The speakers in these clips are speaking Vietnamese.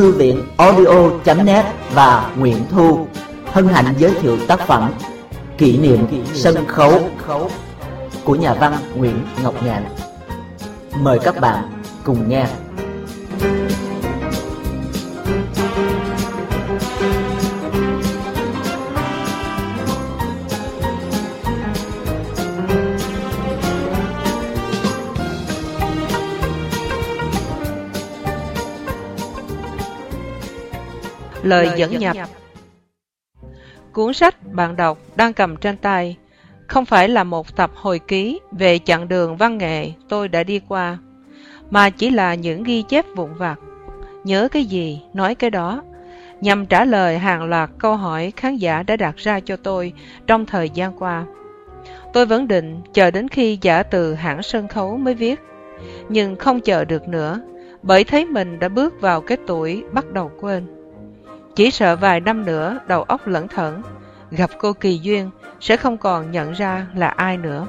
Thư viện audio.net và Nguyễn Thu hân hạnh giới thiệu tác phẩm Kỷ niệm sân khấu của nhà văn Nguyễn Ngọc Ngạn. Mời các bạn cùng nghe. Lời dẫn nhập Cuốn sách bạn đọc đang cầm trên tay không phải là một tập hồi ký về chặng đường văn nghệ tôi đã đi qua, mà chỉ là những ghi chép vụn vặt, nhớ cái gì, nói cái đó, nhằm trả lời hàng loạt câu hỏi khán giả đã đặt ra cho tôi trong thời gian qua. Tôi vẫn định chờ đến khi giả từ hãng sân khấu mới viết, nhưng không chờ được nữa, bởi thấy mình đã bước vào cái tuổi bắt đầu quên. Chỉ sợ vài năm nữa đầu óc lẫn thẩn, gặp cô Kỳ Duyên sẽ không còn nhận ra là ai nữa.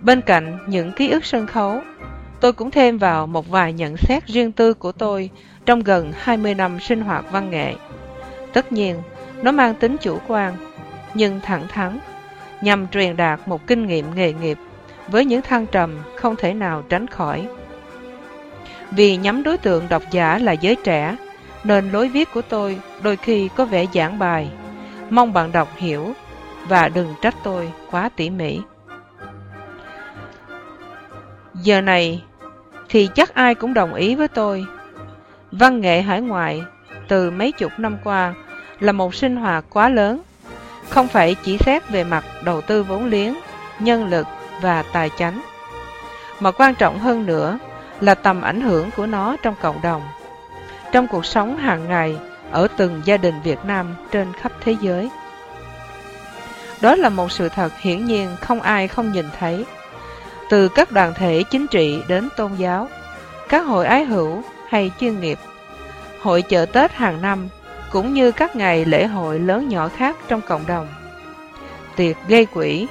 Bên cạnh những ký ức sân khấu, tôi cũng thêm vào một vài nhận xét riêng tư của tôi trong gần 20 năm sinh hoạt văn nghệ. Tất nhiên, nó mang tính chủ quan, nhưng thẳng thắn, nhằm truyền đạt một kinh nghiệm nghề nghiệp với những thăng trầm không thể nào tránh khỏi. Vì nhắm đối tượng độc giả là giới trẻ, nên lối viết của tôi đôi khi có vẻ giảng bài. Mong bạn đọc hiểu và đừng trách tôi quá tỉ mỉ. Giờ này thì chắc ai cũng đồng ý với tôi. Văn nghệ hải ngoại từ mấy chục năm qua là một sinh hoạt quá lớn, không phải chỉ xét về mặt đầu tư vốn liếng, nhân lực và tài chánh, mà quan trọng hơn nữa là tầm ảnh hưởng của nó trong cộng đồng trong cuộc sống hàng ngày ở từng gia đình Việt Nam trên khắp thế giới. Đó là một sự thật hiển nhiên không ai không nhìn thấy. Từ các đoàn thể chính trị đến tôn giáo, các hội ái hữu hay chuyên nghiệp, hội chợ Tết hàng năm cũng như các ngày lễ hội lớn nhỏ khác trong cộng đồng. Tiệc gây quỹ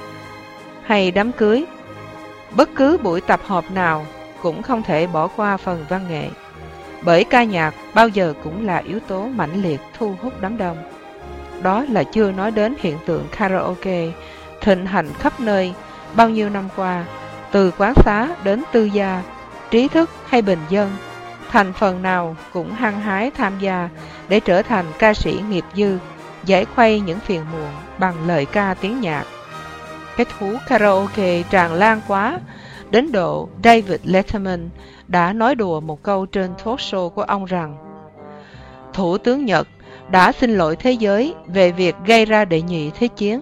hay đám cưới, bất cứ buổi tập họp nào cũng không thể bỏ qua phần văn nghệ bởi ca nhạc bao giờ cũng là yếu tố mãnh liệt thu hút đám đông. Đó là chưa nói đến hiện tượng karaoke thịnh hành khắp nơi bao nhiêu năm qua, từ quán xá đến tư gia, trí thức hay bình dân, thành phần nào cũng hăng hái tham gia để trở thành ca sĩ nghiệp dư, giải khuây những phiền muộn bằng lời ca tiếng nhạc. Cái thú karaoke tràn lan quá, đến độ David Letterman đã nói đùa một câu trên talk show của ông rằng Thủ tướng Nhật đã xin lỗi thế giới về việc gây ra đệ nhị thế chiến.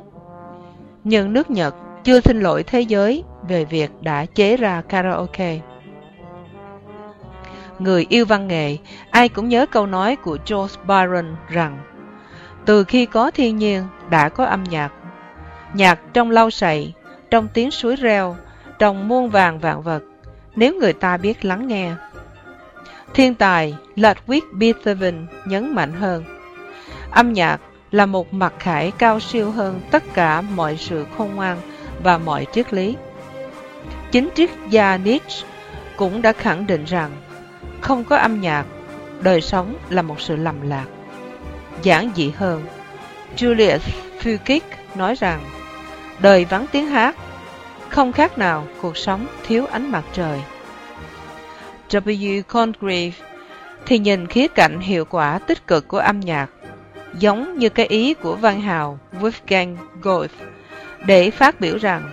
Nhưng nước Nhật chưa xin lỗi thế giới về việc đã chế ra karaoke. Người yêu văn nghệ, ai cũng nhớ câu nói của George Byron rằng Từ khi có thiên nhiên đã có âm nhạc. Nhạc trong lau sậy, trong tiếng suối reo, trong muôn vàng vạn vật nếu người ta biết lắng nghe. Thiên tài Ludwig Beethoven nhấn mạnh hơn, âm nhạc là một mặt khải cao siêu hơn tất cả mọi sự khôn ngoan và mọi triết lý. Chính triết gia Nietzsche cũng đã khẳng định rằng không có âm nhạc, đời sống là một sự lầm lạc. Giản dị hơn, Julius Fukik nói rằng đời vắng tiếng hát không khác nào cuộc sống thiếu ánh mặt trời. W. Congreve thì nhìn khía cạnh hiệu quả tích cực của âm nhạc, giống như cái ý của văn hào Wolfgang Goethe để phát biểu rằng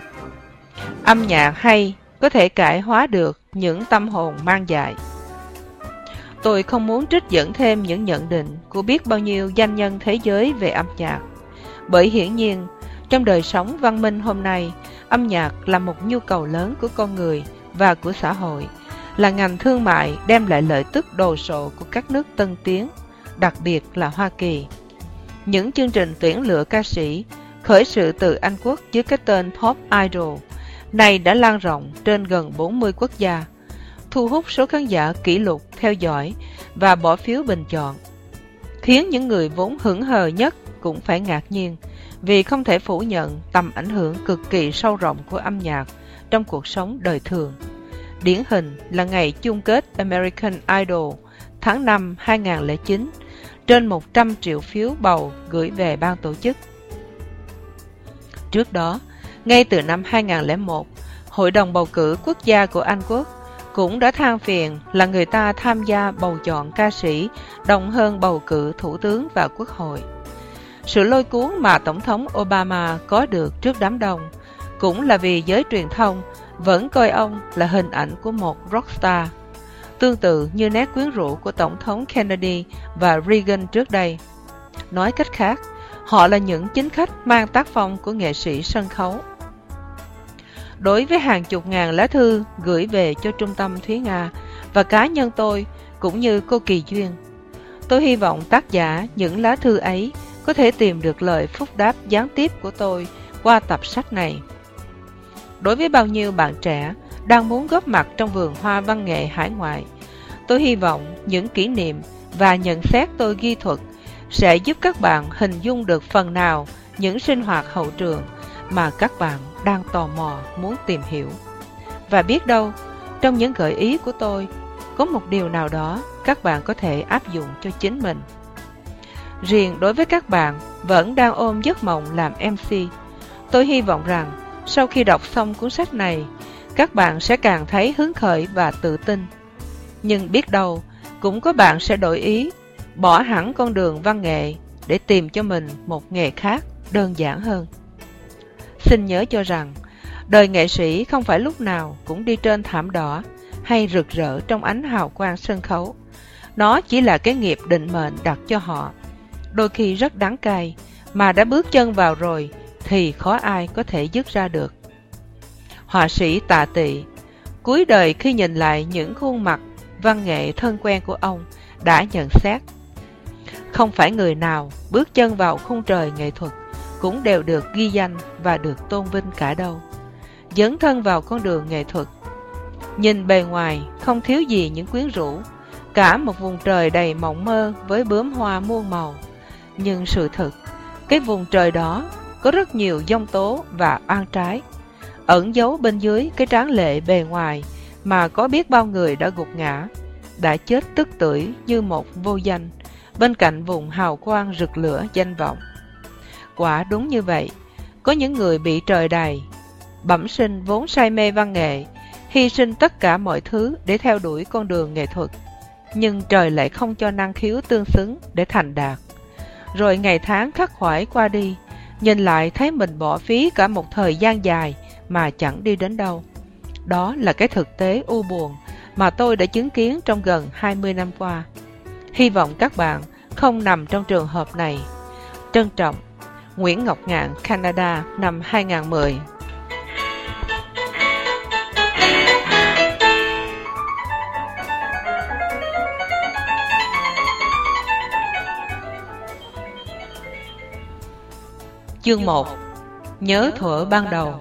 âm nhạc hay có thể cải hóa được những tâm hồn mang dại. Tôi không muốn trích dẫn thêm những nhận định của biết bao nhiêu danh nhân thế giới về âm nhạc, bởi hiển nhiên trong đời sống văn minh hôm nay, âm nhạc là một nhu cầu lớn của con người và của xã hội, là ngành thương mại đem lại lợi tức đồ sộ của các nước tân tiến, đặc biệt là Hoa Kỳ. Những chương trình tuyển lựa ca sĩ khởi sự từ Anh Quốc dưới cái tên Pop Idol này đã lan rộng trên gần 40 quốc gia, thu hút số khán giả kỷ lục theo dõi và bỏ phiếu bình chọn, khiến những người vốn hững hờ nhất cũng phải ngạc nhiên vì không thể phủ nhận tầm ảnh hưởng cực kỳ sâu rộng của âm nhạc trong cuộc sống đời thường. Điển hình là ngày chung kết American Idol tháng 5 2009 trên 100 triệu phiếu bầu gửi về ban tổ chức. Trước đó, ngay từ năm 2001, Hội đồng bầu cử quốc gia của Anh Quốc cũng đã than phiền là người ta tham gia bầu chọn ca sĩ đông hơn bầu cử thủ tướng và quốc hội. Sự lôi cuốn mà Tổng thống Obama có được trước đám đông cũng là vì giới truyền thông vẫn coi ông là hình ảnh của một rockstar, tương tự như nét quyến rũ của Tổng thống Kennedy và Reagan trước đây. Nói cách khác, họ là những chính khách mang tác phong của nghệ sĩ sân khấu. Đối với hàng chục ngàn lá thư gửi về cho trung tâm Thúy Nga và cá nhân tôi cũng như cô Kỳ Duyên, tôi hy vọng tác giả những lá thư ấy có thể tìm được lời phúc đáp gián tiếp của tôi qua tập sách này. Đối với bao nhiêu bạn trẻ đang muốn góp mặt trong vườn hoa văn nghệ hải ngoại, tôi hy vọng những kỷ niệm và nhận xét tôi ghi thuật sẽ giúp các bạn hình dung được phần nào những sinh hoạt hậu trường mà các bạn đang tò mò muốn tìm hiểu. Và biết đâu, trong những gợi ý của tôi, có một điều nào đó các bạn có thể áp dụng cho chính mình. Riêng đối với các bạn vẫn đang ôm giấc mộng làm MC, tôi hy vọng rằng sau khi đọc xong cuốn sách này, các bạn sẽ càng thấy hứng khởi và tự tin. Nhưng biết đâu, cũng có bạn sẽ đổi ý, bỏ hẳn con đường văn nghệ để tìm cho mình một nghề khác đơn giản hơn. Xin nhớ cho rằng, đời nghệ sĩ không phải lúc nào cũng đi trên thảm đỏ hay rực rỡ trong ánh hào quang sân khấu. Nó chỉ là cái nghiệp định mệnh đặt cho họ. Đôi khi rất đáng cay, mà đã bước chân vào rồi thì khó ai có thể dứt ra được. Họa sĩ tạ tị, cuối đời khi nhìn lại những khuôn mặt văn nghệ thân quen của ông đã nhận xét. Không phải người nào bước chân vào khung trời nghệ thuật cũng đều được ghi danh và được tôn vinh cả đâu. Dấn thân vào con đường nghệ thuật. Nhìn bề ngoài không thiếu gì những quyến rũ, cả một vùng trời đầy mộng mơ với bướm hoa muôn màu. Nhưng sự thật, cái vùng trời đó có rất nhiều dông tố và oan trái. Ẩn giấu bên dưới cái tráng lệ bề ngoài mà có biết bao người đã gục ngã, đã chết tức tưởi như một vô danh, bên cạnh vùng hào quang rực lửa danh vọng. Quả đúng như vậy, có những người bị trời đày, bẩm sinh vốn say mê văn nghệ, hy sinh tất cả mọi thứ để theo đuổi con đường nghệ thuật, nhưng trời lại không cho năng khiếu tương xứng để thành đạt. Rồi ngày tháng khắc khoải qua đi, nhìn lại thấy mình bỏ phí cả một thời gian dài mà chẳng đi đến đâu. Đó là cái thực tế u buồn mà tôi đã chứng kiến trong gần 20 năm qua. Hy vọng các bạn không nằm trong trường hợp này. Trân trọng, Nguyễn Ngọc Ngạn, Canada, năm 2010 Chương 1 Nhớ thuở ban đầu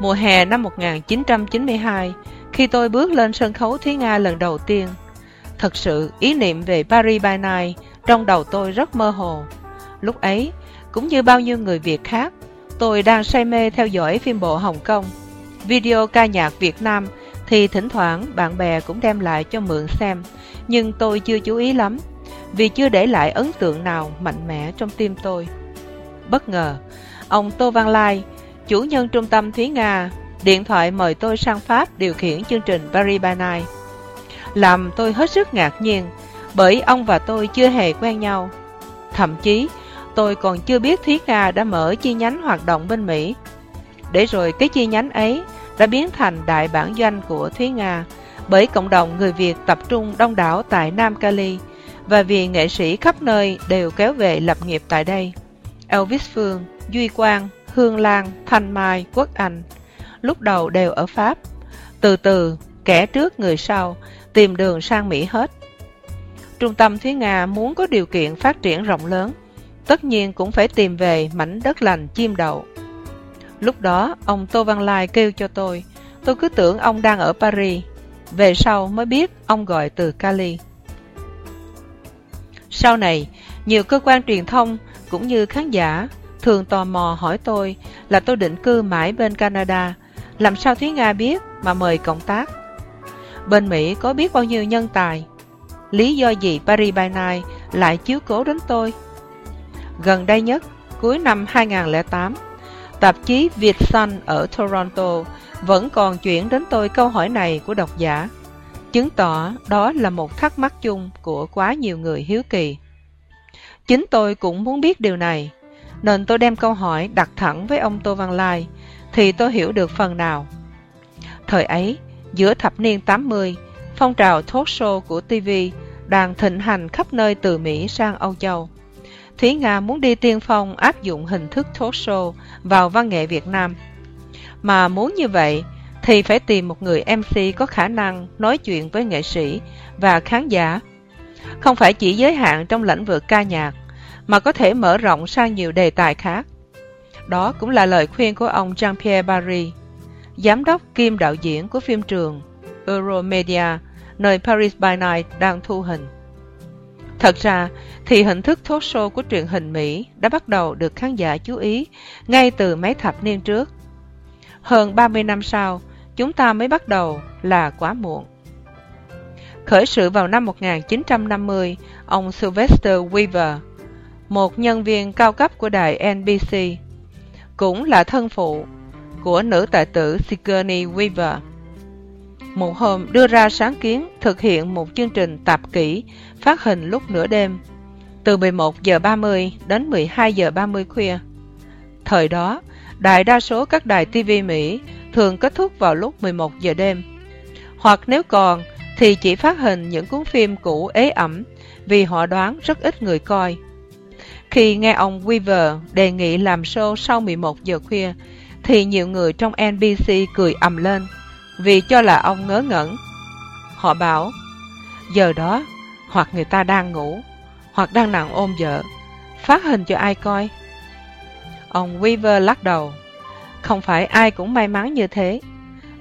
Mùa hè năm 1992, khi tôi bước lên sân khấu Thúy Nga lần đầu tiên, thật sự ý niệm về Paris by Night trong đầu tôi rất mơ hồ. Lúc ấy, cũng như bao nhiêu người Việt khác, tôi đang say mê theo dõi phim bộ Hồng Kông. Video ca nhạc Việt Nam thì thỉnh thoảng bạn bè cũng đem lại cho mượn xem, nhưng tôi chưa chú ý lắm vì chưa để lại ấn tượng nào mạnh mẽ trong tim tôi. Bất ngờ, ông Tô Văn Lai, chủ nhân trung tâm Thúy Nga, điện thoại mời tôi sang Pháp điều khiển chương trình Paris by Night. Làm tôi hết sức ngạc nhiên, bởi ông và tôi chưa hề quen nhau. Thậm chí, tôi còn chưa biết Thúy Nga đã mở chi nhánh hoạt động bên Mỹ. Để rồi cái chi nhánh ấy đã biến thành đại bản doanh của Thúy Nga, bởi cộng đồng người Việt tập trung đông đảo tại Nam Cali, và vì nghệ sĩ khắp nơi đều kéo về lập nghiệp tại đây. Elvis Phương, Duy Quang, Hương Lan, Thanh Mai, Quốc Anh, lúc đầu đều ở Pháp. Từ từ, kẻ trước người sau, tìm đường sang Mỹ hết. Trung tâm Thúy Nga muốn có điều kiện phát triển rộng lớn, tất nhiên cũng phải tìm về mảnh đất lành chim đậu. Lúc đó, ông Tô Văn Lai kêu cho tôi, tôi cứ tưởng ông đang ở Paris. Về sau mới biết ông gọi từ Cali. Sau này, nhiều cơ quan truyền thông cũng như khán giả thường tò mò hỏi tôi là tôi định cư mãi bên Canada, làm sao Thúy Nga biết mà mời cộng tác. bên Mỹ có biết bao nhiêu nhân tài. Lý do gì Paris by Night lại chiếu cố đến tôi? Gần đây nhất, cuối năm 2008, tạp chí Việt Sun ở Toronto vẫn còn chuyển đến tôi câu hỏi này của độc giả, chứng tỏ đó là một thắc mắc chung của quá nhiều người hiếu kỳ. Chính tôi cũng muốn biết điều này, nên tôi đem câu hỏi đặt thẳng với ông Tô Văn Lai, thì tôi hiểu được phần nào. Thời ấy, giữa thập niên 80, phong trào talk show của TV đang thịnh hành khắp nơi từ Mỹ sang Âu Châu. Thúy Nga muốn đi tiên phong áp dụng hình thức talk show vào văn nghệ Việt Nam. Mà muốn như vậy thì phải tìm một người MC có khả năng nói chuyện với nghệ sĩ và khán giả. Không phải chỉ giới hạn trong lĩnh vực ca nhạc, mà có thể mở rộng sang nhiều đề tài khác. Đó cũng là lời khuyên của ông Jean-Pierre Barry, giám đốc kiêm đạo diễn của phim trường Euromedia, nơi Paris by Night đang thu hình. Thật ra thì hình thức talk show của truyền hình Mỹ đã bắt đầu được khán giả chú ý ngay từ mấy thập niên trước. Hơn 30 năm sau, chúng ta mới bắt đầu là quá muộn. Khởi sự vào năm 1950, ông Sylvester Weaver, một nhân viên cao cấp của đài NBC, cũng là thân phụ của nữ tài tử Sigourney Weaver. Một hôm đưa ra sáng kiến thực hiện một chương trình tạp kỹ phát hình lúc nửa đêm, từ 11 giờ 30 đến 12 giờ 30 khuya. Thời đó, đại đa số các đài TV Mỹ thường kết thúc vào lúc 11 giờ đêm. Hoặc nếu còn thì chỉ phát hình những cuốn phim cũ ế ẩm vì họ đoán rất ít người coi. Khi nghe ông Weaver đề nghị làm show sau 11 giờ khuya thì nhiều người trong NBC cười ầm lên vì cho là ông ngớ ngẩn. Họ bảo, giờ đó hoặc người ta đang ngủ hoặc đang nặng ôm vợ, phát hình cho ai coi. Ông Weaver lắc đầu, không phải ai cũng may mắn như thế.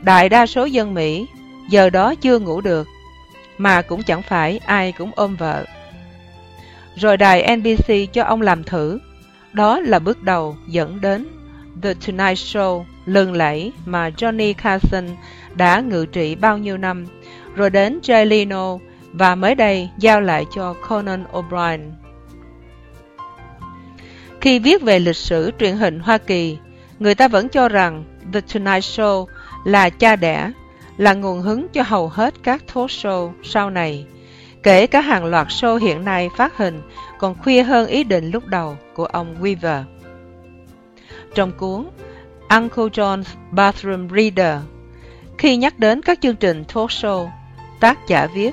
Đại đa số dân Mỹ giờ đó chưa ngủ được, mà cũng chẳng phải ai cũng ôm vợ. Rồi đài NBC cho ông làm thử, đó là bước đầu dẫn đến The Tonight Show lừng lẫy mà Johnny Carson đã ngự trị bao nhiêu năm, rồi đến Jay Leno và mới đây giao lại cho Conan O'Brien. Khi viết về lịch sử truyền hình Hoa Kỳ, người ta vẫn cho rằng The Tonight Show là cha đẻ, là nguồn hứng cho hầu hết các talk show sau này, kể cả hàng loạt show hiện nay phát hình còn khuya hơn ý định lúc đầu của ông Weaver. Trong cuốn Uncle John's Bathroom Reader, khi nhắc đến các chương trình talk show, tác giả viết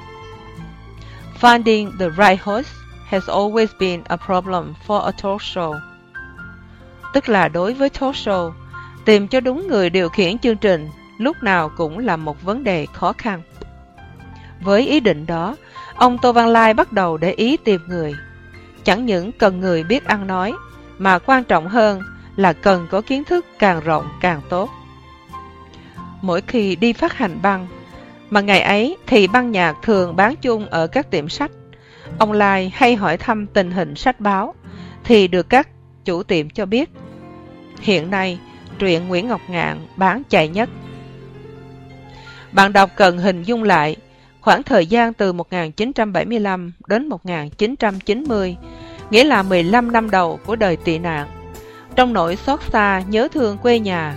Finding the right host has always been a problem for a talk show. Tức là đối với talk show, tìm cho đúng người điều khiển chương trình lúc nào cũng là một vấn đề khó khăn. Với ý định đó, ông Tô Văn Lai bắt đầu để ý tìm người. Chẳng những cần người biết ăn nói, mà quan trọng hơn là cần có kiến thức càng rộng càng tốt. Mỗi khi đi phát hành băng, mà ngày ấy thì băng nhạc thường bán chung ở các tiệm sách, ông Lai hay hỏi thăm tình hình sách báo, thì được các chủ tiệm cho biết. Hiện nay, truyện Nguyễn Ngọc Ngạn bán chạy nhất. Bạn đọc cần hình dung lại khoảng thời gian từ 1975 đến 1990, nghĩa là 15 năm đầu của đời tị nạn. Trong nỗi xót xa nhớ thương quê nhà,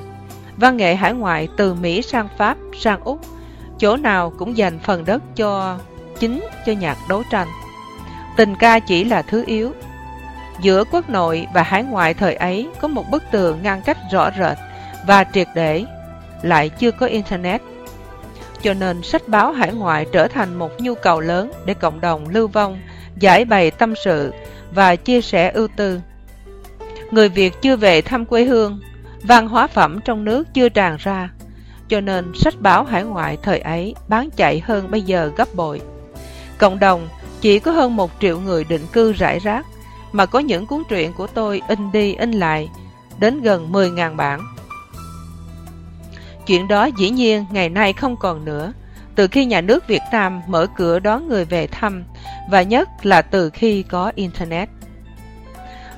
văn nghệ hải ngoại từ Mỹ sang Pháp sang Úc, chỗ nào cũng dành phần đất cho chính cho nhạc đấu tranh. Tình ca chỉ là thứ yếu. Giữa quốc nội và hải ngoại thời ấy có một bức tường ngăn cách rõ rệt và triệt để, lại chưa có Internet. Cho nên sách báo hải ngoại trở thành một nhu cầu lớn để cộng đồng lưu vong, giải bày tâm sự và chia sẻ ưu tư người Việt chưa về thăm quê hương, văn hóa phẩm trong nước chưa tràn ra, cho nên sách báo hải ngoại thời ấy bán chạy hơn bây giờ gấp bội. Cộng đồng chỉ có hơn một triệu người định cư rải rác, mà có những cuốn truyện của tôi in đi in lại, đến gần 10.000 bản. Chuyện đó dĩ nhiên ngày nay không còn nữa, từ khi nhà nước Việt Nam mở cửa đón người về thăm, và nhất là từ khi có Internet.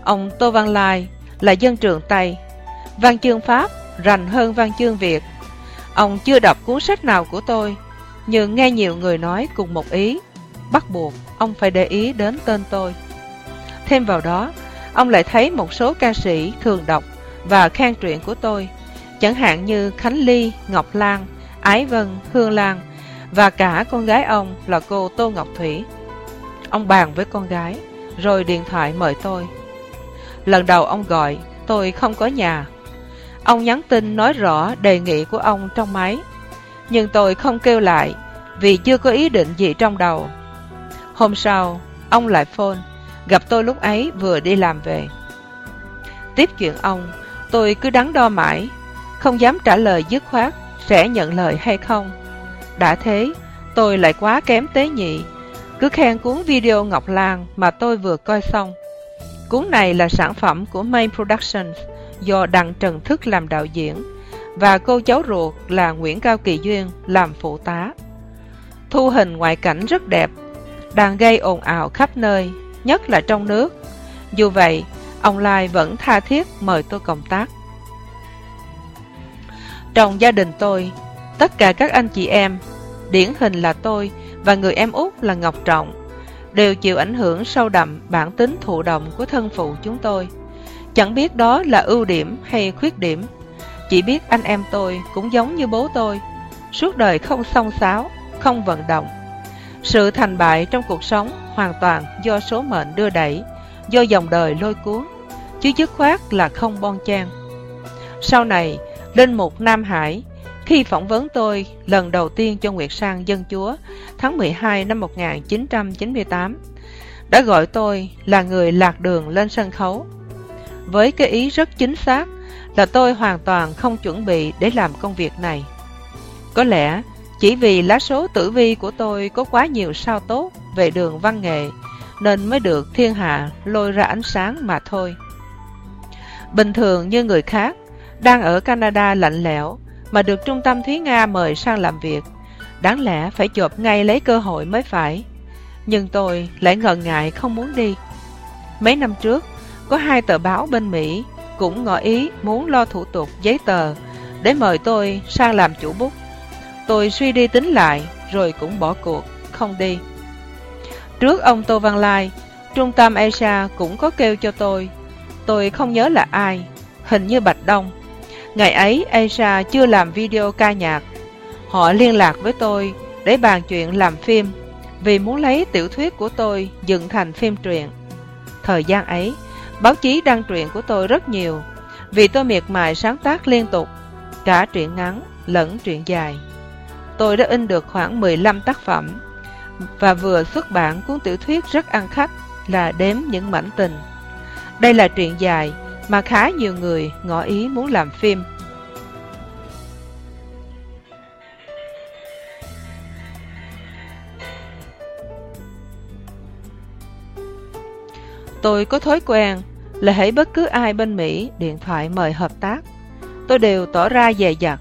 Ông Tô Văn Lai là dân trường Tây, văn chương Pháp rành hơn văn chương Việt. Ông chưa đọc cuốn sách nào của tôi, nhưng nghe nhiều người nói cùng một ý, bắt buộc ông phải để ý đến tên tôi. Thêm vào đó, ông lại thấy một số ca sĩ thường đọc và khen truyện của tôi, chẳng hạn như Khánh Ly, Ngọc Lan, Ái Vân, Hương Lan và cả con gái ông là cô Tô Ngọc Thủy. Ông bàn với con gái, rồi điện thoại mời tôi. Lần đầu ông gọi, tôi không có nhà. Ông nhắn tin nói rõ đề nghị của ông trong máy, nhưng tôi không kêu lại vì chưa có ý định gì trong đầu. Hôm sau, ông lại phone, gặp tôi lúc ấy vừa đi làm về. Tiếp chuyện ông, tôi cứ đắn đo mãi, không dám trả lời dứt khoát sẽ nhận lời hay không. Đã thế, tôi lại quá kém tế nhị, cứ khen cuốn video Ngọc Lan mà tôi vừa coi xong. Cuốn này là sản phẩm của Main Productions do Đặng Trần Thức làm đạo diễn và cô cháu ruột là Nguyễn Cao Kỳ Duyên làm phụ tá. Thu hình ngoại cảnh rất đẹp, đang gây ồn ào khắp nơi, nhất là trong nước. Dù vậy, ông Lai vẫn tha thiết mời tôi cộng tác. Trong gia đình tôi, tất cả các anh chị em, điển hình là tôi và người em út là Ngọc Trọng, đều chịu ảnh hưởng sâu đậm bản tính thụ động của thân phụ chúng tôi. Chẳng biết đó là ưu điểm hay khuyết điểm, chỉ biết anh em tôi cũng giống như bố tôi, suốt đời không song sáo, không vận động. Sự thành bại trong cuộc sống hoàn toàn do số mệnh đưa đẩy, do dòng đời lôi cuốn, chứ dứt khoát là không bon chen. Sau này, Linh Mục Nam Hải, khi phỏng vấn tôi lần đầu tiên cho Nguyệt Sang Dân Chúa tháng 12 năm 1998, đã gọi tôi là người lạc đường lên sân khấu. Với cái ý rất chính xác là tôi hoàn toàn không chuẩn bị để làm công việc này. Có lẽ chỉ vì lá số tử vi của tôi có quá nhiều sao tốt về đường văn nghệ nên mới được thiên hạ lôi ra ánh sáng mà thôi. Bình thường như người khác, đang ở Canada lạnh lẽo mà được Trung tâm Thúy Nga mời sang làm việc, đáng lẽ phải chộp ngay lấy cơ hội mới phải. Nhưng tôi lại ngần ngại không muốn đi. Mấy năm trước, có hai tờ báo bên Mỹ cũng ngỏ ý muốn lo thủ tục giấy tờ để mời tôi sang làm chủ bút. Tôi suy đi tính lại rồi cũng bỏ cuộc, không đi. Trước ông Tô Văn Lai, trung tâm Asia cũng có kêu cho tôi. Tôi không nhớ là ai, hình như Bạch Đông. Ngày ấy Asia chưa làm video ca nhạc. Họ liên lạc với tôi để bàn chuyện làm phim vì muốn lấy tiểu thuyết của tôi dựng thành phim truyện. Thời gian ấy, báo chí đăng truyện của tôi rất nhiều vì tôi miệt mài sáng tác liên tục, cả truyện ngắn lẫn truyện dài. Tôi đã in được khoảng 15 tác phẩm và vừa xuất bản cuốn tiểu thuyết rất ăn khách là Đếm những mảnh tình. Đây là truyện dài mà khá nhiều người ngỏ ý muốn làm phim. Tôi có thói quen là hãy bất cứ ai bên Mỹ điện thoại mời hợp tác, tôi đều tỏ ra dè dặt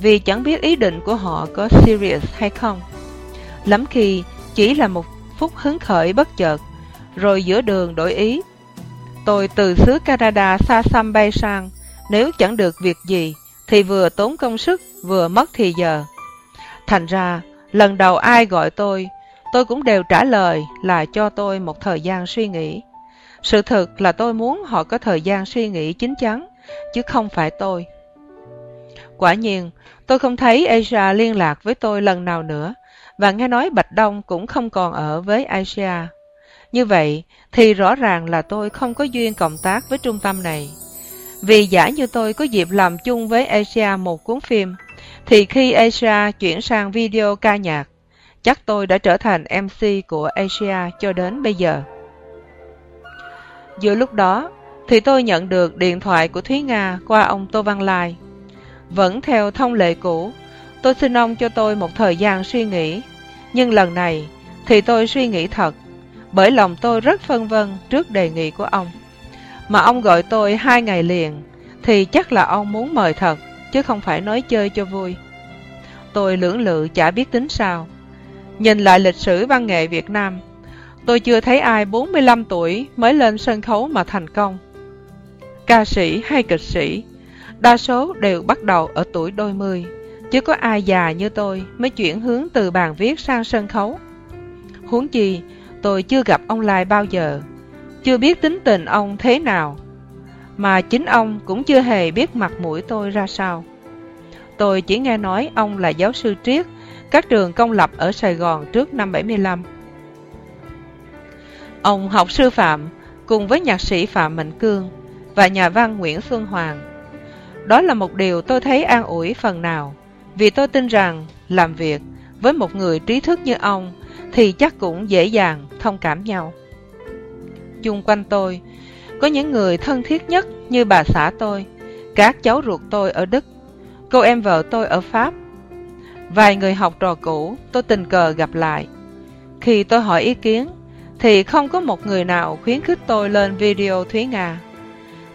vì chẳng biết ý định của họ có serious hay không. Lắm khi chỉ là một phút hứng khởi bất chợt, rồi giữa đường đổi ý. Tôi từ xứ Canada xa xăm bay sang, nếu chẳng được việc gì thì vừa tốn công sức vừa mất thì giờ. Thành ra, lần đầu ai gọi tôi, tôi cũng đều trả lời là cho tôi một thời gian suy nghĩ. Sự thật là tôi muốn họ có thời gian suy nghĩ chính chắn, chứ không phải tôi. Quả nhiên, tôi không thấy Asia liên lạc với tôi lần nào nữa, và nghe nói Bạch Đông cũng không còn ở với Asia. Như vậy thì rõ ràng là tôi không có duyên cộng tác với trung tâm này. Vì giả như tôi có dịp làm chung với Asia một cuốn phim, thì khi Asia chuyển sang video ca nhạc, chắc tôi đã trở thành MC của Asia cho đến bây giờ. Giữa lúc đó, thì tôi nhận được điện thoại của Thúy Nga qua ông Tô Văn Lai. Vẫn theo thông lệ cũ, tôi xin ông cho tôi một thời gian suy nghĩ. Nhưng lần này thì tôi suy nghĩ thật, bởi lòng tôi rất phân vân trước đề nghị của ông. Mà ông gọi tôi hai ngày liền, thì chắc là ông muốn mời thật, chứ không phải nói chơi cho vui. Tôi lưỡng lự chả biết tính sao. Nhìn lại lịch sử văn nghệ Việt Nam, tôi chưa thấy ai 45 tuổi mới lên sân khấu mà thành công. Ca sĩ hay kịch sĩ, đa số đều bắt đầu ở tuổi đôi mươi, chứ có ai già như tôi mới chuyển hướng từ bàn viết sang sân khấu. Huống chi, tôi chưa gặp ông Lai bao giờ, chưa biết tính tình ông thế nào, mà chính ông cũng chưa hề biết mặt mũi tôi ra sao. Tôi chỉ nghe nói ông là giáo sư triết các trường công lập ở Sài Gòn trước năm 75. Ông học sư phạm cùng với nhạc sĩ Phạm Mạnh Cương và nhà văn Nguyễn Xuân Hoàng. Đó là một điều tôi thấy an ủi phần nào, vì tôi tin rằng làm việc với một người trí thức như ông thì chắc cũng dễ dàng thông cảm nhau. Chung quanh tôi, có những người thân thiết nhất như bà xã tôi, các cháu ruột tôi ở Đức, cô em vợ tôi ở Pháp. Vài người học trò cũ tôi tình cờ gặp lại. Khi tôi hỏi ý kiến, thì không có một người nào khuyến khích tôi lên video Thúy Nga.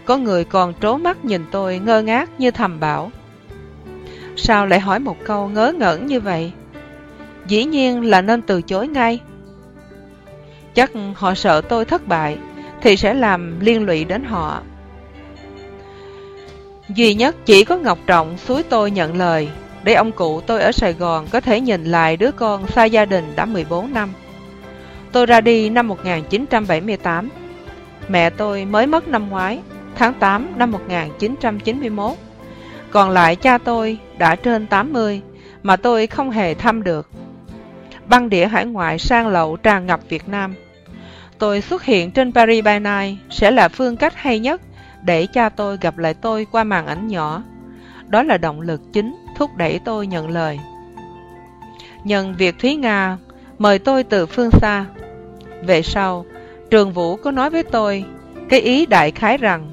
Có người còn trố mắt nhìn tôi ngơ ngác như thầm bảo. Sao lại hỏi một câu ngớ ngẩn như vậy? Dĩ nhiên là nên từ chối ngay. Chắc họ sợ tôi thất bại, thì sẽ làm liên lụy đến họ. Duy nhất chỉ có Ngọc Trọng suối tôi nhận lời, để ông cụ tôi ở Sài Gòn có thể nhìn lại đứa con xa gia đình đã 14 năm. Tôi ra đi năm 1978. Mẹ tôi mới mất năm ngoái, tháng 8 năm 1991. Còn lại cha tôi đã trên 80 mà tôi không hề thăm được. Băng đĩa hải ngoại sang lậu tràn ngập Việt Nam. Tôi xuất hiện trên Paris by Night sẽ là phương cách hay nhất để cha tôi gặp lại tôi qua màn ảnh nhỏ. Đó là động lực chính thúc đẩy tôi nhận lời. Nhận việc Thúy Nga mời tôi từ phương xa. Về sau, Trường Vũ có nói với tôi cái ý đại khái rằng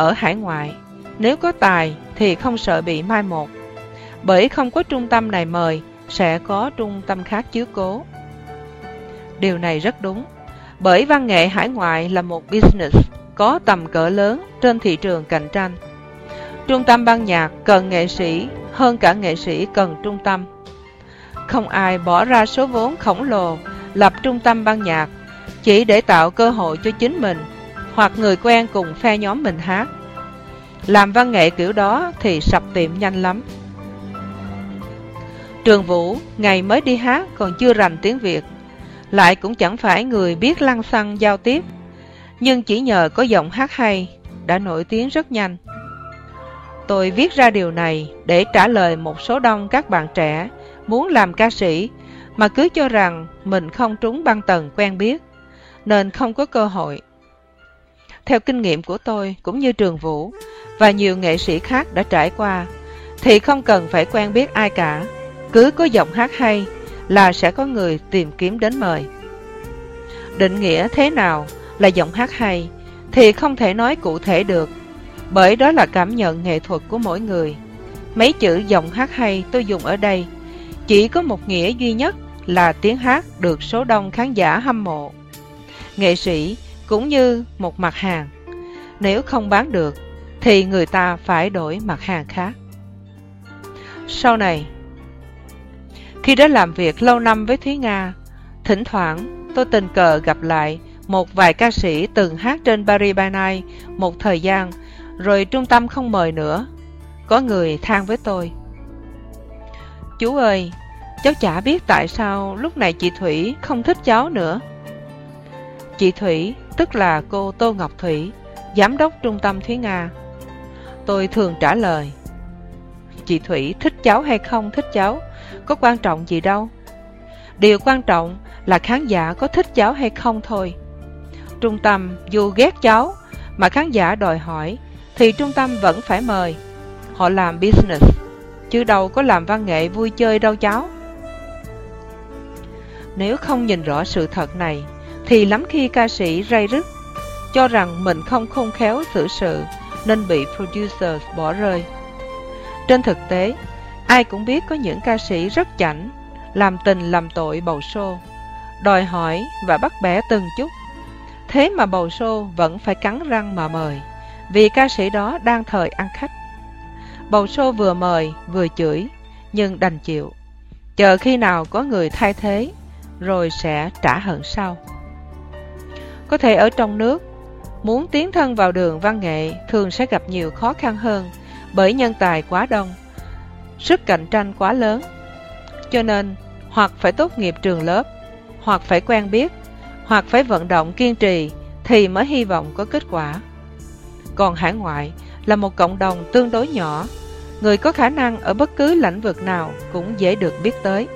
ở hải ngoại, nếu có tài thì không sợ bị mai một. Bởi không có trung tâm này mời, sẽ có trung tâm khác chiếu cố. Điều này rất đúng, bởi văn nghệ hải ngoại là một business có tầm cỡ lớn trên thị trường cạnh tranh. Trung tâm ban nhạc cần nghệ sĩ hơn cả nghệ sĩ cần trung tâm. Không ai bỏ ra số vốn khổng lồ lập trung tâm ban nhạc chỉ để tạo cơ hội cho chính mình hoặc người quen cùng phe nhóm mình hát. Làm văn nghệ kiểu đó thì sập tiệm nhanh lắm. Trường Vũ ngày mới đi hát còn chưa rành tiếng Việt, lại cũng chẳng phải người biết lăng xăng giao tiếp, nhưng chỉ nhờ có giọng hát hay đã nổi tiếng rất nhanh. Tôi viết ra điều này để trả lời một số đông các bạn trẻ muốn làm ca sĩ mà cứ cho rằng mình không trúng băng tầng quen biết, nên không có cơ hội. Theo kinh nghiệm của tôi cũng như Trường Vũ và nhiều nghệ sĩ khác đã trải qua, thì không cần phải quen biết ai cả, cứ có giọng hát hay là sẽ có người tìm kiếm đến mời. Định nghĩa thế nào là giọng hát hay thì không thể nói cụ thể được, bởi đó là cảm nhận nghệ thuật của mỗi người. Mấy chữ giọng hát hay tôi dùng ở đây chỉ có một nghĩa duy nhất là tiếng hát được số đông khán giả hâm mộ. Nghệ sĩ cũng như một mặt hàng. Nếu không bán được, thì người ta phải đổi mặt hàng khác. Sau này, khi đã làm việc lâu năm với Thúy Nga, thỉnh thoảng tôi tình cờ gặp lại một vài ca sĩ từng hát trên Paris by Night một thời gian, rồi trung tâm không mời nữa. Có người than với tôi. Chú ơi, cháu chả biết tại sao lúc này chị Thủy không thích cháu nữa. Chị Thủy, tức là cô Tô Ngọc Thủy, giám đốc trung tâm Thúy Nga. Tôi thường trả lời, chị Thủy thích cháu hay không thích cháu, có quan trọng gì đâu. Điều quan trọng là khán giả có thích cháu hay không thôi. Trung tâm dù ghét cháu mà khán giả đòi hỏi thì trung tâm vẫn phải mời. Họ làm business, chứ đâu có làm văn nghệ vui chơi đâu cháu. Nếu không nhìn rõ sự thật này, thì lắm khi ca sĩ ray rứt, cho rằng mình không khôn khéo xử sự nên bị producers bỏ rơi. Trên thực tế, ai cũng biết có những ca sĩ rất chảnh, làm tình làm tội bầu show, đòi hỏi và bắt bẻ từng chút. Thế mà bầu show vẫn phải cắn răng mà mời, vì ca sĩ đó đang thời ăn khách. Bầu show vừa mời vừa chửi, nhưng đành chịu. Chờ khi nào có người thay thế, rồi sẽ trả hận sau. Có thể ở trong nước, muốn tiến thân vào đường văn nghệ thường sẽ gặp nhiều khó khăn hơn bởi nhân tài quá đông. sức cạnh tranh quá lớn. Cho nên, hoặc phải tốt nghiệp trường lớp, hoặc phải quen biết, hoặc phải vận động kiên trì thì mới hy vọng có kết quả. Còn hải ngoại là một cộng đồng tương đối nhỏ, người có khả năng ở bất cứ lĩnh vực nào cũng dễ được biết tới.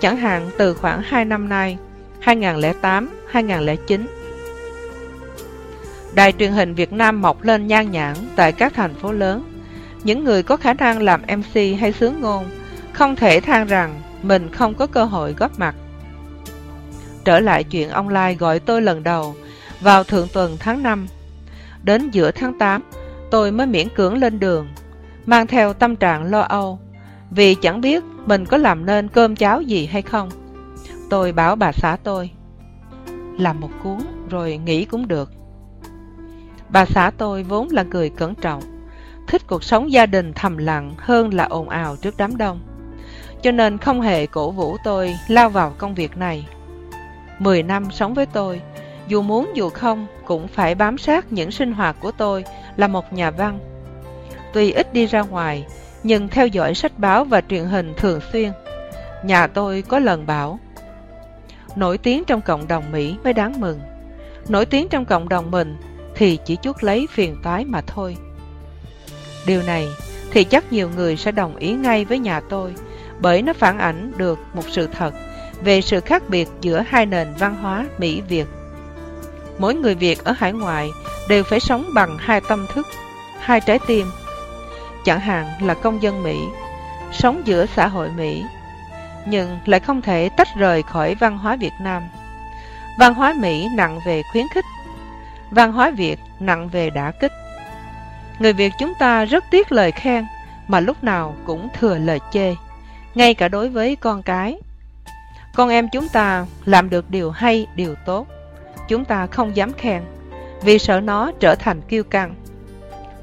Chẳng hạn từ khoảng 2 năm nay, 2008-2009, Đài truyền hình Việt Nam mọc lên nhan nhản tại các thành phố lớn. Những người có khả năng làm MC hay sướng ngôn không thể than rằng mình không có cơ hội góp mặt. Trở lại chuyện ông Lai gọi tôi lần đầu vào thượng tuần tháng 5. Đến giữa tháng 8, tôi mới miễn cưỡng lên đường, mang theo tâm trạng lo âu, vì chẳng biết mình có làm nên cơm cháo gì hay không. Tôi bảo bà xã tôi, làm một cuốn rồi nghỉ cũng được. Bà xã tôi vốn là người cẩn trọng, thích cuộc sống gia đình thầm lặng hơn là ồn ào trước đám đông. Cho nên không hề cổ vũ tôi lao vào công việc này. Mười năm sống với tôi, dù muốn dù không cũng phải bám sát những sinh hoạt của tôi là một nhà văn. Tuy ít đi ra ngoài, nhưng theo dõi sách báo và truyền hình thường xuyên. Nhà tôi có lần bảo, nổi tiếng trong cộng đồng Mỹ mới đáng mừng. Nổi tiếng trong cộng đồng mình thì chỉ chuốc lấy phiền toái mà thôi. Điều này thì chắc nhiều người sẽ đồng ý ngay với nhà tôi bởi nó phản ảnh được một sự thật về sự khác biệt giữa hai nền văn hóa Mỹ-Việt. Mỗi người Việt ở hải ngoại đều phải sống bằng hai tâm thức, hai trái tim. Chẳng hạn là công dân Mỹ, sống giữa xã hội Mỹ, nhưng lại không thể tách rời khỏi văn hóa Việt Nam. Văn hóa Mỹ nặng về khuyến khích văn hóa Việt nặng về đả kích. Người Việt chúng ta rất tiếc lời khen, mà lúc nào cũng thừa lời chê, ngay cả đối với con cái. Con em chúng ta làm được điều hay, điều tốt, chúng ta không dám khen, vì sợ nó trở thành kiêu căng.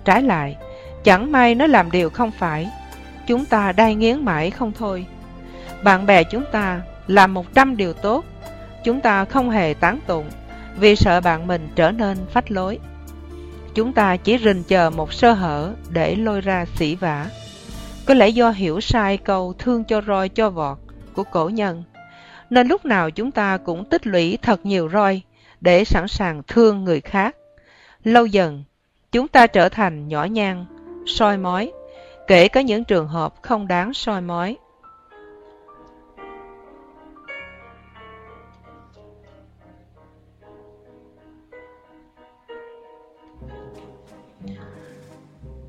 Trái lại, chẳng may nó làm điều không phải, chúng ta đai nghiến mãi không thôi. Bạn bè chúng ta làm một trăm điều tốt, chúng ta không hề tán tụng, vì sợ bạn mình trở nên phách lối. Chúng ta chỉ rình chờ một sơ hở để lôi ra xỉ vả. Có lẽ do hiểu sai câu thương cho roi cho vọt của cổ nhân, nên lúc nào chúng ta cũng tích lũy thật nhiều roi để sẵn sàng thương người khác. Lâu dần, chúng ta trở thành nhỏ nhan, soi mói, kể cả những trường hợp không đáng soi mói.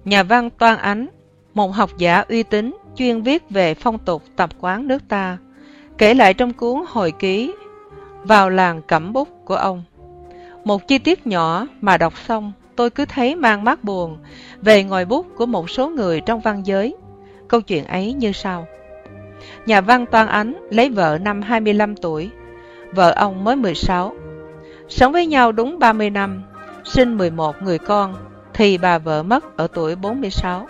Nhà văn Toan Ánh, một học giả uy tín chuyên viết về phong tục tập quán nước ta, kể lại trong cuốn hồi ký Vào làng cẩm bút của ông. Một chi tiết nhỏ mà đọc xong tôi cứ thấy mang mát buồn về ngòi bút của một số người trong văn giới. Câu chuyện ấy như sau. Nhà văn Toan Ánh lấy vợ năm 25 tuổi, vợ ông mới 16. Sống với nhau đúng 30 năm, sinh 11 người con thì bà vợ mất ở tuổi 46.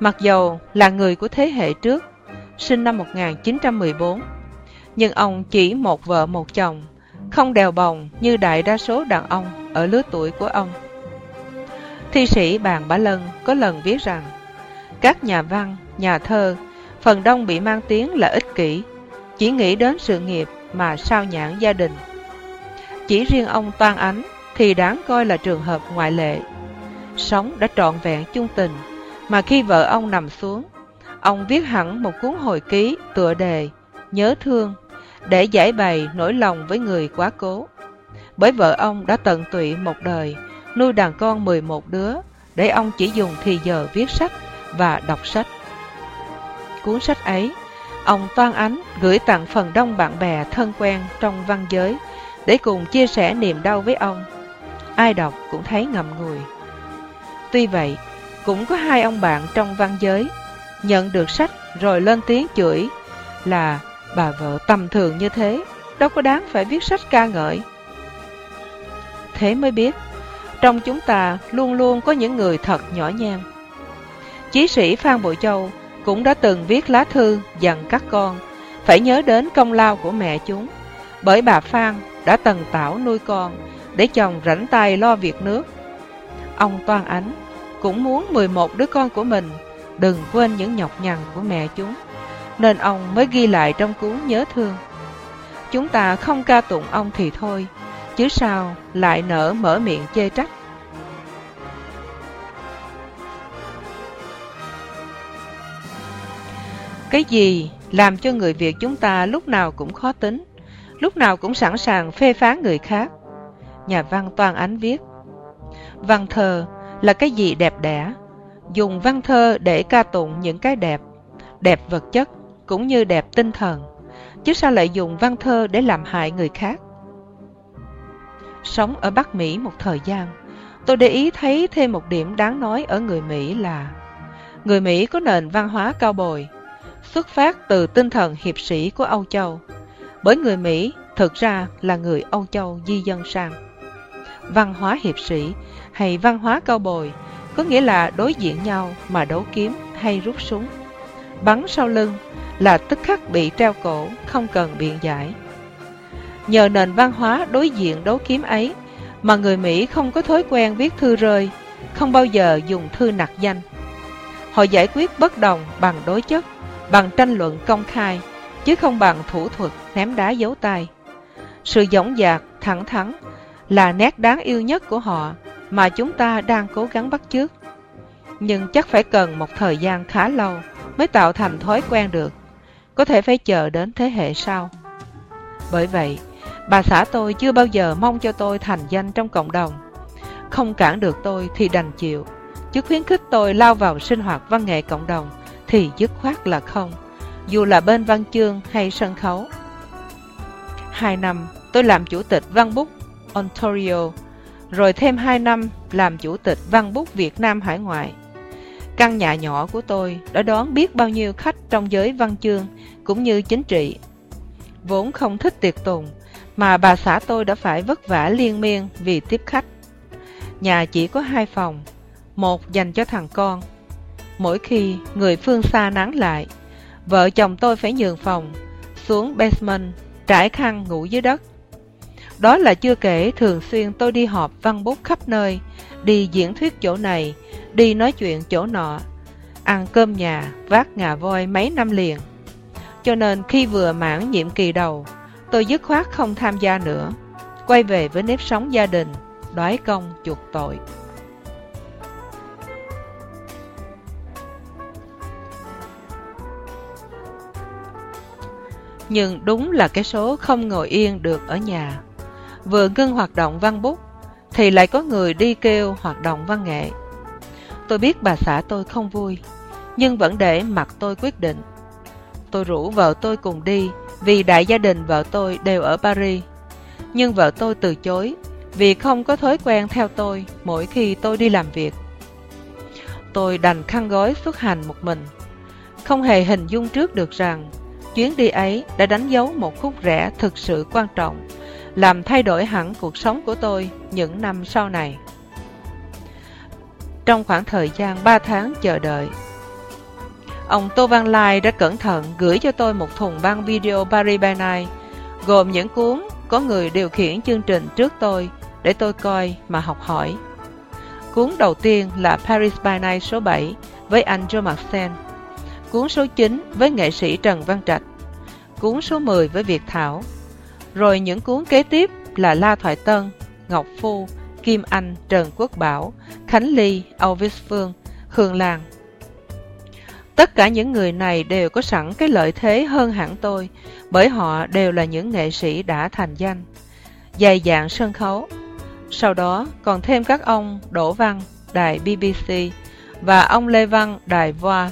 Mặc dầu là người của thế hệ trước, sinh năm 1914, nhưng ông chỉ một vợ một chồng, không đèo bồng như đại đa số đàn ông ở lứa tuổi của ông. Thi sĩ Bàn Bá Lân có lần viết rằng, các nhà văn, nhà thơ, phần đông bị mang tiếng là ích kỷ, chỉ nghĩ đến sự nghiệp mà sao nhãn gia đình. Chỉ riêng ông Toan Ánh thì đáng coi là trường hợp ngoại lệ sống đã trọn vẹn chung tình, mà khi vợ ông nằm xuống, ông viết hẳn một cuốn hồi ký tựa đề Nhớ thương để giải bày nỗi lòng với người quá cố. Bởi vợ ông đã tận tụy một đời, nuôi đàn con 11 đứa, để ông chỉ dùng thì giờ viết sách và đọc sách. Cuốn sách ấy, ông Toan Ánh gửi tặng phần đông bạn bè thân quen trong văn giới để cùng chia sẻ niềm đau với ông. Ai đọc cũng thấy ngậm ngùi. Tuy vậy, cũng có hai ông bạn trong văn giới nhận được sách rồi lên tiếng chửi là bà vợ tầm thường như thế, đâu có đáng phải viết sách ca ngợi. Thế mới biết, trong chúng ta luôn luôn có những người thật nhỏ nhen Chí sĩ Phan Bội Châu cũng đã từng viết lá thư dặn các con phải nhớ đến công lao của mẹ chúng, bởi bà Phan đã tần tảo nuôi con để chồng rảnh tay lo việc nước Ông Toan Ánh cũng muốn 11 đứa con của mình đừng quên những nhọc nhằn của mẹ chúng, nên ông mới ghi lại trong cuốn nhớ thương. Chúng ta không ca tụng ông thì thôi, chứ sao lại nở mở miệng chê trách. Cái gì làm cho người Việt chúng ta lúc nào cũng khó tính, lúc nào cũng sẵn sàng phê phán người khác? Nhà văn Toàn Ánh viết, Văn thơ là cái gì đẹp đẽ, dùng văn thơ để ca tụng những cái đẹp, đẹp vật chất cũng như đẹp tinh thần, chứ sao lại dùng văn thơ để làm hại người khác? Sống ở Bắc Mỹ một thời gian, tôi để ý thấy thêm một điểm đáng nói ở người Mỹ là người Mỹ có nền văn hóa cao bồi, xuất phát từ tinh thần hiệp sĩ của Âu Châu, bởi người Mỹ thực ra là người Âu Châu di dân sang. Văn hóa hiệp sĩ hay văn hóa cao bồi có nghĩa là đối diện nhau mà đấu kiếm hay rút súng. Bắn sau lưng là tức khắc bị treo cổ, không cần biện giải. Nhờ nền văn hóa đối diện đấu kiếm ấy mà người Mỹ không có thói quen viết thư rơi, không bao giờ dùng thư nặc danh. Họ giải quyết bất đồng bằng đối chất, bằng tranh luận công khai, chứ không bằng thủ thuật ném đá giấu tay. Sự dõng dạc, thẳng thắn là nét đáng yêu nhất của họ mà chúng ta đang cố gắng bắt chước. Nhưng chắc phải cần một thời gian khá lâu mới tạo thành thói quen được, có thể phải chờ đến thế hệ sau. Bởi vậy, bà xã tôi chưa bao giờ mong cho tôi thành danh trong cộng đồng. Không cản được tôi thì đành chịu, chứ khuyến khích tôi lao vào sinh hoạt văn nghệ cộng đồng thì dứt khoát là không, dù là bên văn chương hay sân khấu. Hai năm, tôi làm chủ tịch văn bút Ontario, rồi thêm 2 năm làm chủ tịch văn bút Việt Nam hải ngoại. Căn nhà nhỏ của tôi đã đón biết bao nhiêu khách trong giới văn chương cũng như chính trị. Vốn không thích tiệc tùng, mà bà xã tôi đã phải vất vả liên miên vì tiếp khách. Nhà chỉ có hai phòng, một dành cho thằng con. Mỗi khi người phương xa nắng lại, vợ chồng tôi phải nhường phòng, xuống basement, trải khăn ngủ dưới đất. Đó là chưa kể thường xuyên tôi đi họp văn bút khắp nơi, đi diễn thuyết chỗ này, đi nói chuyện chỗ nọ, ăn cơm nhà, vác ngà voi mấy năm liền. Cho nên khi vừa mãn nhiệm kỳ đầu, tôi dứt khoát không tham gia nữa, quay về với nếp sống gia đình, đói công chuộc tội. Nhưng đúng là cái số không ngồi yên được ở nhà vừa ngưng hoạt động văn bút, thì lại có người đi kêu hoạt động văn nghệ. Tôi biết bà xã tôi không vui, nhưng vẫn để mặc tôi quyết định. Tôi rủ vợ tôi cùng đi vì đại gia đình vợ tôi đều ở paris. Nhưng vợ tôi từ chối vì không có thói quen theo tôi mỗi khi tôi đi làm việc. Tôi đành khăn gói xuất hành một mình. Không hề hình dung trước được rằng chuyến đi ấy đã đánh dấu một khúc rẽ thực sự quan trọng làm thay đổi hẳn cuộc sống của tôi những năm sau này. Trong khoảng thời gian 3 tháng chờ đợi, ông Tô Văn Lai đã cẩn thận gửi cho tôi một thùng băng video Paris by Night, gồm những cuốn có người điều khiển chương trình trước tôi để tôi coi mà học hỏi. Cuốn đầu tiên là Paris by Night số 7 với anh Joe Marcel, cuốn số 9 với nghệ sĩ Trần Văn Trạch, cuốn số 10 với Việt Thảo, rồi những cuốn kế tiếp là La Thoại Tân, Ngọc Phu, Kim Anh, Trần Quốc Bảo, Khánh Ly, Âu Viết Phương, Hương Lan. Tất cả những người này đều có sẵn cái lợi thế hơn hẳn tôi, bởi họ đều là những nghệ sĩ đã thành danh, dày dạng sân khấu. Sau đó còn thêm các ông Đỗ Văn, đài BBC, và ông Lê Văn, đài VOA,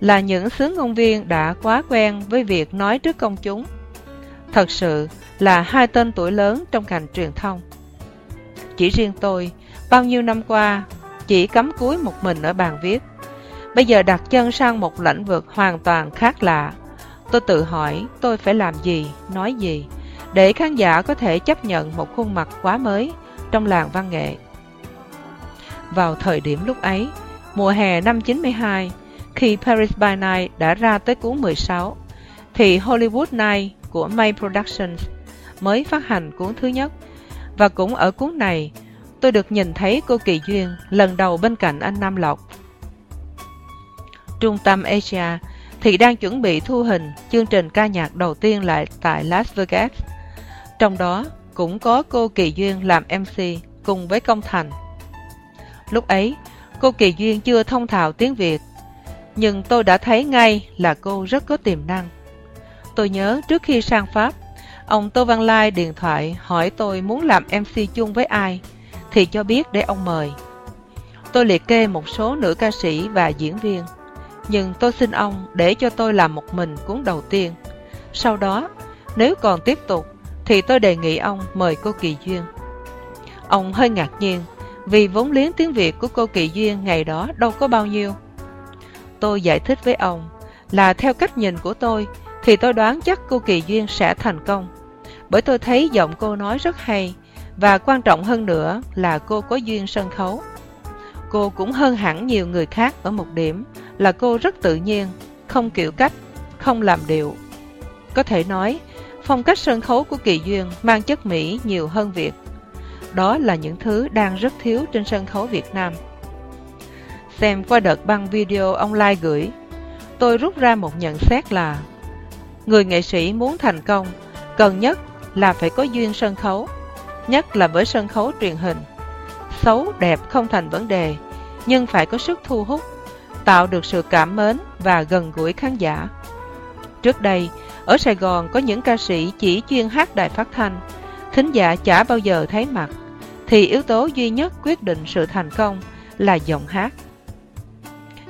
là những sướng ngôn viên đã quá quen với việc nói trước công chúng. Thật sự, là hai tên tuổi lớn trong ngành truyền thông. Chỉ riêng tôi, bao nhiêu năm qua, chỉ cắm cúi một mình ở bàn viết. Bây giờ đặt chân sang một lĩnh vực hoàn toàn khác lạ. Tôi tự hỏi tôi phải làm gì, nói gì, để khán giả có thể chấp nhận một khuôn mặt quá mới trong làng văn nghệ. Vào thời điểm lúc ấy, mùa hè năm 92, khi Paris by Night đã ra tới cuốn 16, thì Hollywood Night của May Productions mới phát hành cuốn thứ nhất. Và cũng ở cuốn này, tôi được nhìn thấy cô Kỳ Duyên lần đầu bên cạnh anh Nam Lộc. Trung tâm Asia thì đang chuẩn bị thu hình chương trình ca nhạc đầu tiên lại tại Las Vegas. Trong đó cũng có cô Kỳ Duyên làm MC cùng với Công Thành. Lúc ấy, cô Kỳ Duyên chưa thông thạo tiếng Việt, nhưng tôi đã thấy ngay là cô rất có tiềm năng. Tôi nhớ trước khi sang Pháp, ông Tô Văn Lai điện thoại hỏi tôi muốn làm MC chung với ai, thì cho biết để ông mời. Tôi liệt kê một số nữ ca sĩ và diễn viên, nhưng tôi xin ông để cho tôi làm một mình cuốn đầu tiên. Sau đó, nếu còn tiếp tục, thì tôi đề nghị ông mời cô Kỳ Duyên. Ông hơi ngạc nhiên, vì vốn liếng tiếng Việt của cô Kỳ Duyên ngày đó đâu có bao nhiêu. Tôi giải thích với ông là theo cách nhìn của tôi thì tôi đoán chắc cô Kỳ Duyên sẽ thành công. Bởi tôi thấy giọng cô nói rất hay và quan trọng hơn nữa là cô có duyên sân khấu. Cô cũng hơn hẳn nhiều người khác ở một điểm là cô rất tự nhiên, không kiểu cách, không làm điệu. Có thể nói, phong cách sân khấu của Kỳ Duyên mang chất Mỹ nhiều hơn Việt. Đó là những thứ đang rất thiếu trên sân khấu Việt Nam. Xem qua đợt băng video ông Lai gửi, tôi rút ra một nhận xét là Người nghệ sĩ muốn thành công, cần nhất là phải có duyên sân khấu, nhất là với sân khấu truyền hình. Xấu, đẹp không thành vấn đề, nhưng phải có sức thu hút, tạo được sự cảm mến và gần gũi khán giả. Trước đây, ở Sài Gòn có những ca sĩ chỉ chuyên hát đài phát thanh, thính giả chả bao giờ thấy mặt, thì yếu tố duy nhất quyết định sự thành công là giọng hát.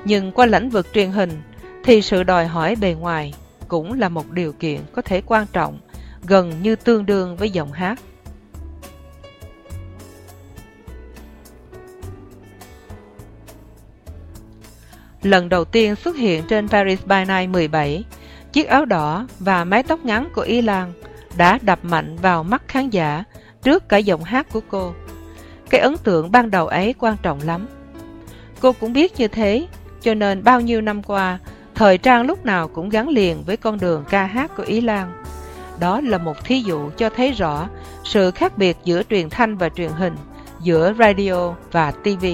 Nhưng qua lĩnh vực truyền hình, thì sự đòi hỏi bề ngoài cũng là một điều kiện có thể quan trọng, gần như tương đương với giọng hát. Lần đầu tiên xuất hiện trên Paris by Night 17, chiếc áo đỏ và mái tóc ngắn của Y Lan đã đập mạnh vào mắt khán giả trước cả giọng hát của cô. Cái ấn tượng ban đầu ấy quan trọng lắm. Cô cũng biết như thế, cho nên bao nhiêu năm qua, thời trang lúc nào cũng gắn liền với con đường ca hát của Ý Lan. Đó là một thí dụ cho thấy rõ sự khác biệt giữa truyền thanh và truyền hình, giữa radio và TV.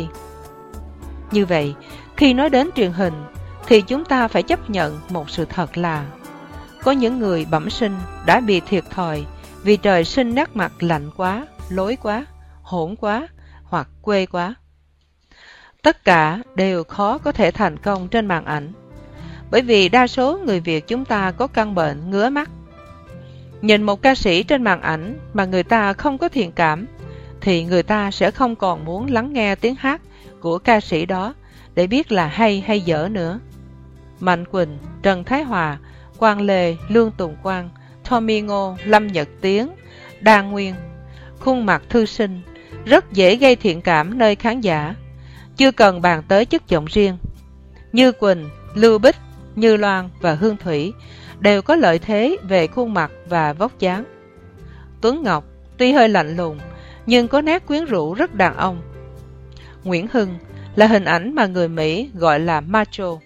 Như vậy, khi nói đến truyền hình, thì chúng ta phải chấp nhận một sự thật là có những người bẩm sinh đã bị thiệt thòi vì trời sinh nét mặt lạnh quá, lối quá, hỗn quá hoặc quê quá. Tất cả đều khó có thể thành công trên màn ảnh, bởi vì đa số người Việt chúng ta có căn bệnh ngứa mắt. Nhìn một ca sĩ trên màn ảnh mà người ta không có thiện cảm, thì người ta sẽ không còn muốn lắng nghe tiếng hát của ca sĩ đó để biết là hay hay dở nữa. Mạnh Quỳnh, Trần Thái Hòa, Quang Lê, Lương Tùng Quang, Tommy Ngô, Lâm Nhật Tiến, Đa Nguyên, khuôn mặt thư sinh, rất dễ gây thiện cảm nơi khán giả, chưa cần bàn tới chất giọng riêng. Như Quỳnh, Lưu Bích, như Loan và Hương Thủy đều có lợi thế về khuôn mặt và vóc dáng. Tuấn Ngọc tuy hơi lạnh lùng, nhưng có nét quyến rũ rất đàn ông. Nguyễn Hưng là hình ảnh mà người Mỹ gọi là macho,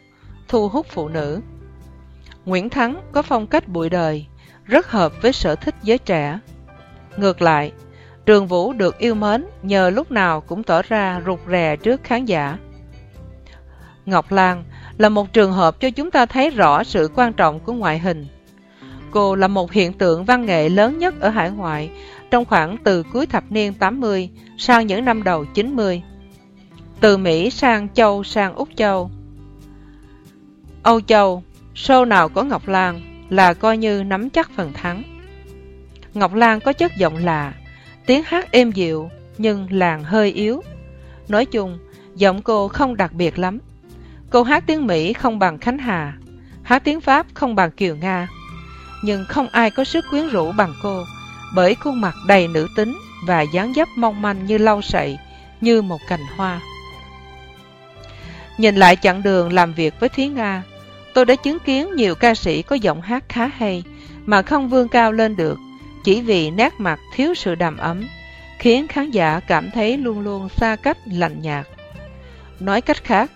thu hút phụ nữ. Nguyễn Thắng có phong cách bụi đời, rất hợp với sở thích giới trẻ. Ngược lại, Trường Vũ được yêu mến nhờ lúc nào cũng tỏ ra rụt rè trước khán giả. Ngọc Lan là một trường hợp cho chúng ta thấy rõ sự quan trọng của ngoại hình. Cô là một hiện tượng văn nghệ lớn nhất ở hải ngoại trong khoảng từ cuối thập niên 80 sang những năm đầu 90. Từ Mỹ sang Châu sang Úc Châu. Âu Châu, show nào có Ngọc Lan là coi như nắm chắc phần thắng. Ngọc Lan có chất giọng lạ, tiếng hát êm dịu nhưng làng hơi yếu. Nói chung, giọng cô không đặc biệt lắm. Cô hát tiếng Mỹ không bằng Khánh Hà, hát tiếng Pháp không bằng Kiều Nga. Nhưng không ai có sức quyến rũ bằng cô, bởi khuôn mặt đầy nữ tính và dáng dấp mong manh như lau sậy, như một cành hoa. Nhìn lại chặng đường làm việc với Thúy Nga, tôi đã chứng kiến nhiều ca sĩ có giọng hát khá hay mà không vươn cao lên được chỉ vì nét mặt thiếu sự đàm ấm, khiến khán giả cảm thấy luôn luôn xa cách lạnh nhạt. Nói cách khác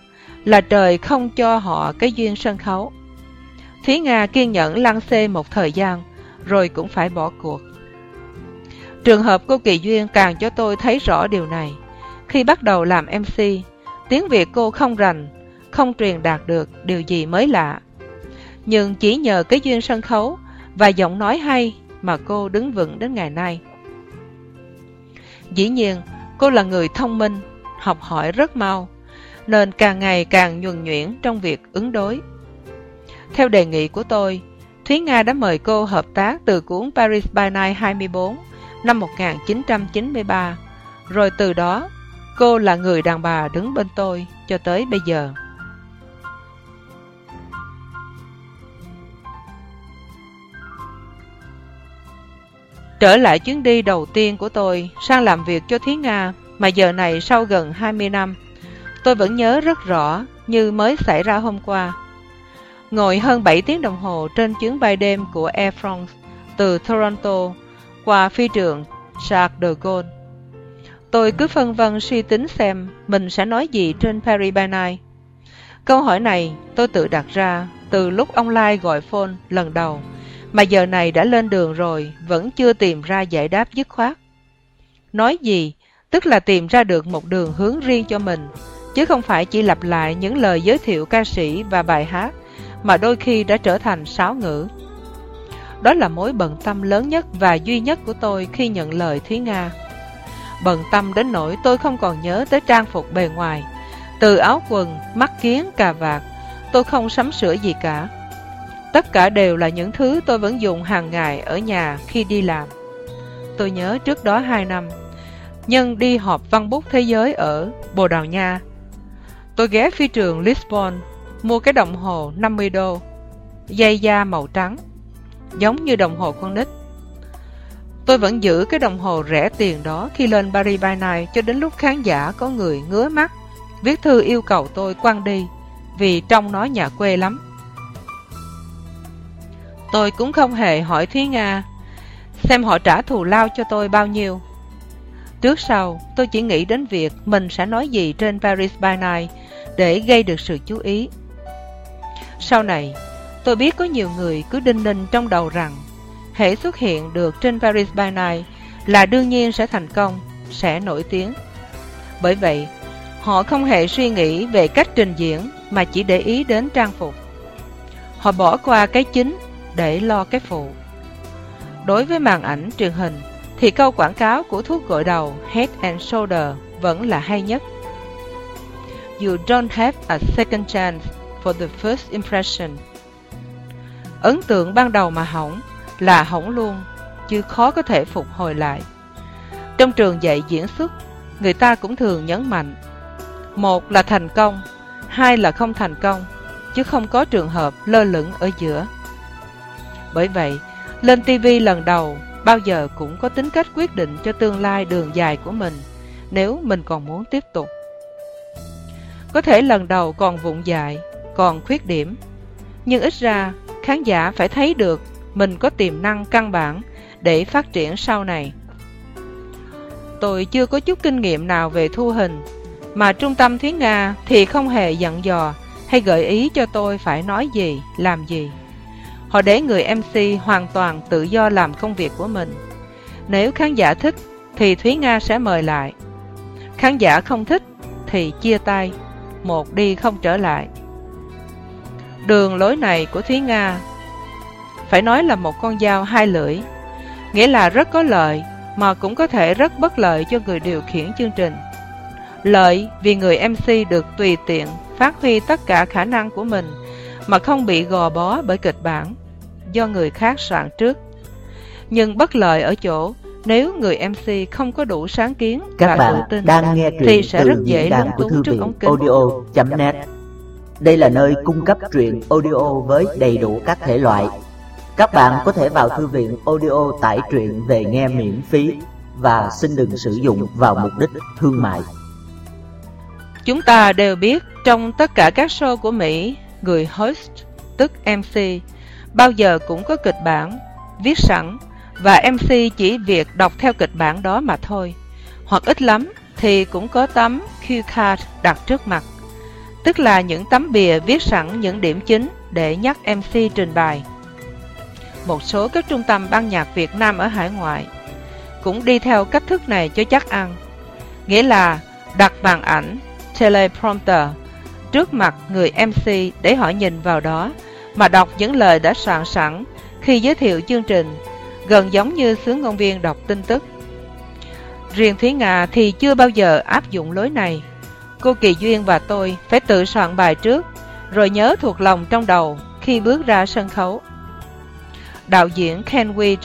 là trời không cho họ cái duyên sân khấu. Thúy Nga kiên nhẫn lăn xê một thời gian, rồi cũng phải bỏ cuộc. Trường hợp cô Kỳ Duyên càng cho tôi thấy rõ điều này. Khi bắt đầu làm MC, tiếng Việt cô không rành, không truyền đạt được điều gì mới lạ. Nhưng chỉ nhờ cái duyên sân khấu và giọng nói hay mà cô đứng vững đến ngày nay. Dĩ nhiên, cô là người thông minh, học hỏi rất mau, nên càng ngày càng nhuần nhuyễn trong việc ứng đối. Theo đề nghị của tôi, Thúy Nga đã mời cô hợp tác từ cuốn Paris by Night 24 năm 1993, rồi từ đó cô là người đàn bà đứng bên tôi cho tới bây giờ. Trở lại chuyến đi đầu tiên của tôi sang làm việc cho Thúy Nga mà giờ này sau gần 20 năm, tôi vẫn nhớ rất rõ như mới xảy ra hôm qua. Ngồi hơn 7 tiếng đồng hồ trên chuyến bay đêm của Air France từ Toronto qua phi trường Charles de Gaulle. Tôi cứ phân vân suy tính xem mình sẽ nói gì trên Paris by Night. Câu hỏi này tôi tự đặt ra từ lúc ông Lai gọi phone lần đầu, mà giờ này đã lên đường rồi vẫn chưa tìm ra giải đáp dứt khoát. Nói gì, tức là tìm ra được một đường hướng riêng cho mình, chứ không phải chỉ lặp lại những lời giới thiệu ca sĩ và bài hát mà đôi khi đã trở thành sáo ngữ. Đó là mối bận tâm lớn nhất và duy nhất của tôi khi nhận lời Thúy Nga. Bận tâm đến nỗi tôi không còn nhớ tới trang phục bề ngoài. Từ áo quần, mắt kiến, cà vạt, tôi không sắm sửa gì cả. Tất cả đều là những thứ tôi vẫn dùng hàng ngày ở nhà khi đi làm. Tôi nhớ trước đó 2 năm, nhân đi họp văn bút thế giới ở Bồ Đào Nha. Tôi ghé phi trường Lisbon, mua cái đồng hồ 50 đô, dây da màu trắng, giống như đồng hồ con nít. Tôi vẫn giữ cái đồng hồ rẻ tiền đó khi lên Paris by Night cho đến lúc khán giả có người ngứa mắt, viết thư yêu cầu tôi quăng đi, vì trong nó nhà quê lắm. Tôi cũng không hề hỏi Thúy Nga xem họ trả thù lao cho tôi bao nhiêu. Trước sau, tôi chỉ nghĩ đến việc mình sẽ nói gì trên Paris by Night để gây được sự chú ý. Sau này, tôi biết có nhiều người cứ đinh ninh trong đầu rằng hễ xuất hiện được trên Paris by Night là đương nhiên sẽ thành công, sẽ nổi tiếng. Bởi vậy, họ không hề suy nghĩ về cách trình diễn mà chỉ để ý đến trang phục. Họ bỏ qua cái chính để lo cái phụ. Đối với màn ảnh truyền hình, thì câu quảng cáo của thuốc gội đầu Head and Shoulder vẫn là hay nhất. You don't have a second chance for the first impression. Ấn tượng ban đầu mà hỏng là hỏng luôn, chứ khó có thể phục hồi lại. Trong trường dạy diễn xuất, người ta cũng thường nhấn mạnh một là thành công, hai là không thành công, chứ không có trường hợp lơ lửng ở giữa. Bởi vậy, lên TV lần đầu bao giờ cũng có tính cách quyết định cho tương lai đường dài của mình nếu mình còn muốn tiếp tục. Có thể lần đầu còn vụng dại, còn khuyết điểm, nhưng ít ra khán giả phải thấy được mình có tiềm năng căn bản để phát triển sau này. Tôi chưa có chút kinh nghiệm nào về thu hình, mà trung tâm Thúy Nga thì không hề dặn dò hay gợi ý cho tôi phải nói gì, làm gì. Họ để người MC hoàn toàn tự do làm công việc của mình. Nếu khán giả thích thì Thúy Nga sẽ mời lại. Khán giả không thích thì chia tay, một đi không trở lại. Đường lối này của Thúy Nga phải nói là một con dao hai lưỡi, nghĩa là rất có lợi mà cũng có thể rất bất lợi cho người điều khiển chương trình. Lợi vì người MC được tùy tiện phát huy tất cả khả năng của mình mà không bị gò bó bởi kịch bản do người khác soạn trước. Nhưng bất lợi ở chỗ nếu người MC không có đủ sáng kiến Các và bạn tin đang nghe truyện thì sẽ từ rất dễ lúng của thư viện audio.net Đây là nơi cung cấp truyện audio với đầy đủ các thể loại. Các bạn có thể vào thư viện audio tải truyện về nghe miễn phí và xin đừng sử dụng vào mục đích thương mại. Chúng ta đều biết trong tất cả các show của Mỹ, người host, tức MC, bao giờ cũng có kịch bản, viết sẵn, và MC chỉ việc đọc theo kịch bản đó mà thôi. Hoặc ít lắm thì cũng có tấm cue card đặt trước mặt, tức là những tấm bìa viết sẵn những điểm chính để nhắc MC trình bày. Một số các trung tâm ban nhạc Việt Nam ở hải ngoại cũng đi theo cách thức này cho chắc ăn, nghĩa là đặt màn ảnh teleprompter trước mặt người MC để họ nhìn vào đó mà đọc những lời đã soạn sẵn khi giới thiệu chương trình, gần giống như sướng ngôn viên đọc tin tức. Riêng Thúy Nga thì chưa bao giờ áp dụng lối này. Cô Kỳ Duyên và tôi phải tự soạn bài trước, rồi nhớ thuộc lòng trong đầu khi bước ra sân khấu. Đạo diễn Ken Weed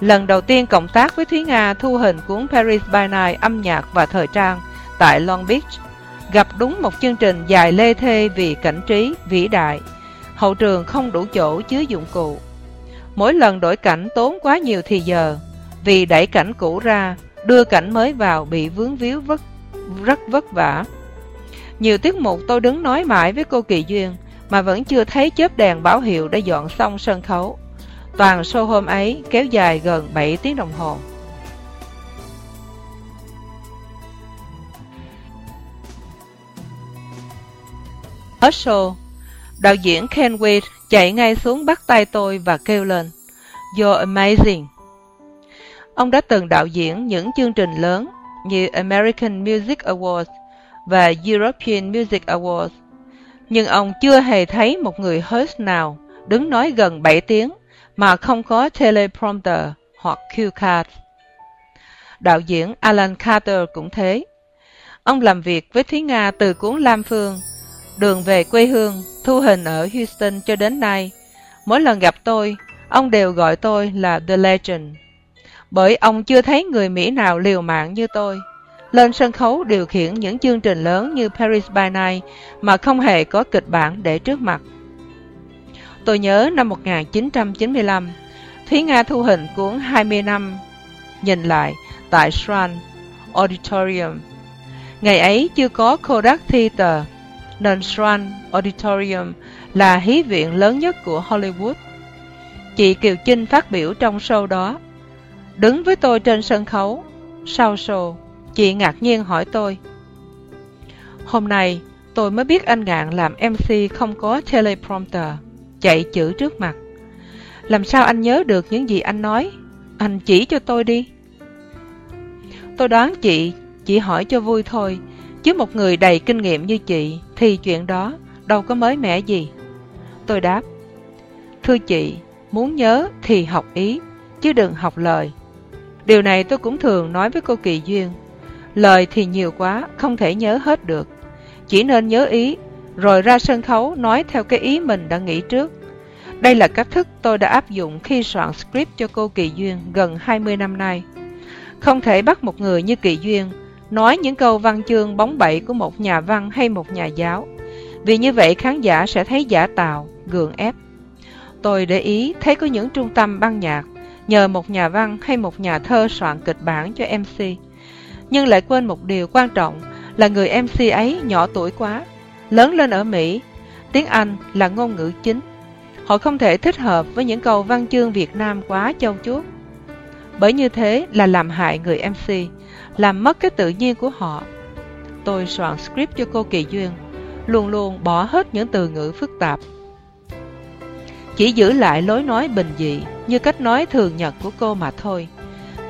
lần đầu tiên cộng tác với Thúy Nga thu hình cuốn Paris by Night âm nhạc và thời trang tại Long Beach, gặp đúng một chương trình dài lê thê vì cảnh trí vĩ đại. Hậu trường không đủ chỗ chứa dụng cụ. Mỗi lần đổi cảnh tốn quá nhiều thì giờ, vì đẩy cảnh cũ ra, đưa cảnh mới vào bị vướng víu vất, rất vất vả. Nhiều tiết mục tôi đứng nói mãi với cô Kỳ Duyên, mà vẫn chưa thấy chớp đèn báo hiệu đã dọn xong sân khấu. Toàn show hôm ấy kéo dài gần 7 tiếng đồng hồ. Hết show, đạo diễn Ken Wade chạy ngay xuống bắt tay tôi và kêu lên You're amazing. Ông đã từng đạo diễn những chương trình lớn như American Music Awards và European Music Awards, nhưng ông chưa hề thấy một người host nào đứng nói gần 7 tiếng mà không có teleprompter hoặc cue card. Đạo diễn Alan Carter cũng thế. Ông làm việc với Thúy Nga từ cuốn Lam Phương, đường về quê hương, thu hình ở Houston cho đến nay. Mỗi lần gặp tôi, ông đều gọi tôi là The Legend. Bởi ông chưa thấy người Mỹ nào liều mạng như tôi. Lên sân khấu điều khiển những chương trình lớn như Paris by Night mà không hề có kịch bản để trước mặt. Tôi nhớ năm 1995, Thúy Nga thu hình cuốn 20 năm nhìn lại tại Shrine Auditorium. Ngày ấy chưa có Kodak Theater, nên Auditorium là hí viện lớn nhất của Hollywood. Chị Kiều Trinh phát biểu trong show đó. Đứng với tôi trên sân khấu, sau show, chị ngạc nhiên hỏi tôi. Hôm nay, tôi mới biết anh Ngạn làm MC không có teleprompter chạy chữ trước mặt. Làm sao anh nhớ được những gì anh nói? Anh chỉ cho tôi đi. Tôi đoán chị, chỉ hỏi cho vui thôi, chứ một người đầy kinh nghiệm như chị thì chuyện đó đâu có mới mẻ gì. Tôi đáp, thưa chị, muốn nhớ thì học ý, chứ đừng học lời. Điều này tôi cũng thường nói với cô Kỳ Duyên. Lời thì nhiều quá, không thể nhớ hết được. Chỉ nên nhớ ý rồi ra sân khấu nói theo cái ý mình đã nghĩ trước. Đây là cách thức tôi đã áp dụng khi soạn script cho cô Kỳ Duyên gần 20 năm nay. Không thể bắt một người như Kỳ Duyên nói những câu văn chương bóng bẩy của một nhà văn hay một nhà giáo, vì như vậy khán giả sẽ thấy giả tạo, gượng ép. Tôi để ý thấy có những trung tâm ban nhạc nhờ một nhà văn hay một nhà thơ soạn kịch bản cho MC, nhưng lại quên một điều quan trọng là người MC ấy nhỏ tuổi quá, Lớn lên ở Mỹ, tiếng Anh là ngôn ngữ chính. Họ không thể thích hợp với những câu văn chương Việt Nam quá châu chuốt. Bởi như thế là làm hại người MC, làm mất cái tự nhiên của họ. Tôi soạn script cho cô Kỳ Duyên, luôn luôn bỏ hết những từ ngữ phức tạp. Chỉ giữ lại lối nói bình dị như cách nói thường nhật của cô mà thôi.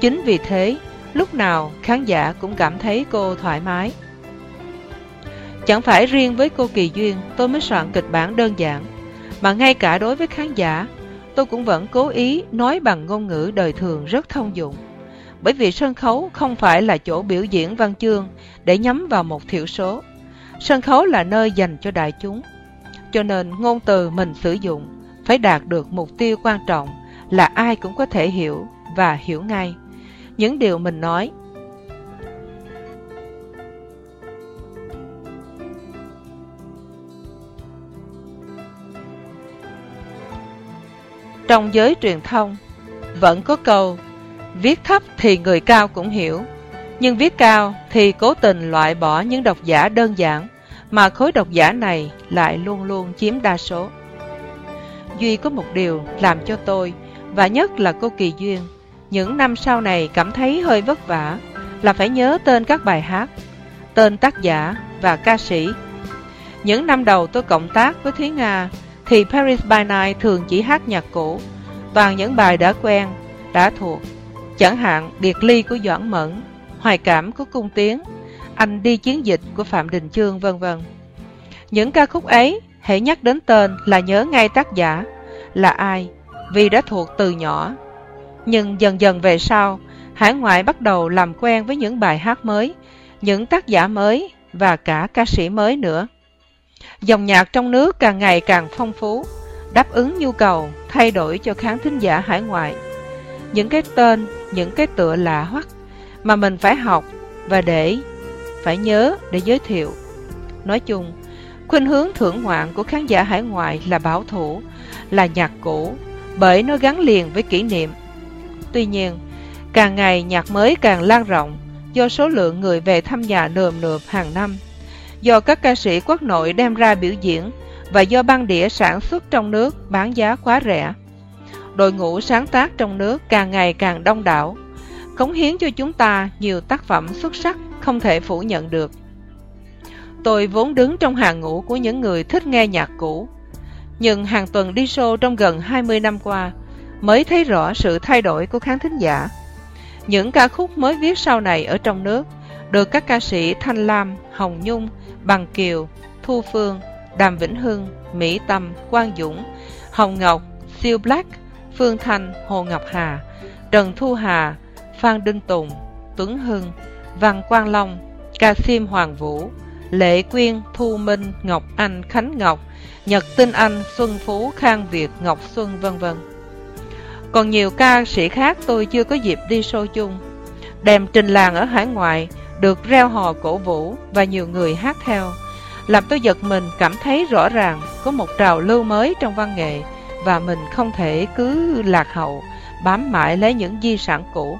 Chính vì thế, lúc nào khán giả cũng cảm thấy cô thoải mái. Chẳng phải riêng với cô Kỳ Duyên tôi mới soạn kịch bản đơn giản, mà ngay cả đối với khán giả, tôi cũng vẫn cố ý nói bằng ngôn ngữ đời thường rất thông dụng. Bởi vì sân khấu không phải là chỗ biểu diễn văn chương để nhắm vào một thiểu số. Sân khấu là nơi dành cho đại chúng. Cho nên ngôn từ mình sử dụng phải đạt được mục tiêu quan trọng là ai cũng có thể hiểu và hiểu ngay. Những điều mình nói Trong giới truyền thông, vẫn có câu Viết thấp thì người cao cũng hiểu, nhưng viết cao thì cố tình loại bỏ những độc giả đơn giản, mà khối độc giả này lại luôn luôn chiếm đa số. Duy có một điều làm cho tôi, và nhất là cô Kỳ Duyên, những năm sau này cảm thấy hơi vất vả, là phải nhớ tên các bài hát, tên tác giả và ca sĩ. Những năm đầu tôi cộng tác với Thúy Nga thì Paris by Night thường chỉ hát nhạc cũ, toàn những bài đã quen, đã thuộc. Chẳng hạn Điệt Ly của Doãn Mẫn, Hoài Cảm của Cung Tiến, Anh đi chiến dịch của Phạm Đình Chương vân vân. Những ca khúc ấy, hãy nhắc đến tên là nhớ ngay tác giả, là ai, vì đã thuộc từ nhỏ. Nhưng dần dần về sau, hải ngoại bắt đầu làm quen với những bài hát mới, những tác giả mới và cả ca sĩ mới nữa. Dòng nhạc trong nước càng ngày càng phong phú, đáp ứng nhu cầu, thay đổi cho khán thính giả hải ngoại. Những cái tên, những cái tựa lạ hoắc mà mình phải học và để phải nhớ để giới thiệu. Nói chung, khuynh hướng thưởng ngoạn của khán giả hải ngoại là bảo thủ, là nhạc cũ, bởi nó gắn liền với kỷ niệm. Tuy nhiên, càng ngày nhạc mới càng lan rộng do số lượng người về thăm nhà nườm nượp hàng năm, do các ca sĩ quốc nội đem ra biểu diễn và do băng đĩa sản xuất trong nước bán giá quá rẻ. Đội ngũ sáng tác trong nước càng ngày càng đông đảo, cống hiến cho chúng ta nhiều tác phẩm xuất sắc không thể phủ nhận được. Tôi vốn đứng trong hàng ngũ của những người thích nghe nhạc cũ, nhưng hàng tuần đi show trong gần 20 năm qua mới thấy rõ sự thay đổi của khán thính giả. Những ca khúc mới viết sau này ở trong nước được các ca sĩ Thanh Lam, Hồng Nhung, Bằng Kiều, Thu Phương, Đàm Vĩnh Hưng, Mỹ Tâm, Quang Dũng, Hồng Ngọc, Siêu Black, Phương Thanh, Hồ Ngọc Hà, Trần Thu Hà, Phan Đinh Tùng, Tuấn Hưng, Văn Quang Long, Ca Sim Hoàng Vũ, Lệ Quyên, Thu Minh, Ngọc Anh, Khánh Ngọc, Nhật Tinh Anh, Xuân Phú, Khang Việt, Ngọc Xuân, vân vân. Còn nhiều ca sĩ khác tôi chưa có dịp đi show chung. Đèm trình làng ở hải ngoại được reo hò cổ vũ và nhiều người hát theo, làm tôi giật mình cảm thấy rõ ràng có một trào lưu mới trong văn nghệ và mình không thể cứ lạc hậu, bám mãi lấy những di sản cũ.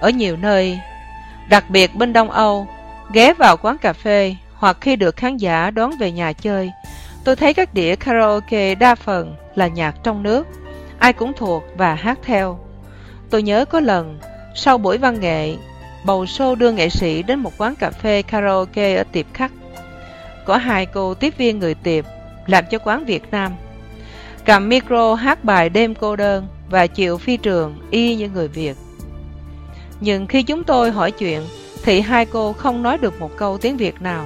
Ở nhiều nơi, đặc biệt bên Đông Âu, ghé vào quán cà phê hoặc khi được khán giả đón về nhà chơi, tôi thấy các đĩa karaoke đa phần là nhạc trong nước, ai cũng thuộc và hát theo. Tôi nhớ có lần, sau buổi văn nghệ, bầu show đưa nghệ sĩ đến một quán cà phê karaoke ở tiệp khắc. Có hai cô tiếp viên người tiệp làm cho quán Việt Nam. Cầm micro hát bài đêm cô đơn và chịu phi trường y như người Việt. Nhưng khi chúng tôi hỏi chuyện thì hai cô không nói được một câu tiếng Việt nào.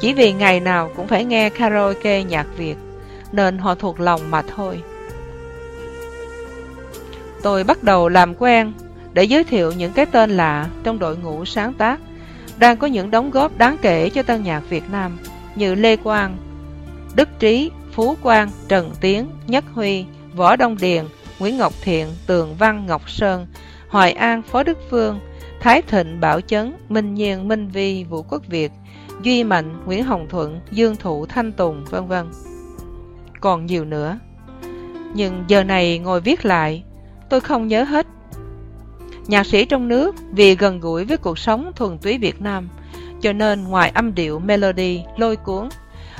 Chỉ vì ngày nào cũng phải nghe karaoke nhạc Việt, nên họ thuộc lòng mà thôi. Tôi bắt đầu làm quen để giới thiệu những cái tên lạ trong đội ngũ sáng tác, đang có những đóng góp đáng kể cho tân nhạc Việt Nam như Lê Quang, Đức Trí, Phú Quang, Trần Tiến, Nhất Huy, Võ Đông Điền, Nguyễn Ngọc Thiện, Tường Văn, Ngọc Sơn, Hoài An, Phó Đức Phương, Thái Thịnh, Bảo Chấn, Minh Nhiên, Minh Vi, Vũ Quốc Việt, Duy Mạnh, Nguyễn Hồng Thuận, Dương Thụ, Thanh Tùng, vân vân. Còn nhiều nữa. Nhưng giờ này ngồi viết lại, tôi không nhớ hết. Nhạc sĩ trong nước vì gần gũi với cuộc sống thuần túy Việt Nam, cho nên ngoài âm điệu melody lôi cuốn,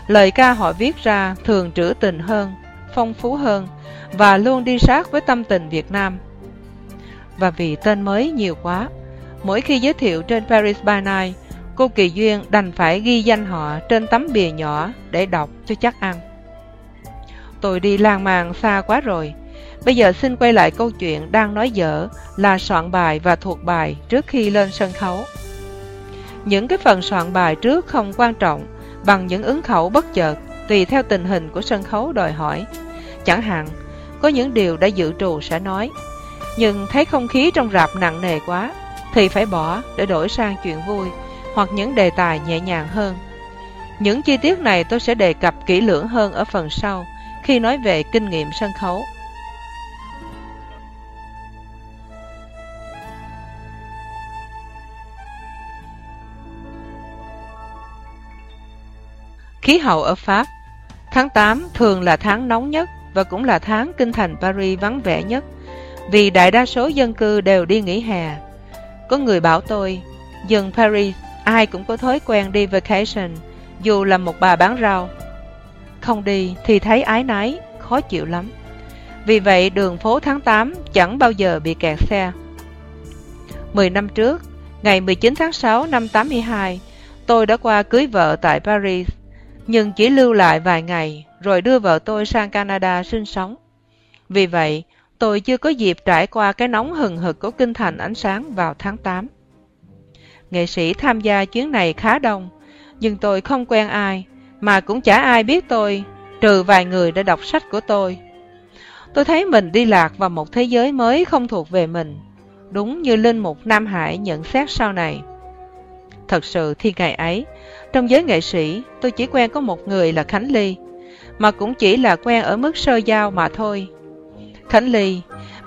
lời ca họ viết ra thường trữ tình hơn, phong phú hơn và luôn đi sát với tâm tình Việt Nam. Và vì tên mới nhiều quá, Mỗi khi giới thiệu trên Paris by Night, cô Kỳ Duyên đành phải ghi danh họ trên tấm bìa nhỏ để đọc cho chắc ăn. Tôi đi lang màng xa quá rồi. Bây giờ xin quay lại câu chuyện đang nói dở là soạn bài và thuộc bài trước khi lên sân khấu. Những cái phần soạn bài trước không quan trọng bằng những ứng khẩu bất chợt tùy theo tình hình của sân khấu đòi hỏi. Chẳng hạn, có những điều đã dự trù sẽ nói, nhưng thấy không khí trong rạp nặng nề quá thì phải bỏ để đổi sang chuyện vui hoặc những đề tài nhẹ nhàng hơn. Những chi tiết này tôi sẽ đề cập kỹ lưỡng hơn ở phần sau khi nói về kinh nghiệm sân khấu. Khí hậu ở Pháp Tháng 8 thường là tháng nóng nhất và cũng là tháng kinh thành Paris vắng vẻ nhất vì đại đa số dân cư đều đi nghỉ hè có người bảo tôi, dân Paris ai cũng có thói quen đi vacation, dù là một bà bán rau. Không đi thì thấy ái nái, khó chịu lắm. Vì vậy đường phố tháng 8 chẳng bao giờ bị kẹt xe. Mười năm trước, ngày 19 tháng 6 năm 82, tôi đã qua cưới vợ tại Paris, nhưng chỉ lưu lại vài ngày rồi đưa vợ tôi sang Canada sinh sống. Vì vậy, tôi chưa có dịp trải qua cái nóng hừng hực của kinh thành ánh sáng vào tháng 8. Nghệ sĩ tham gia chuyến này khá đông, nhưng tôi không quen ai, mà cũng chả ai biết tôi, trừ vài người đã đọc sách của tôi. Tôi thấy mình đi lạc vào một thế giới mới không thuộc về mình, đúng như Linh Mục Nam Hải nhận xét sau này. Thật sự thì ngày ấy, trong giới nghệ sĩ, tôi chỉ quen có một người là Khánh Ly, mà cũng chỉ là quen ở mức sơ giao mà thôi. Khánh Ly,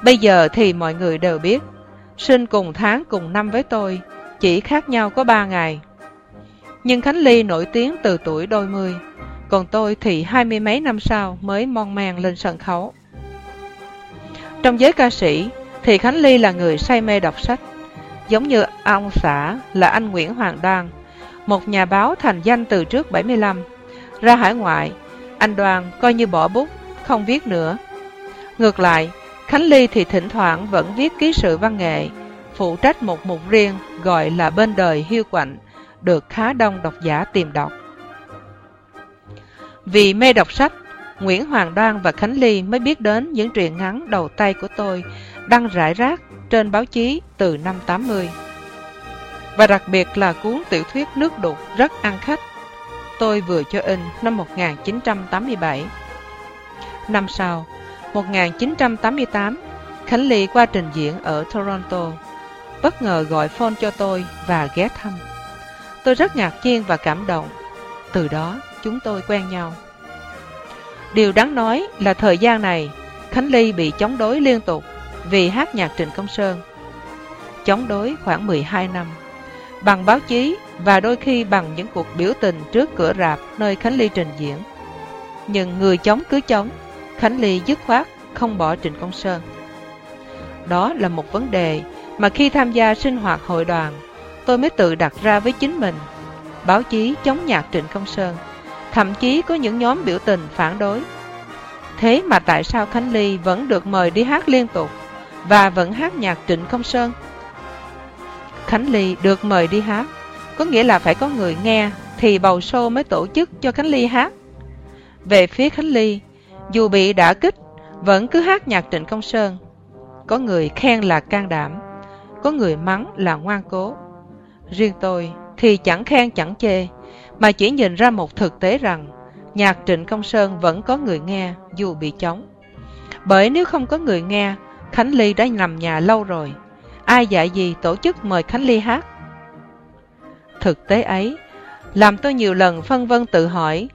bây giờ thì mọi người đều biết, sinh cùng tháng cùng năm với tôi, chỉ khác nhau có ba ngày. Nhưng Khánh Ly nổi tiếng từ tuổi đôi mươi, còn tôi thì hai mươi mấy năm sau mới mon man lên sân khấu. Trong giới ca sĩ thì Khánh Ly là người say mê đọc sách, giống như ông xã là anh Nguyễn Hoàng Đoan, một nhà báo thành danh từ trước 75. Ra hải ngoại, anh Đoan coi như bỏ bút, không viết nữa. Ngược lại, Khánh Ly thì thỉnh thoảng vẫn viết ký sự văn nghệ, phụ trách một mục riêng gọi là Bên đời hiu quạnh, được khá đông độc giả tìm đọc. Vì mê đọc sách, Nguyễn Hoàng Đoan và Khánh Ly mới biết đến những truyện ngắn đầu tay của tôi đăng rải rác trên báo chí từ năm 80. Và đặc biệt là cuốn tiểu thuyết nước đục rất ăn khách. Tôi vừa cho in năm 1987. Năm sau, 1988, Khánh Ly qua trình diễn ở Toronto, bất ngờ gọi phone cho tôi và ghé thăm. Tôi rất ngạc nhiên và cảm động. Từ đó, chúng tôi quen nhau. Điều đáng nói là thời gian này, Khánh Ly bị chống đối liên tục vì hát nhạc Trịnh Công Sơn. Chống đối khoảng 12 năm, bằng báo chí và đôi khi bằng những cuộc biểu tình trước cửa rạp nơi Khánh Ly trình diễn. Nhưng người chống cứ chống, Khánh Ly dứt khoát không bỏ Trịnh Công Sơn. Đó là một vấn đề mà khi tham gia sinh hoạt hội đoàn, tôi mới tự đặt ra với chính mình. Báo chí chống nhạc Trịnh Công Sơn, thậm chí có những nhóm biểu tình phản đối. Thế mà tại sao Khánh Ly vẫn được mời đi hát liên tục và vẫn hát nhạc Trịnh Công Sơn? Khánh Ly được mời đi hát, có nghĩa là phải có người nghe thì bầu show mới tổ chức cho Khánh Ly hát. Về phía Khánh Ly, dù bị đả kích, vẫn cứ hát nhạc Trịnh Công Sơn. Có người khen là can đảm, có người mắng là ngoan cố. Riêng tôi thì chẳng khen chẳng chê, mà chỉ nhìn ra một thực tế rằng nhạc Trịnh Công Sơn vẫn có người nghe dù bị chống. Bởi nếu không có người nghe, Khánh Ly đã nằm nhà lâu rồi. Ai dạy gì tổ chức mời Khánh Ly hát? Thực tế ấy, làm tôi nhiều lần phân vân tự hỏi.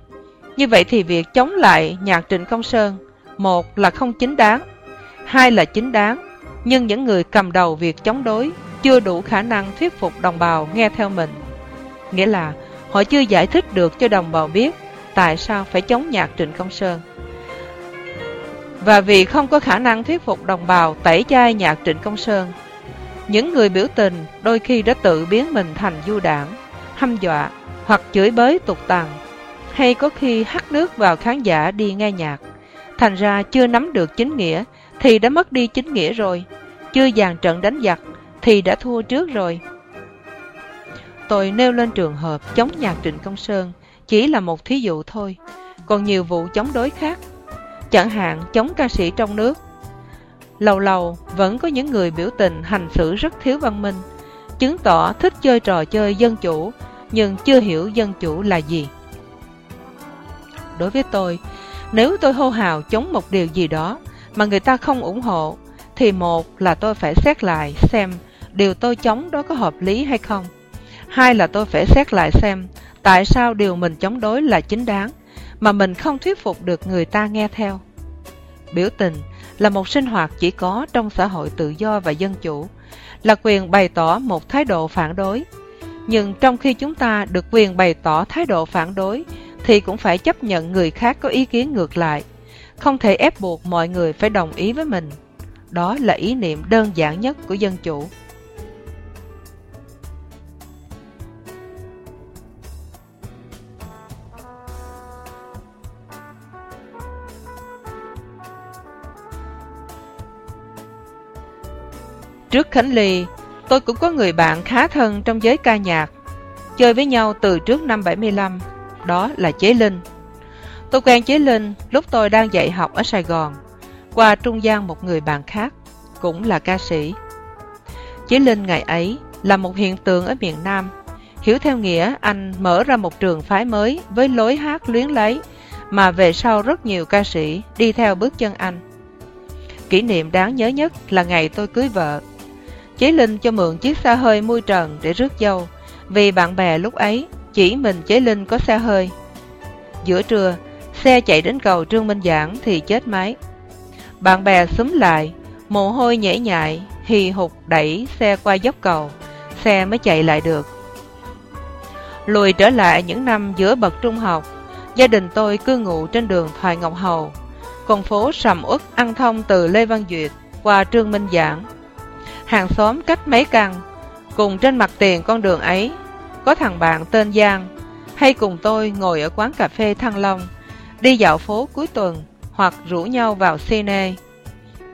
Như vậy thì việc chống lại nhạc Trịnh Công Sơn, một là không chính đáng, hai là chính đáng, nhưng những người cầm đầu việc chống đối chưa đủ khả năng thuyết phục đồng bào nghe theo mình. Nghĩa là họ chưa giải thích được cho đồng bào biết tại sao phải chống nhạc Trịnh Công Sơn. Và vì không có khả năng thuyết phục đồng bào tẩy chay nhạc Trịnh Công Sơn, những người biểu tình đôi khi đã tự biến mình thành du đảng, hăm dọa hoặc chửi bới tục tằn, hay có khi hắt nước vào khán giả đi nghe nhạc. Thành ra chưa nắm được chính nghĩa thì đã mất đi chính nghĩa rồi, chưa dàn trận đánh giặc thì đã thua trước rồi. Tôi nêu lên trường hợp chống nhạc Trịnh Công Sơn chỉ là một thí dụ thôi, còn nhiều vụ chống đối khác. Chẳng hạn chống ca sĩ trong nước. Lâu lâu vẫn có những người biểu tình hành xử rất thiếu văn minh, chứng tỏ thích chơi trò chơi dân chủ, nhưng chưa hiểu dân chủ là gì. Đối với tôi, nếu tôi hô hào chống một điều gì đó mà người ta không ủng hộ, thì một là tôi phải xét lại xem điều tôi chống đó có hợp lý hay không. Hai là tôi phải xét lại xem tại sao điều mình chống đối là chính đáng, mà mình không thuyết phục được người ta nghe theo. Biểu tình là một sinh hoạt chỉ có trong xã hội tự do và dân chủ, là quyền bày tỏ một thái độ phản đối. Nhưng trong khi chúng ta được quyền bày tỏ thái độ phản đối, thì cũng phải chấp nhận người khác có ý kiến ngược lại. Không thể ép buộc mọi người phải đồng ý với mình. Đó là ý niệm đơn giản nhất của dân chủ. Trước Khánh Ly, tôi cũng có người bạn khá thân trong giới ca nhạc, chơi với nhau từ trước năm 75, đó là Chế Linh. Tôi quen Chế Linh lúc tôi đang dạy học ở Sài Gòn, qua trung gian một người bạn khác, cũng là ca sĩ. chế Linh ngày ấy là một hiện tượng ở miền Nam, hiểu theo nghĩa anh mở ra một trường phái mới với lối hát luyến lấy, mà về sau rất nhiều ca sĩ đi theo bước chân anh. Kỷ niệm đáng nhớ nhất là ngày tôi cưới vợ. Chế Linh cho mượn chiếc xe hơi mui trần để rước dâu, vì bạn bè lúc ấy chỉ mình Chế Linh có xe hơi. Giữa trưa, xe chạy đến cầu Trương Minh Giảng thì chết máy. Bạn bè xúm lại, mồ hôi nhễ nhại, hì hục đẩy xe qua dốc cầu, xe mới chạy lại được. Lùi trở lại những năm giữa bậc trung học, gia đình tôi cư ngụ trên đường Thoại Ngọc Hầu, con phố sầm uất ăn thông từ Lê Văn Duyệt qua Trương Minh Giảng. Hàng xóm cách mấy căn, cùng trên mặt tiền con đường ấy, có thằng bạn tên Giang, hay cùng tôi ngồi ở quán cà phê Thăng Long, đi dạo phố cuối tuần hoặc rủ nhau vào cine.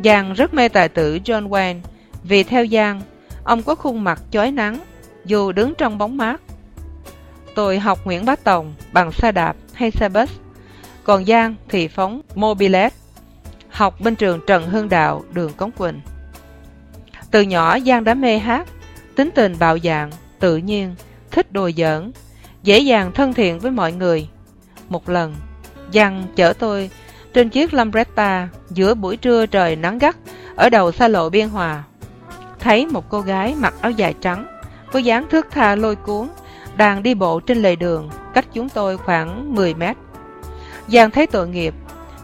Giang rất mê tài tử John Wayne, vì theo Giang, ông có khuôn mặt chói nắng, dù đứng trong bóng mát. Tôi học Nguyễn Bá Tòng bằng xe đạp hay xe bus, còn Giang thì phóng mobilet, học bên trường Trần Hưng Đạo, đường Cống Quỳnh. Từ nhỏ Giang đã mê hát, tính tình bạo dạn tự nhiên, thích đùa giỡn, dễ dàng thân thiện với mọi người. Một lần, Giang chở tôi trên chiếc Lambretta giữa buổi trưa trời nắng gắt ở đầu xa lộ Biên Hòa. Thấy một cô gái mặc áo dài trắng, với dáng thước tha lôi cuốn, đang đi bộ trên lề đường, cách chúng tôi khoảng 10 mét. Giang thấy tội nghiệp,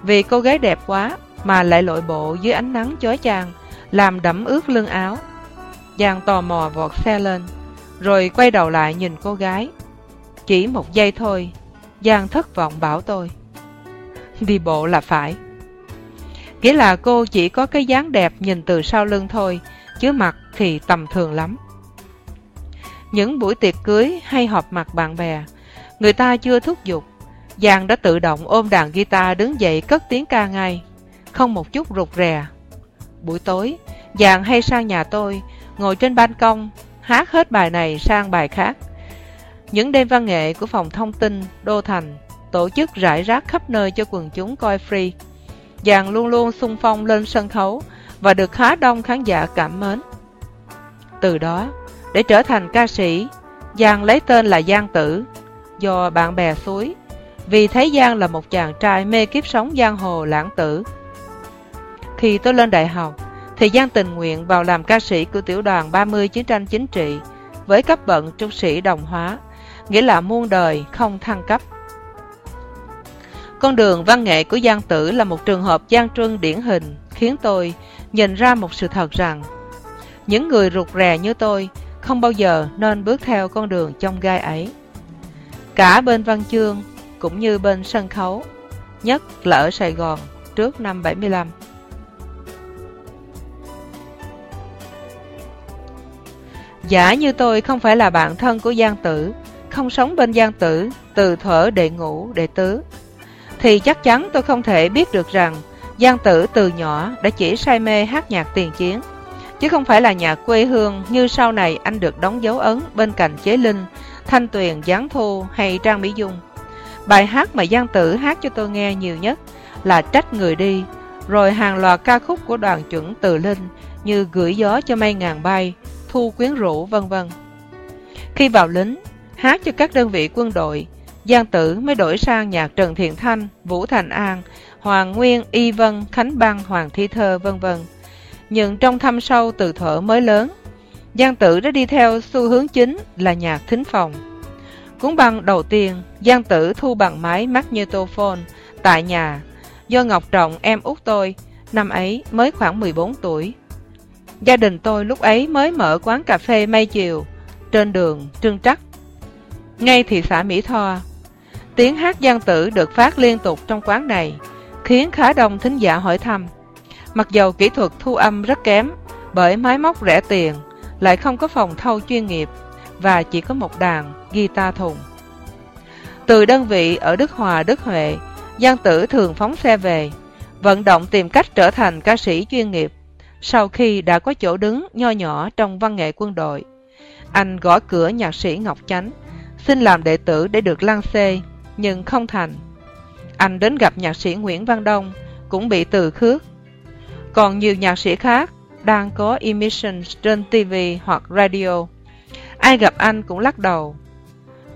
vì cô gái đẹp quá mà lại lội bộ dưới ánh nắng chói chang, làm đẫm ướt lưng áo. Giang tò mò vọt xe lên, rồi quay đầu lại nhìn cô gái. Chỉ một giây thôi, Giang thất vọng bảo tôi. Đi bộ là phải. Nghĩa là cô chỉ có cái dáng đẹp nhìn từ sau lưng thôi, chứ mặt thì tầm thường lắm. Những buổi tiệc cưới hay họp mặt bạn bè, người ta chưa thúc giục, Giang đã tự động ôm đàn guitar đứng dậy cất tiếng ca ngay, không một chút rụt rè. Buổi tối, giàng hay sang nhà tôi, ngồi trên ban công, hát hết bài này sang bài khác. Những đêm văn nghệ của phòng thông tin, Đô Thành, tổ chức rải rác khắp nơi cho quần chúng coi free. Giàng luôn luôn sung phong lên sân khấu và được khá đông khán giả cảm mến. Từ đó, để trở thành ca sĩ, Giang lấy tên là Giang Tử, do bạn bè suối, vì thấy Giang là một chàng trai mê kiếp sống giang hồ lãng tử. Khi tôi lên đại học, thời gian tình nguyện vào làm ca sĩ của tiểu đoàn 30 chiến tranh chính trị với cấp bậc trung sĩ đồng hóa, nghĩa là muôn đời không thăng cấp. Con đường văn nghệ của Giang Tử là một trường hợp gian Truân điển hình, khiến tôi nhìn ra một sự thật rằng những người rụt rè như tôi không bao giờ nên bước theo con đường trong gai ấy. Cả bên văn chương cũng như bên sân khấu, nhất là ở Sài Gòn trước năm 75. Giả như tôi không phải là bạn thân của Giang Tử, không sống bên Giang Tử từ thuở đệ ngũ, đệ tứ, thì chắc chắn tôi không thể biết được rằng Giang Tử từ nhỏ đã chỉ say mê hát nhạc tiền chiến, chứ không phải là nhạc quê hương như sau này anh được đóng dấu ấn bên cạnh Chế Linh, Thanh Tuyền, Giáng Thu hay Trang Mỹ Dung. Bài hát mà Giang Tử hát cho tôi nghe nhiều nhất là Trách Người Đi, rồi hàng loạt ca khúc của đoàn chuẩn Từ Linh như Gửi Gió cho Mây Ngàn Bay, Thu Quyến Rũ vân vân. Khi vào lính, hát cho các đơn vị quân đội, Giang Tử mới đổi sang nhạc Trần Thiện Thanh, Vũ Thành An, Hoàng Nguyên, Y Vân, Khánh Băng, Hoàng Thi Thơ vân vân. Nhưng trong thăm sâu từ thở mới lớn, Giang Tử đã đi theo xu hướng chính là nhạc thính phòng. Cuốn băng đầu tiên, Giang Tử thu bằng máy magnetophone tại nhà, do Ngọc Trọng em út tôi, năm ấy mới khoảng 14 tuổi. Gia đình tôi lúc ấy mới mở quán cà phê Mây Chiều, trên đường Trương Trắc, ngay thị xã Mỹ Tho. Tiếng hát Giang Tử được phát liên tục trong quán này, khiến khá đông thính giả hỏi thăm. Mặc dầu kỹ thuật thu âm rất kém, bởi máy móc rẻ tiền, lại không có phòng thâu chuyên nghiệp, và chỉ có một đàn guitar thùng. Từ đơn vị ở Đức Hòa, Đức Huệ, Giang Tử thường phóng xe về, vận động tìm cách trở thành ca sĩ chuyên nghiệp, sau khi đã có chỗ đứng nho nhỏ trong văn nghệ quân đội. Anh gõ cửa nhạc sĩ Ngọc Chánh, xin làm đệ tử để được lăng xê, nhưng không thành. Anh đến gặp nhạc sĩ Nguyễn Văn Đông, cũng bị từ khước. Còn nhiều nhạc sĩ khác đang có emissions trên TV hoặc radio. Ai gặp anh cũng lắc đầu.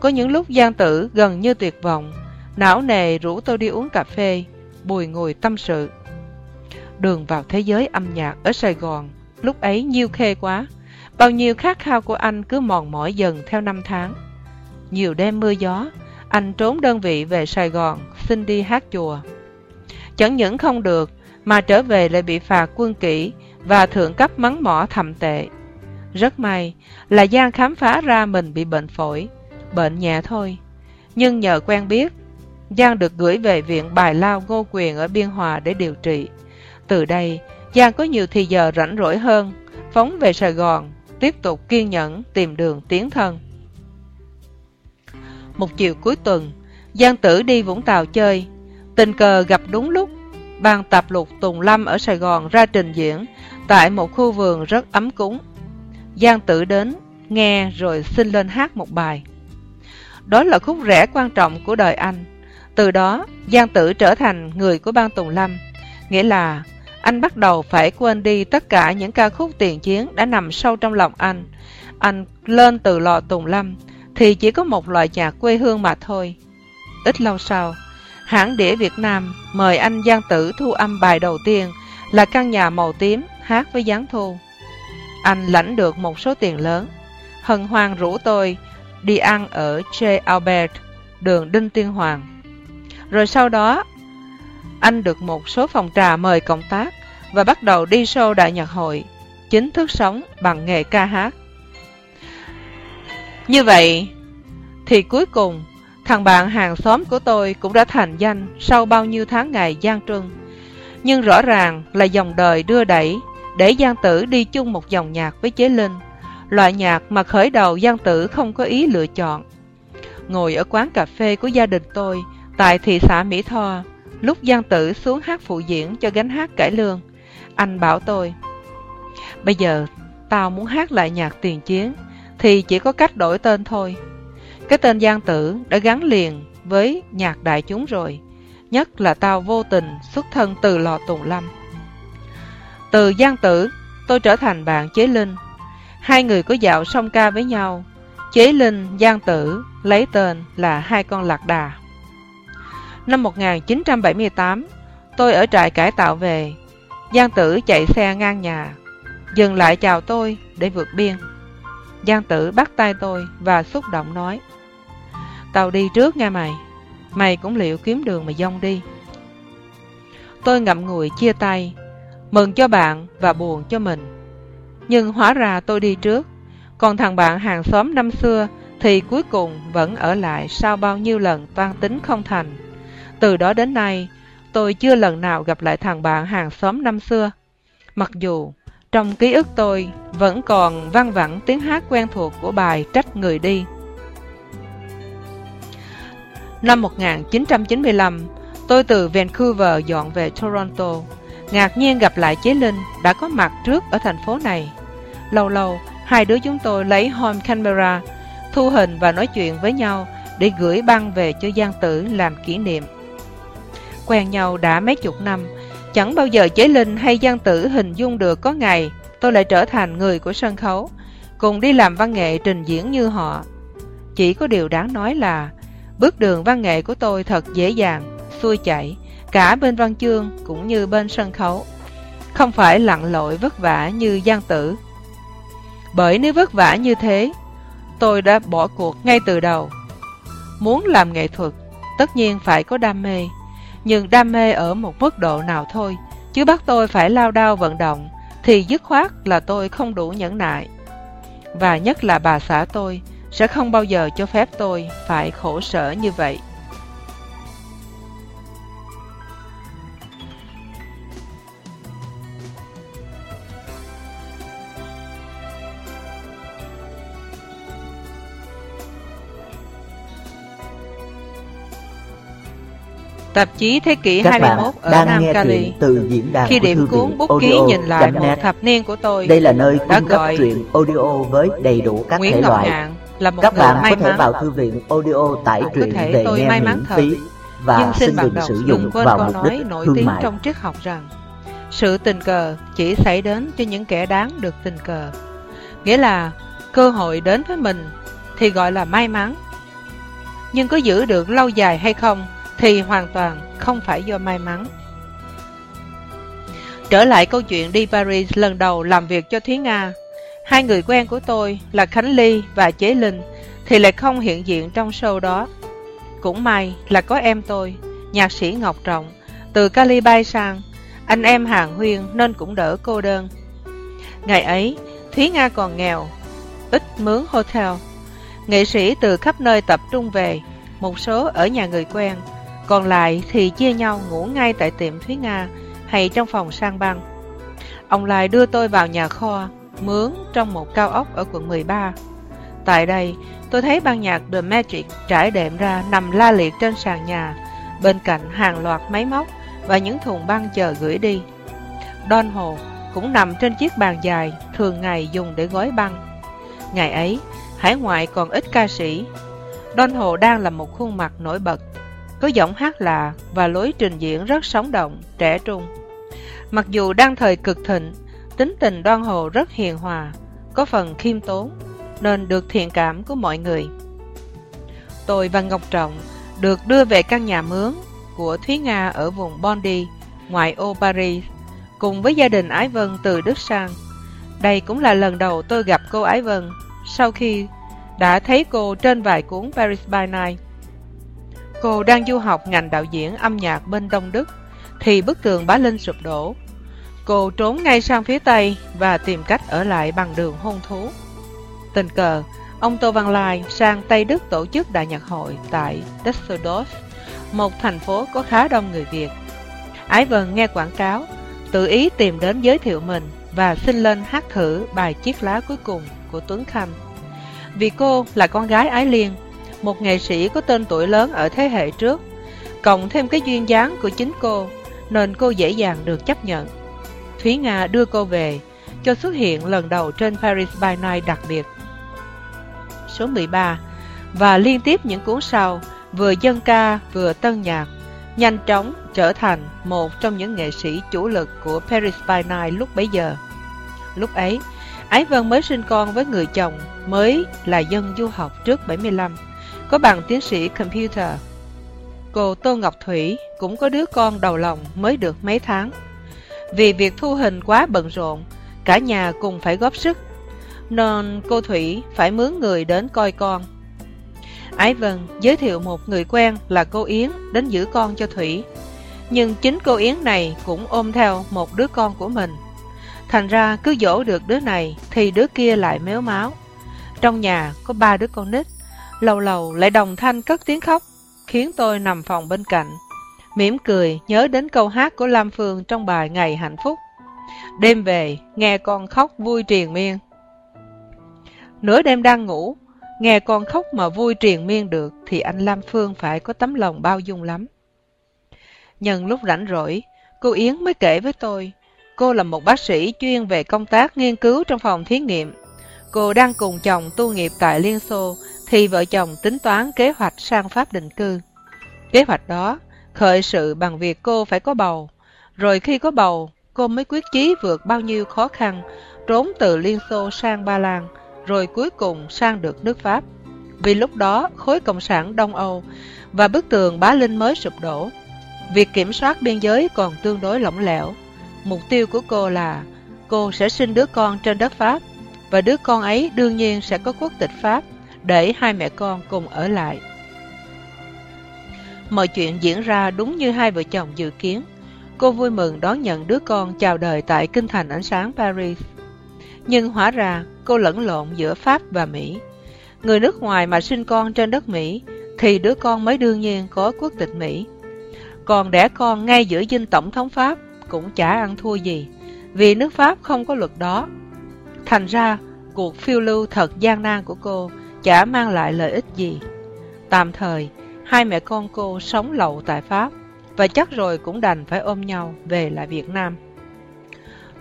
Có những lúc Giang Tử gần như tuyệt vọng, não nề rủ tôi đi uống cà phê, bùi ngùi tâm sự. Đường vào thế giới âm nhạc ở Sài Gòn, lúc ấy nhiêu khê quá, bao nhiêu khát khao của anh cứ mòn mỏi dần theo năm tháng. Nhiều đêm mưa gió, anh trốn đơn vị về Sài Gòn, xin đi hát chùa. Chẳng những không được, mà trở về lại bị phạt quân kỷ và thượng cấp mắng mỏ thầm tệ. Rất may là Giang khám phá ra mình bị bệnh phổi, bệnh nhẹ thôi. Nhưng nhờ quen biết, Giang được gửi về viện Bài Lao Ngô Quyền ở Biên Hòa để điều trị. Từ đây, Giang có nhiều thì giờ rảnh rỗi hơn, phóng về Sài Gòn, tiếp tục kiên nhẫn tìm đường tiến thân. Một chiều cuối tuần, Giang Tử đi Vũng Tàu chơi, tình cờ gặp đúng lúc ban tập lục Tùng Lâm ở Sài Gòn ra trình diễn tại một khu vườn rất ấm cúng. Giang Tử đến, nghe rồi xin lên hát một bài. Đó là khúc rẽ quan trọng của đời anh. Từ đó, Giang Tử trở thành người của ban Tùng Lâm, nghĩa là anh bắt đầu phải quên đi tất cả những ca khúc tiền chiến đã nằm sâu trong lòng anh. Anh lên từ lò Tùng Lâm, thì chỉ có một loại nhạc quê hương mà thôi. Ít lâu sau, hãng đĩa Việt Nam mời anh Giang Tử thu âm bài đầu tiên là căn nhà màu tím hát với giáng thu. Anh lãnh được một số tiền lớn. Hân hoan rủ tôi đi ăn ở J. Albert, đường Đinh Tiên Hoàng. Rồi sau đó, anh được một số phòng trà mời cộng tác và bắt đầu đi show đại nhạc hội, chính thức sống bằng nghề ca hát. Như vậy, thì cuối cùng, thằng bạn hàng xóm của tôi cũng đã thành danh sau bao nhiêu tháng ngày gian truân. Nhưng rõ ràng là dòng đời đưa đẩy để Giang Tử đi chung một dòng nhạc với Chế Linh, loại nhạc mà khởi đầu Giang Tử không có ý lựa chọn. Ngồi ở quán cà phê của gia đình tôi tại thị xã Mỹ Tho, lúc Giang Tử xuống hát phụ diễn cho gánh hát cải lương, anh bảo tôi, bây giờ tao muốn hát lại nhạc tiền chiến, thì chỉ có cách đổi tên thôi. Cái tên Giang Tử đã gắn liền với nhạc đại chúng rồi, nhất là tao vô tình xuất thân từ lò Tùng Lâm. Từ Giang Tử, tôi trở thành bạn Chế Linh. Hai người có dạo song ca với nhau. Chế Linh, Giang Tử lấy tên là hai con lạc đà. Năm 1978, tôi ở trại cải tạo về. Giang Tử chạy xe ngang nhà, dừng lại chào tôi để vượt biên. Giang Tử bắt tay tôi và xúc động nói Tao đi trước nghe mày Mày cũng liệu kiếm đường mà dông đi. Tôi ngậm ngùi chia tay Mừng cho bạn và buồn cho mình. Nhưng hóa ra tôi đi trước Còn thằng bạn hàng xóm năm xưa Thì cuối cùng vẫn ở lại Sau bao nhiêu lần toan tính không thành. Từ đó đến nay Tôi chưa lần nào gặp lại thằng bạn hàng xóm năm xưa Mặc dù trong ký ức tôi vẫn còn văng vẳng tiếng hát quen thuộc của bài Trách Người Đi. Năm 1995, tôi từ Vancouver dọn về Toronto. Ngạc nhiên gặp lại Chế Linh đã có mặt trước ở thành phố này. Lâu lâu, hai đứa chúng tôi lấy home camera, thu hình và nói chuyện với nhau để gửi băng về cho Giang Tử làm kỷ niệm. Quen nhau đã mấy chục năm, Chẳng bao giờ Chế Linh hay Giang Tử hình dung được có ngày tôi lại trở thành người của sân khấu, cùng đi làm văn nghệ trình diễn như họ. Chỉ có điều đáng nói là bước đường văn nghệ của tôi thật dễ dàng, xuôi chảy, cả bên văn chương cũng như bên sân khấu. Không phải lặn lội vất vả như Giang Tử. Bởi nếu vất vả như thế, tôi đã bỏ cuộc ngay từ đầu. Muốn làm nghệ thuật, tất nhiên phải có đam mê nhưng đam mê ở một mức độ nào thôi, chứ bắt tôi phải lao đao vận động, thì dứt khoát là tôi không đủ nhẫn nại. Và nhất là bà xã tôi sẽ không bao giờ cho phép tôi phải khổ sở như vậy. Tạp chí Thế kỷ Các 21 ở đang Nam nghe Cali. từ diễn đàn Khi điểm cuốn bút ký nhìn lại một thập niên của tôi, đây là nơi cung cấp truyện audio với đầy đủ các Nguyễn thể Ngọc loại. Ngạn là một Các bạn có thể vào thư viện audio tải truyện về nghe miễn phí và Nhưng xin xin đừng sử dụng vào mục đích nổi thương tiếng mại. trong triết học rằng Sự tình cờ chỉ xảy đến cho những kẻ đáng được tình cờ. Nghĩa là cơ hội đến với mình thì gọi là may mắn. Nhưng có giữ được lâu dài hay không thì hoàn toàn không phải do may mắn. Trở lại câu chuyện đi Paris lần đầu làm việc cho Thúy Nga, hai người quen của tôi là Khánh Ly và Chế Linh thì lại không hiện diện trong show đó. Cũng may là có em tôi, nhạc sĩ Ngọc Trọng, từ Cali bay sang, anh em hàng huyên nên cũng đỡ cô đơn. Ngày ấy, Thúy Nga còn nghèo, ít mướn hotel. Nghệ sĩ từ khắp nơi tập trung về, một số ở nhà người quen, còn lại thì chia nhau ngủ ngay tại tiệm Thúy Nga hay trong phòng sang băng. Ông lại đưa tôi vào nhà kho, mướn trong một cao ốc ở quận 13. Tại đây, tôi thấy ban nhạc The Magic trải đệm ra nằm la liệt trên sàn nhà, bên cạnh hàng loạt máy móc và những thùng băng chờ gửi đi. Don Hồ cũng nằm trên chiếc bàn dài thường ngày dùng để gói băng. Ngày ấy, hải ngoại còn ít ca sĩ. Don Hồ đang là một khuôn mặt nổi bật, có giọng hát lạ và lối trình diễn rất sống động, trẻ trung. Mặc dù đang thời cực thịnh, tính tình đoan Hồ rất hiền hòa, có phần khiêm tốn, nên được thiện cảm của mọi người. Tôi và Ngọc Trọng được đưa về căn nhà mướn của Thúy Nga ở vùng Bondi, ngoại ô Paris, cùng với gia đình Ái Vân từ Đức sang. Đây cũng là lần đầu tôi gặp cô Ái Vân sau khi đã thấy cô trên vài cuốn Paris by Night. Cô đang du học ngành đạo diễn âm nhạc bên Đông Đức, thì bức tường bá linh sụp đổ. Cô trốn ngay sang phía Tây và tìm cách ở lại bằng đường hôn thú. Tình cờ, ông Tô Văn Lai sang Tây Đức tổ chức đại nhạc hội tại Düsseldorf, một thành phố có khá đông người Việt. Ái Vân nghe quảng cáo, tự ý tìm đến giới thiệu mình và xin lên hát thử bài chiếc lá cuối cùng của Tuấn Khanh. Vì cô là con gái Ái Liên, một nghệ sĩ có tên tuổi lớn ở thế hệ trước, cộng thêm cái duyên dáng của chính cô, nên cô dễ dàng được chấp nhận. Thúy Nga đưa cô về, cho xuất hiện lần đầu trên Paris by Night đặc biệt. Số 13 và liên tiếp những cuốn sau, vừa dân ca vừa tân nhạc, nhanh chóng trở thành một trong những nghệ sĩ chủ lực của Paris by Night lúc bấy giờ. Lúc ấy, Ái Vân mới sinh con với người chồng mới là dân du học trước 75, có bằng tiến sĩ computer. Cô Tô Ngọc Thủy cũng có đứa con đầu lòng mới được mấy tháng. Vì việc thu hình quá bận rộn, cả nhà cùng phải góp sức, nên cô Thủy phải mướn người đến coi con. Ái Vân giới thiệu một người quen là cô Yến đến giữ con cho Thủy. Nhưng chính cô Yến này cũng ôm theo một đứa con của mình. Thành ra cứ dỗ được đứa này thì đứa kia lại méo máu. Trong nhà có ba đứa con nít, lâu lâu lại đồng thanh cất tiếng khóc, khiến tôi nằm phòng bên cạnh. mỉm cười nhớ đến câu hát của Lam Phương trong bài Ngày Hạnh Phúc. Đêm về, nghe con khóc vui triền miên. Nửa đêm đang ngủ, nghe con khóc mà vui triền miên được thì anh Lam Phương phải có tấm lòng bao dung lắm. Nhân lúc rảnh rỗi, cô Yến mới kể với tôi Cô là một bác sĩ chuyên về công tác nghiên cứu trong phòng thí nghiệm. Cô đang cùng chồng tu nghiệp tại Liên Xô, thì vợ chồng tính toán kế hoạch sang Pháp định cư. Kế hoạch đó khởi sự bằng việc cô phải có bầu, rồi khi có bầu, cô mới quyết chí vượt bao nhiêu khó khăn, trốn từ Liên Xô sang Ba Lan, rồi cuối cùng sang được nước Pháp. Vì lúc đó khối Cộng sản Đông Âu và bức tường bá linh mới sụp đổ. Việc kiểm soát biên giới còn tương đối lỏng lẻo. Mục tiêu của cô là cô sẽ sinh đứa con trên đất Pháp và đứa con ấy đương nhiên sẽ có quốc tịch Pháp để hai mẹ con cùng ở lại. Mọi chuyện diễn ra đúng như hai vợ chồng dự kiến. Cô vui mừng đón nhận đứa con chào đời tại kinh thành ánh sáng Paris. Nhưng hóa ra cô lẫn lộn giữa Pháp và Mỹ. Người nước ngoài mà sinh con trên đất Mỹ thì đứa con mới đương nhiên có quốc tịch Mỹ. Còn đẻ con ngay giữa dinh tổng thống Pháp cũng chả ăn thua gì, vì nước Pháp không có luật đó. Thành ra, cuộc phiêu lưu thật gian nan của cô chả mang lại lợi ích gì. Tạm thời, hai mẹ con cô sống lậu tại Pháp, và chắc rồi cũng đành phải ôm nhau về lại Việt Nam.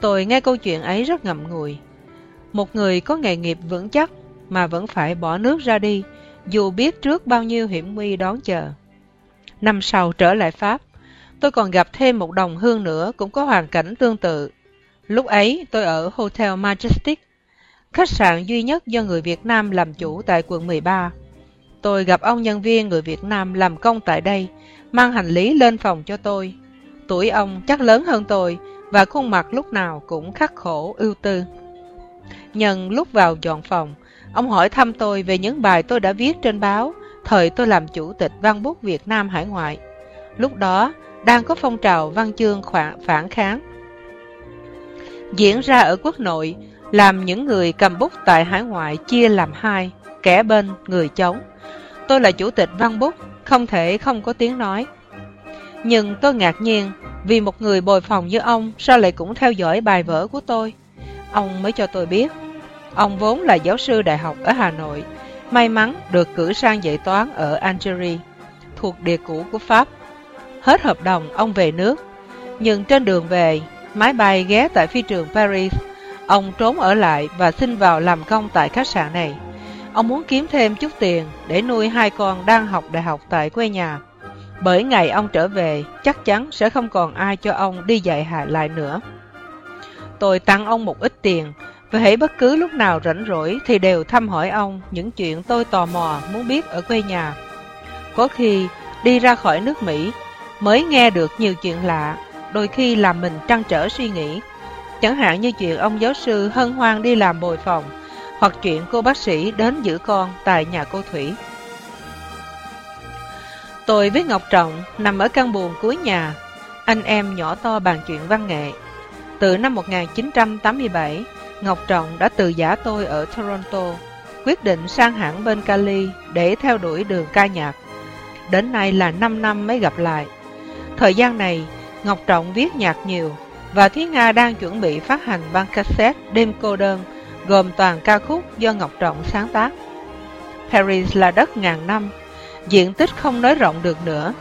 Tôi nghe câu chuyện ấy rất ngậm ngùi. Một người có nghề nghiệp vững chắc mà vẫn phải bỏ nước ra đi, dù biết trước bao nhiêu hiểm nguy đón chờ. Năm sau trở lại Pháp, tôi còn gặp thêm một đồng hương nữa cũng có hoàn cảnh tương tự. Lúc ấy tôi ở Hotel Majestic, khách sạn duy nhất do người Việt Nam làm chủ tại quận 13. Tôi gặp ông nhân viên người Việt Nam làm công tại đây, mang hành lý lên phòng cho tôi. Tuổi ông chắc lớn hơn tôi và khuôn mặt lúc nào cũng khắc khổ ưu tư. Nhân lúc vào dọn phòng, ông hỏi thăm tôi về những bài tôi đã viết trên báo thời tôi làm chủ tịch văn bút Việt Nam hải ngoại. Lúc đó, đang có phong trào văn chương phản kháng. Diễn ra ở quốc nội, làm những người cầm bút tại hải ngoại chia làm hai, kẻ bên, người chống. Tôi là chủ tịch văn bút, không thể không có tiếng nói. Nhưng tôi ngạc nhiên vì một người bồi phòng như ông sao lại cũng theo dõi bài vở của tôi. Ông mới cho tôi biết. Ông vốn là giáo sư đại học ở Hà Nội, may mắn được cử sang dạy toán ở Algeria, thuộc địa cũ của Pháp. Hết hợp đồng, ông về nước. Nhưng trên đường về, máy bay ghé tại phi trường Paris. Ông trốn ở lại và xin vào làm công tại khách sạn này. Ông muốn kiếm thêm chút tiền để nuôi hai con đang học đại học tại quê nhà. Bởi ngày ông trở về, chắc chắn sẽ không còn ai cho ông đi dạy hạ lại nữa. Tôi tặng ông một ít tiền, và hãy bất cứ lúc nào rảnh rỗi thì đều thăm hỏi ông những chuyện tôi tò mò muốn biết ở quê nhà. Có khi đi ra khỏi nước Mỹ mới nghe được nhiều chuyện lạ, đôi khi làm mình trăn trở suy nghĩ. Chẳng hạn như chuyện ông giáo sư hân hoan đi làm bồi phòng, hoặc chuyện cô bác sĩ đến giữ con tại nhà cô Thủy. Tôi với Ngọc Trọng nằm ở căn buồng cuối nhà, anh em nhỏ to bàn chuyện văn nghệ. Từ năm 1987, Ngọc Trọng đã từ giả tôi ở Toronto, quyết định sang hãng bên Cali để theo đuổi đường ca nhạc. Đến nay là 5 năm mới gặp lại. Thời gian này, Ngọc Trọng viết nhạc nhiều, và Thúy Nga đang chuẩn bị phát hành băng cassette đêm cô đơn, gồm toàn ca khúc do Ngọc Trọng sáng tác. Paris là đất ngàn năm, diện tích không nới rộng được nữa,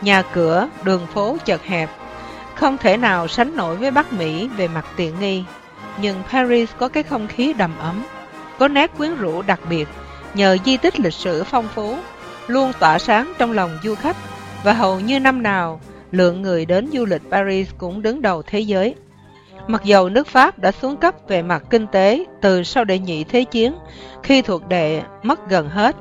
nhà cửa, đường phố chật hẹp, không thể nào sánh nổi với Bắc Mỹ về mặt tiện nghi. Nhưng Paris có cái không khí đầm ấm, có nét quyến rũ đặc biệt nhờ di tích lịch sử phong phú, luôn tỏa sáng trong lòng du khách. Và hầu như năm nào lượng người đến du lịch Paris cũng đứng đầu thế giới. Mặc dầu nước Pháp đã xuống cấp về mặt kinh tế từ sau đệ nhị thế chiến khi thuộc đệ mất gần hết,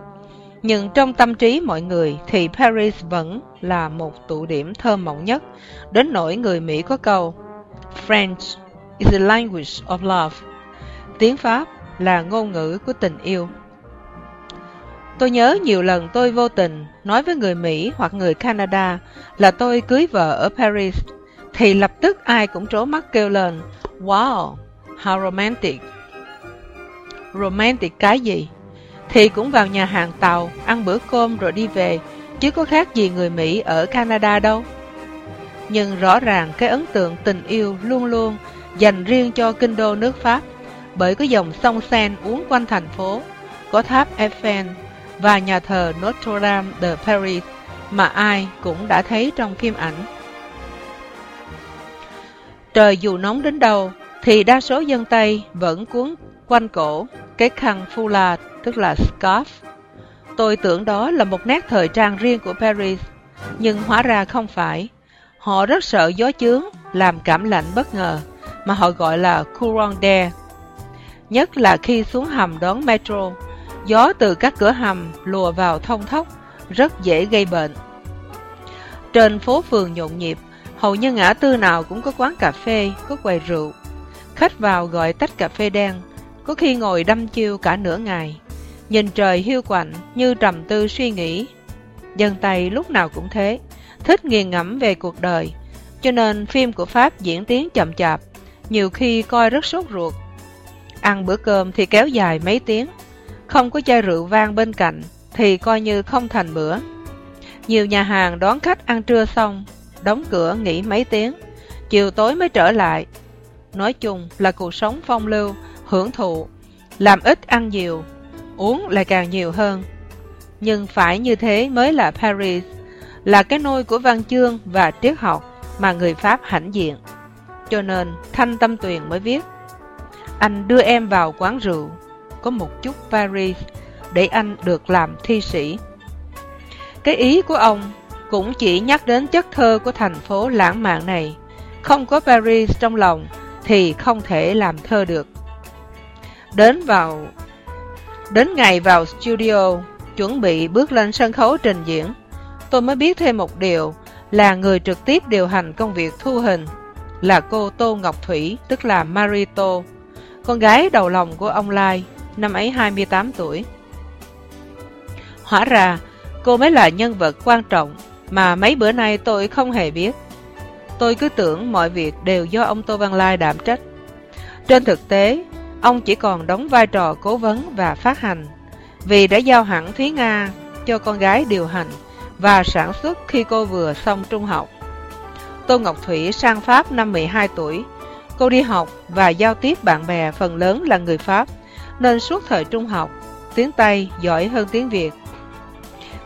nhưng trong tâm trí mọi người thì Paris vẫn là một tụ điểm thơ mộng nhất, đến nỗi người Mỹ có câu French is the language of love. Tiếng Pháp là ngôn ngữ của tình yêu. Tôi nhớ nhiều lần tôi vô tình nói với người Mỹ hoặc người Canada là tôi cưới vợ ở Paris, thì lập tức ai cũng trố mắt kêu lên, Wow, how romantic. Romantic cái gì? Thì cũng vào nhà hàng tàu, ăn bữa cơm rồi đi về, chứ có khác gì người Mỹ ở Canada đâu. Nhưng rõ ràng cái ấn tượng tình yêu luôn luôn dành riêng cho kinh đô nước Pháp, bởi có dòng sông Seine uốn quanh thành phố, có tháp Eiffel và nhà thờ Notre Dame de Paris mà ai cũng đã thấy trong phim ảnh. Trời dù nóng đến đâu, thì đa số dân Tây vẫn cuốn quanh cổ cái khăn fula tức là scarf. Tôi tưởng đó là một nét thời trang riêng của Paris, nhưng hóa ra không phải. Họ rất sợ gió chướng, làm cảm lạnh bất ngờ mà họ gọi là courant d'air. Nhất là khi xuống hầm đón metro, gió từ các cửa hầm lùa vào thông thốc, rất dễ gây bệnh. Trên phố phường nhộn nhịp, hầu như ngã tư nào cũng có quán cà phê, có quầy rượu. Khách vào gọi tách cà phê đen, có khi ngồi đâm chiêu cả nửa ngày. Nhìn trời hiu quạnh như trầm tư suy nghĩ. Dân Tây lúc nào cũng thế, thích nghiền ngẫm về cuộc đời, cho nên phim của Pháp diễn tiến chậm chạp, nhiều khi coi rất sốt ruột. Ăn bữa cơm thì kéo dài mấy tiếng, không có chai rượu vang bên cạnh thì coi như không thành bữa. Nhiều nhà hàng đón khách ăn trưa xong, đóng cửa nghỉ mấy tiếng, chiều tối mới trở lại. Nói chung là cuộc sống phong lưu, hưởng thụ, làm ít ăn nhiều, uống lại càng nhiều hơn. Nhưng phải như thế mới là Paris, là cái nôi của văn chương và triết học mà người Pháp hãnh diện cho nên Thanh Tâm Tuyền mới viết Anh đưa em vào quán rượu, có một chút Paris, để anh được làm thi sĩ. Cái ý của ông cũng chỉ nhắc đến chất thơ của thành phố lãng mạn này. Không có Paris trong lòng thì không thể làm thơ được. Đến vào Đến ngày vào studio, chuẩn bị bước lên sân khấu trình diễn, tôi mới biết thêm một điều là người trực tiếp điều hành công việc thu hình là cô Tô Ngọc Thủy, tức là Marito, con gái đầu lòng của ông Lai, năm ấy 28 tuổi. Hóa ra, cô mới là nhân vật quan trọng mà mấy bữa nay tôi không hề biết. Tôi cứ tưởng mọi việc đều do ông Tô Văn Lai đảm trách. Trên thực tế, ông chỉ còn đóng vai trò cố vấn và phát hành, vì đã giao hẳn Thúy Nga cho con gái điều hành và sản xuất khi cô vừa xong trung học. Tô Ngọc Thủy sang Pháp năm 12 tuổi. Cô đi học và giao tiếp bạn bè phần lớn là người Pháp, nên suốt thời trung học, tiếng Tây giỏi hơn tiếng Việt.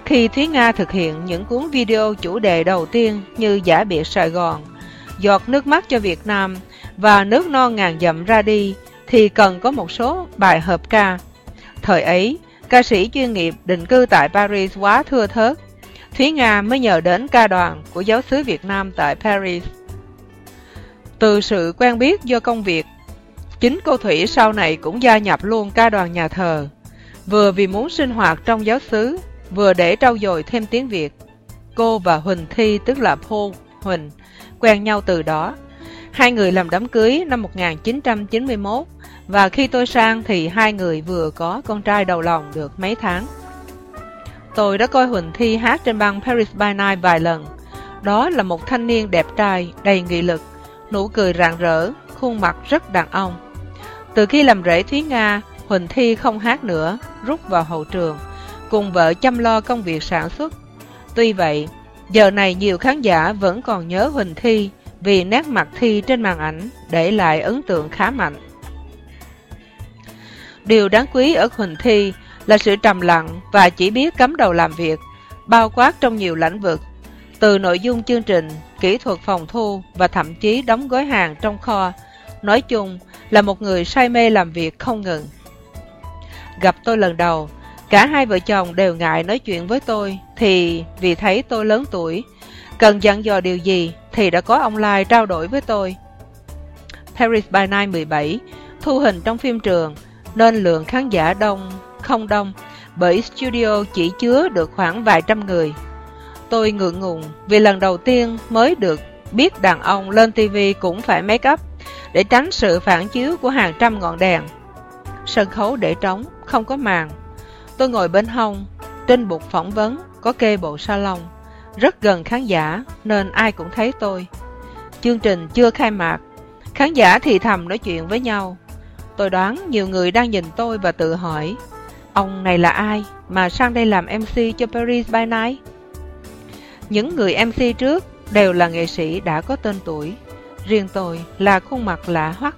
Khi Thúy Nga thực hiện những cuốn video chủ đề đầu tiên như Giả biệt Sài Gòn, Giọt nước mắt cho Việt Nam và Nước non ngàn dặm ra đi, thì cần có một số bài hợp ca. Thời ấy, ca sĩ chuyên nghiệp định cư tại Paris quá thưa thớt, Thúy Nga mới nhờ đến ca đoàn của giáo sứ Việt Nam tại Paris. Từ sự quen biết do công việc, chính cô Thủy sau này cũng gia nhập luôn ca đoàn nhà thờ, vừa vì muốn sinh hoạt trong giáo xứ, vừa để trau dồi thêm tiếng Việt. Cô và Huỳnh Thi tức là Paul Huỳnh quen nhau từ đó. Hai người làm đám cưới năm 1991 và khi tôi sang thì hai người vừa có con trai đầu lòng được mấy tháng. Tôi đã coi Huỳnh Thi hát trên băng Paris by Night vài lần. Đó là một thanh niên đẹp trai, đầy nghị lực, nụ cười rạng rỡ, khuôn mặt rất đàn ông. Từ khi làm rễ Thúy Nga, Huỳnh Thi không hát nữa, rút vào hậu trường, cùng vợ chăm lo công việc sản xuất. Tuy vậy, giờ này nhiều khán giả vẫn còn nhớ Huỳnh Thi vì nét mặt Thi trên màn ảnh để lại ấn tượng khá mạnh. Điều đáng quý ở Huỳnh Thi là sự trầm lặng và chỉ biết cắm đầu làm việc, bao quát trong nhiều lĩnh vực, từ nội dung chương trình, kỹ thuật phòng thu và thậm chí đóng gói hàng trong kho. Nói chung là một người say mê làm việc không ngừng. Gặp tôi lần đầu, cả hai vợ chồng đều ngại nói chuyện với tôi thì vì thấy tôi lớn tuổi, cần dặn dò điều gì thì đã có ông Lai trao đổi với tôi. Paris by Night 17 thu hình trong phim trường nên lượng khán giả đông không đông, bởi studio chỉ chứa được khoảng vài trăm người. Tôi ngượng ngùng vì lần đầu tiên mới được biết đàn ông lên TV cũng phải make up để tránh sự phản chiếu của hàng trăm ngọn đèn. Sân khấu để trống, không có màn. Tôi ngồi bên hông, trên bục phỏng vấn có kê bộ salon, rất gần khán giả nên ai cũng thấy tôi. Chương trình chưa khai mạc, khán giả thì thầm nói chuyện với nhau. Tôi đoán nhiều người đang nhìn tôi và tự hỏi Ông này là ai mà sang đây làm MC cho Paris by Night? Những người MC trước đều là nghệ sĩ đã có tên tuổi. Riêng tôi là khuôn mặt lạ hoắc,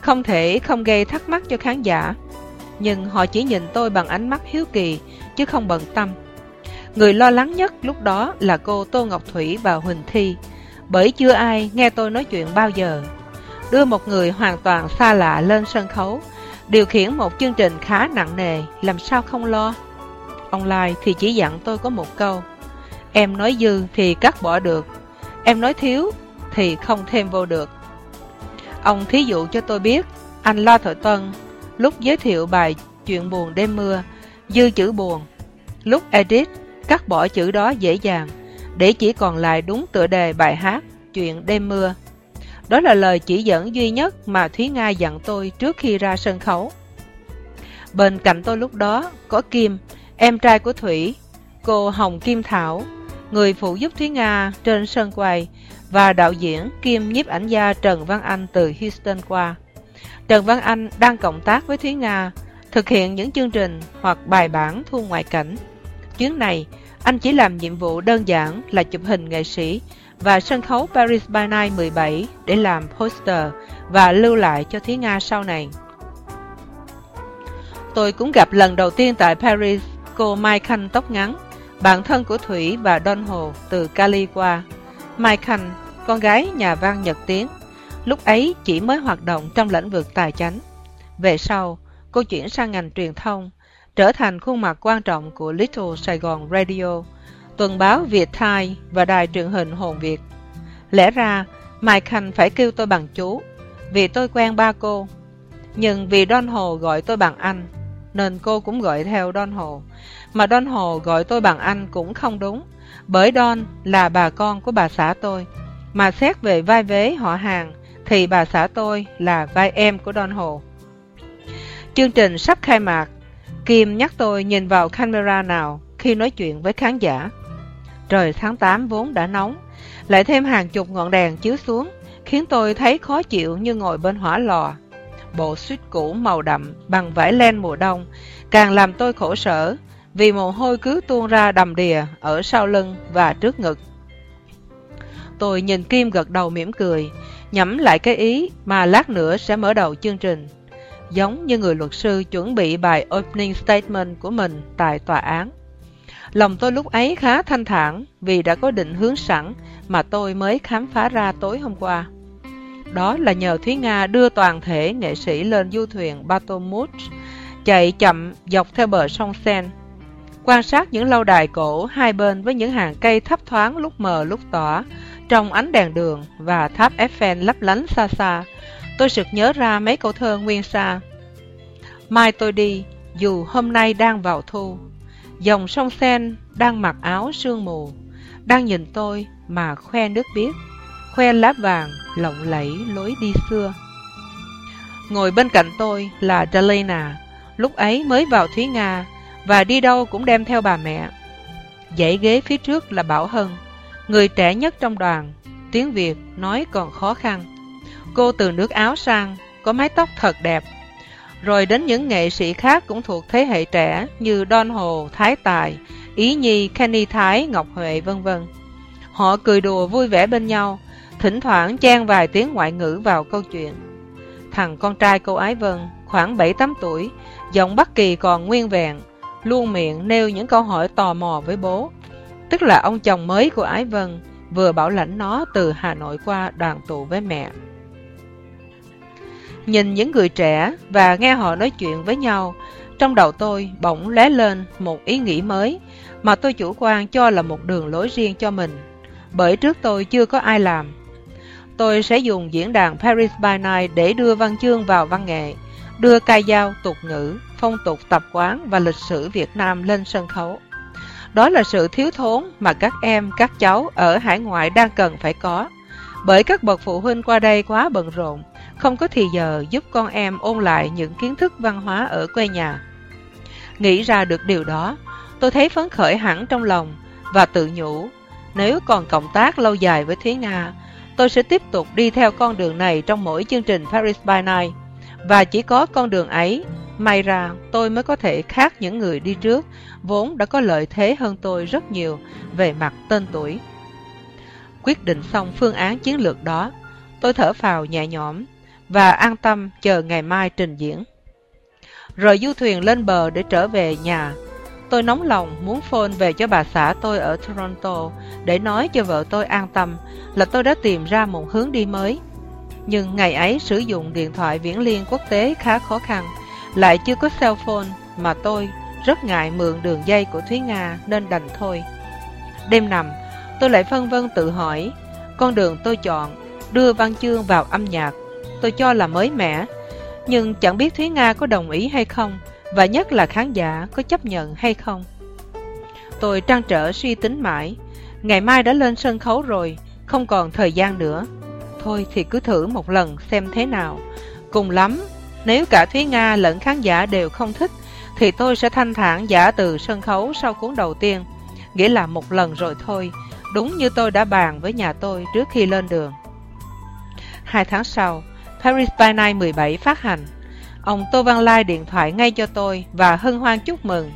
không thể không gây thắc mắc cho khán giả. Nhưng họ chỉ nhìn tôi bằng ánh mắt hiếu kỳ, chứ không bận tâm. Người lo lắng nhất lúc đó là cô Tô Ngọc Thủy và Huỳnh Thi, bởi chưa ai nghe tôi nói chuyện bao giờ. Đưa một người hoàn toàn xa lạ lên sân khấu, Điều khiển một chương trình khá nặng nề, làm sao không lo? Ông Lai thì chỉ dặn tôi có một câu. Em nói dư thì cắt bỏ được, em nói thiếu thì không thêm vô được. Ông thí dụ cho tôi biết, anh La Thợ Tân, lúc giới thiệu bài Chuyện buồn đêm mưa, dư chữ buồn. Lúc edit, cắt bỏ chữ đó dễ dàng, để chỉ còn lại đúng tựa đề bài hát Chuyện đêm mưa. Đó là lời chỉ dẫn duy nhất mà Thúy Nga dặn tôi trước khi ra sân khấu. Bên cạnh tôi lúc đó có Kim, em trai của Thủy, cô Hồng Kim Thảo, người phụ giúp Thúy Nga trên sân quầy và đạo diễn Kim nhiếp ảnh gia Trần Văn Anh từ Houston qua. Trần Văn Anh đang cộng tác với Thúy Nga, thực hiện những chương trình hoặc bài bản thu ngoại cảnh. Chuyến này, anh chỉ làm nhiệm vụ đơn giản là chụp hình nghệ sĩ và sân khấu Paris by Night 17 để làm poster và lưu lại cho Thúy Nga sau này. Tôi cũng gặp lần đầu tiên tại Paris cô Mai Khanh tóc ngắn, bạn thân của Thủy và Don Hồ từ Cali qua. Mai Khanh, con gái nhà văn Nhật Tiến, lúc ấy chỉ mới hoạt động trong lĩnh vực tài chánh. Về sau, cô chuyển sang ngành truyền thông, trở thành khuôn mặt quan trọng của Little Saigon Radio, tuần báo Việt Thai và đài truyền hình Hồn Việt. Lẽ ra, Mai Khanh phải kêu tôi bằng chú, vì tôi quen ba cô. Nhưng vì Don Hồ gọi tôi bằng anh, nên cô cũng gọi theo Don Hồ. Mà Don Hồ gọi tôi bằng anh cũng không đúng, bởi Don là bà con của bà xã tôi. Mà xét về vai vế họ hàng, thì bà xã tôi là vai em của Don Hồ. Chương trình sắp khai mạc, Kim nhắc tôi nhìn vào camera nào khi nói chuyện với khán giả. Trời tháng 8 vốn đã nóng, lại thêm hàng chục ngọn đèn chiếu xuống, khiến tôi thấy khó chịu như ngồi bên hỏa lò. Bộ suýt cũ màu đậm bằng vải len mùa đông càng làm tôi khổ sở vì mồ hôi cứ tuôn ra đầm đìa ở sau lưng và trước ngực. Tôi nhìn Kim gật đầu mỉm cười, nhắm lại cái ý mà lát nữa sẽ mở đầu chương trình. Giống như người luật sư chuẩn bị bài opening statement của mình tại tòa án. Lòng tôi lúc ấy khá thanh thản vì đã có định hướng sẵn mà tôi mới khám phá ra tối hôm qua. Đó là nhờ Thúy Nga đưa toàn thể nghệ sĩ lên du thuyền Batomut, chạy chậm dọc theo bờ sông Sen. Quan sát những lâu đài cổ hai bên với những hàng cây thấp thoáng lúc mờ lúc tỏa, trong ánh đèn đường và tháp Eiffel lấp lánh xa xa, tôi sực nhớ ra mấy câu thơ nguyên sa. Mai tôi đi, dù hôm nay đang vào thu, dòng sông Sen đang mặc áo sương mù, đang nhìn tôi mà khoe nước biếc, khoe lá vàng lộng lẫy lối đi xưa. Ngồi bên cạnh tôi là Delena, lúc ấy mới vào Thúy Nga và đi đâu cũng đem theo bà mẹ. Dãy ghế phía trước là Bảo Hân, người trẻ nhất trong đoàn, tiếng Việt nói còn khó khăn. Cô từ nước áo sang, có mái tóc thật đẹp. Rồi đến những nghệ sĩ khác cũng thuộc thế hệ trẻ như Don Hồ, Thái Tài, Ý Nhi, Kenny Thái, Ngọc Huệ vân vân. Họ cười đùa vui vẻ bên nhau, thỉnh thoảng chen vài tiếng ngoại ngữ vào câu chuyện. Thằng con trai cô Ái Vân, khoảng 7-8 tuổi, giọng Bắc Kỳ còn nguyên vẹn, luôn miệng nêu những câu hỏi tò mò với bố. Tức là ông chồng mới của Ái Vân, vừa bảo lãnh nó từ Hà Nội qua đoàn tụ với mẹ. Nhìn những người trẻ và nghe họ nói chuyện với nhau, trong đầu tôi bỗng lóe lên một ý nghĩ mới mà tôi chủ quan cho là một đường lối riêng cho mình, bởi trước tôi chưa có ai làm. Tôi sẽ dùng diễn đàn Paris by Night để đưa văn chương vào văn nghệ, đưa ca dao, tục ngữ, phong tục tập quán và lịch sử Việt Nam lên sân khấu. Đó là sự thiếu thốn mà các em, các cháu ở hải ngoại đang cần phải có. Bởi các bậc phụ huynh qua đây quá bận rộn, không có thì giờ giúp con em ôn lại những kiến thức văn hóa ở quê nhà. Nghĩ ra được điều đó, tôi thấy phấn khởi hẳn trong lòng và tự nhủ, nếu còn cộng tác lâu dài với Thúy Nga, tôi sẽ tiếp tục đi theo con đường này trong mỗi chương trình Paris by Night. Và chỉ có con đường ấy, may ra tôi mới có thể khác những người đi trước, vốn đã có lợi thế hơn tôi rất nhiều về mặt tên tuổi. Quyết định xong phương án chiến lược đó, tôi thở phào nhẹ nhõm và an tâm chờ ngày mai trình diễn. Rồi du thuyền lên bờ để trở về nhà, tôi nóng lòng muốn phone về cho bà xã tôi ở Toronto để nói cho vợ tôi an tâm là tôi đã tìm ra một hướng đi mới. Nhưng ngày ấy sử dụng điện thoại viễn liên quốc tế khá khó khăn, lại chưa có cell phone mà tôi rất ngại mượn đường dây của Thúy Nga nên đành thôi. Đêm nằm, tôi lại phân vân tự hỏi, con đường tôi chọn, đưa văn chương vào âm nhạc, tôi cho là mới mẻ, nhưng chẳng biết Thúy Nga có đồng ý hay không, và nhất là khán giả có chấp nhận hay không. Tôi trăn trở suy tính mãi, ngày mai đã lên sân khấu rồi, không còn thời gian nữa. Thôi thì cứ thử một lần xem thế nào. Cùng lắm, nếu cả Thúy Nga lẫn khán giả đều không thích, thì tôi sẽ thanh thản giả từ sân khấu sau cuốn đầu tiên, nghĩa là một lần rồi thôi, đúng như tôi đã bàn với nhà tôi trước khi lên đường. Hai tháng sau, Paris by Night 17 phát hành. Ông Tô Văn Lai điện thoại ngay cho tôi và hân hoan chúc mừng.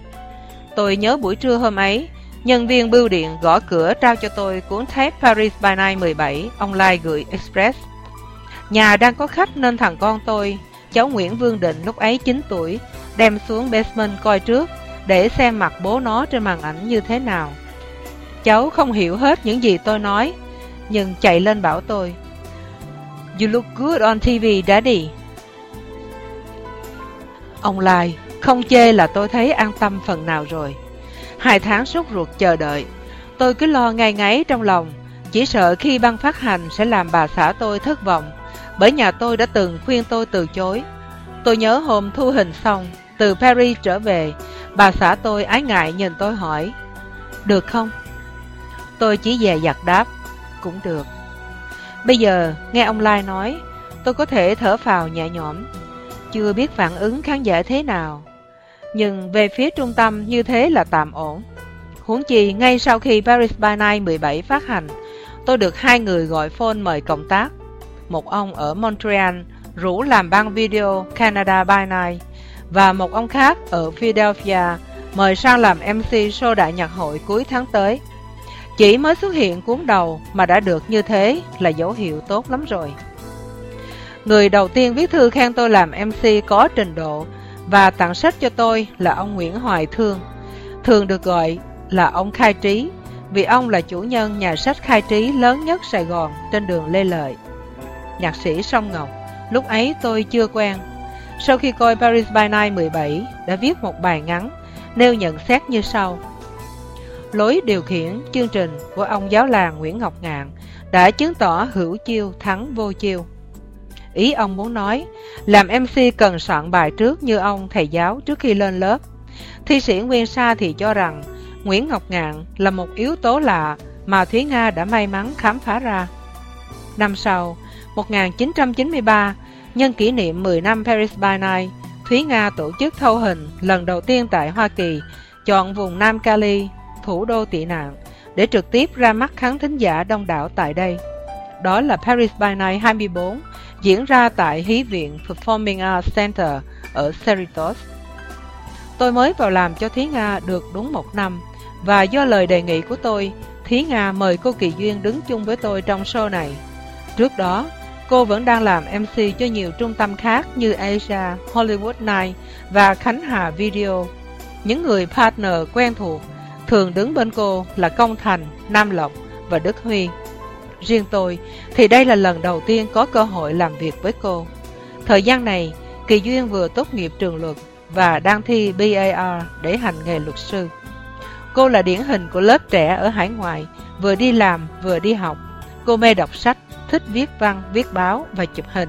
Tôi nhớ buổi trưa hôm ấy, nhân viên bưu điện gõ cửa trao cho tôi cuốn thép Paris by Night 17, ông Lai gửi Express. Nhà đang có khách nên thằng con tôi, cháu Nguyễn Vương Định lúc ấy 9 tuổi, đem xuống basement coi trước để xem mặt bố nó trên màn ảnh như thế nào. Cháu không hiểu hết những gì tôi nói, nhưng chạy lên bảo tôi. You look good on TV, Daddy. Ông Lai, không chê là tôi thấy an tâm phần nào rồi. Hai tháng sốt ruột chờ đợi, Tôi cứ lo ngay ngáy trong lòng, chỉ sợ khi băng phát hành sẽ làm bà xã tôi thất vọng, bởi nhà tôi đã từng khuyên tôi từ chối. Tôi nhớ hôm thu hình xong, từ Paris trở về, bà xã tôi ái ngại nhìn tôi hỏi, được không? Tôi chỉ dè dặt đáp, cũng được. Bây giờ, nghe ông Lai nói, tôi có thể thở phào nhẹ nhõm, chưa biết phản ứng khán giả thế nào. Nhưng về phía trung tâm như thế là tạm ổn. Huống chi, ngay sau khi Paris by Night 17 phát hành, tôi được hai người gọi phone mời cộng tác. Một ông ở Montreal rủ làm băng video Canada by Night và một ông khác ở Philadelphia mời sang làm MC show đại nhạc hội cuối tháng tới. Chỉ mới xuất hiện cuốn đầu mà đã được như thế là dấu hiệu tốt lắm rồi. Người đầu tiên viết thư khen tôi làm MC có trình độ và tặng sách cho tôi là ông Nguyễn Hoài Thương, thường được gọi là ông Khai Trí vì ông là chủ nhân nhà sách khai trí lớn nhất Sài Gòn trên đường Lê Lợi. Nhạc sĩ Song Ngọc, lúc ấy tôi chưa quen. Sau khi coi Paris by Night 17, đã viết một bài ngắn, nêu nhận xét như sau. Lối điều khiển chương trình của ông giáo làng Nguyễn Ngọc Ngạn đã chứng tỏ hữu chiêu thắng vô chiêu. Ý ông muốn nói, làm MC cần soạn bài trước như ông thầy giáo trước khi lên lớp. Thi sĩ Nguyên Sa thì cho rằng Nguyễn Ngọc Ngạn là một yếu tố lạ mà Thúy Nga đã may mắn khám phá ra. Năm sau, 1993, nhân kỷ niệm 10 năm Paris by Night, Thúy Nga tổ chức thâu hình lần đầu tiên tại Hoa Kỳ, chọn vùng Nam Cali, thủ đô tị nạn, để trực tiếp ra mắt khán thính giả đông đảo tại đây. Đó là Paris by Night 24, diễn ra tại Hí viện Performing Arts Center ở Cerritos. Tôi mới vào làm cho Thúy Nga được đúng một năm, và do lời đề nghị của tôi, Thúy Nga mời cô Kỳ Duyên đứng chung với tôi trong show này. Trước đó, cô vẫn đang làm MC cho nhiều trung tâm khác như Asia, Hollywood Night và Khánh Hà Video. Những người partner quen thuộc thường đứng bên cô là Công Thành, Nam Lộc và Đức Huy. Riêng tôi thì đây là lần đầu tiên có cơ hội làm việc với cô. Thời gian này, Kỳ Duyên vừa tốt nghiệp trường luật và đang thi BAR để hành nghề luật sư. Cô là điển hình của lớp trẻ ở hải ngoại, vừa đi làm vừa đi học. Cô mê đọc sách, thích viết văn, viết báo và chụp hình.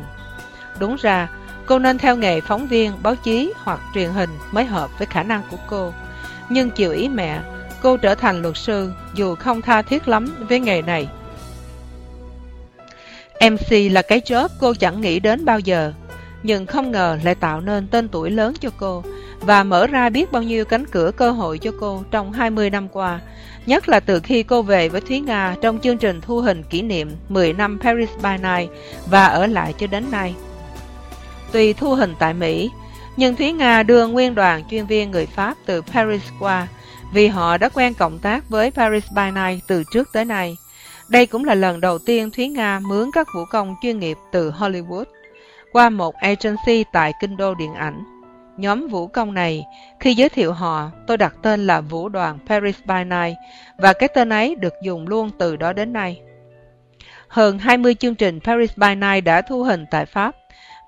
Đúng ra, cô nên theo nghề phóng viên, báo chí hoặc truyền hình mới hợp với khả năng của cô. Nhưng chiều ý mẹ, cô trở thành luật sư dù không tha thiết lắm với nghề này. MC là cái job cô chẳng nghĩ đến bao giờ, nhưng không ngờ lại tạo nên tên tuổi lớn cho cô và mở ra biết bao nhiêu cánh cửa cơ hội cho cô trong 20 năm qua, nhất là từ khi cô về với Thúy Nga trong chương trình thu hình kỷ niệm 10 năm Paris by Night và ở lại cho đến nay. Tuy thu hình tại Mỹ, nhưng Thúy Nga đưa nguyên đoàn chuyên viên người Pháp từ Paris qua vì họ đã quen cộng tác với Paris by Night từ trước tới nay. Đây cũng là lần đầu tiên Thúy Nga mướn các vũ công chuyên nghiệp từ Hollywood qua một agency tại kinh đô điện ảnh. Nhóm vũ công này, khi giới thiệu họ, tôi đặt tên là Vũ đoàn Paris by Night và cái tên ấy được dùng luôn từ đó đến nay. Hơn 20 chương trình Paris by Night đã thu hình tại Pháp.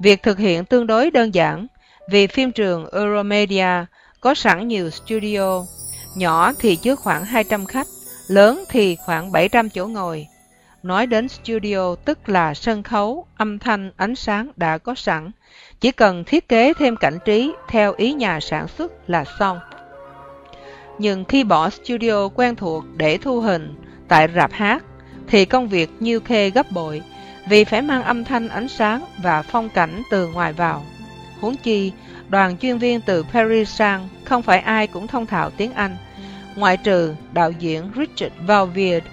Việc thực hiện tương đối đơn giản vì phim trường Euromedia có sẵn nhiều studio, nhỏ thì chứa khoảng 200 khách, lớn thì khoảng 700 chỗ ngồi. Nói đến studio tức là sân khấu, âm thanh, ánh sáng đã có sẵn, chỉ cần thiết kế thêm cảnh trí theo ý nhà sản xuất là xong. Nhưng khi bỏ studio quen thuộc để thu hình tại rạp hát, thì công việc như khê gấp bội, vì phải mang âm thanh ánh sáng và phong cảnh từ ngoài vào. Huống chi, đoàn chuyên viên từ Paris sang không phải ai cũng thông thạo tiếng Anh, ngoại trừ đạo diễn Richard Valvier.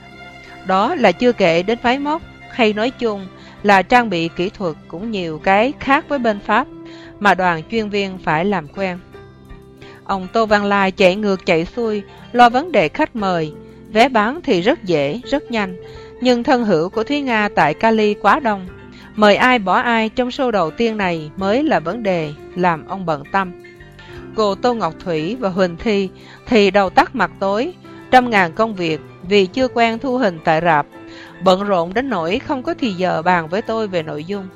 Đó là chưa kể đến máy móc hay nói chung là trang bị kỹ thuật cũng nhiều cái khác với bên Pháp mà đoàn chuyên viên phải làm quen. Ông Tô Văn Lai chạy ngược chạy xuôi, lo vấn đề khách mời, vé bán thì rất dễ, rất nhanh, nhưng thân hữu của Thúy Nga tại Cali quá đông. Mời ai bỏ ai trong show đầu tiên này mới là vấn đề làm ông bận tâm. Cô Tô Ngọc Thủy và Huỳnh Thi thì đầu tắt mặt tối, trăm ngàn công việc vì chưa quen thu hình tại rạp bận rộn đến nỗi không có thì giờ bàn với tôi về nội dung.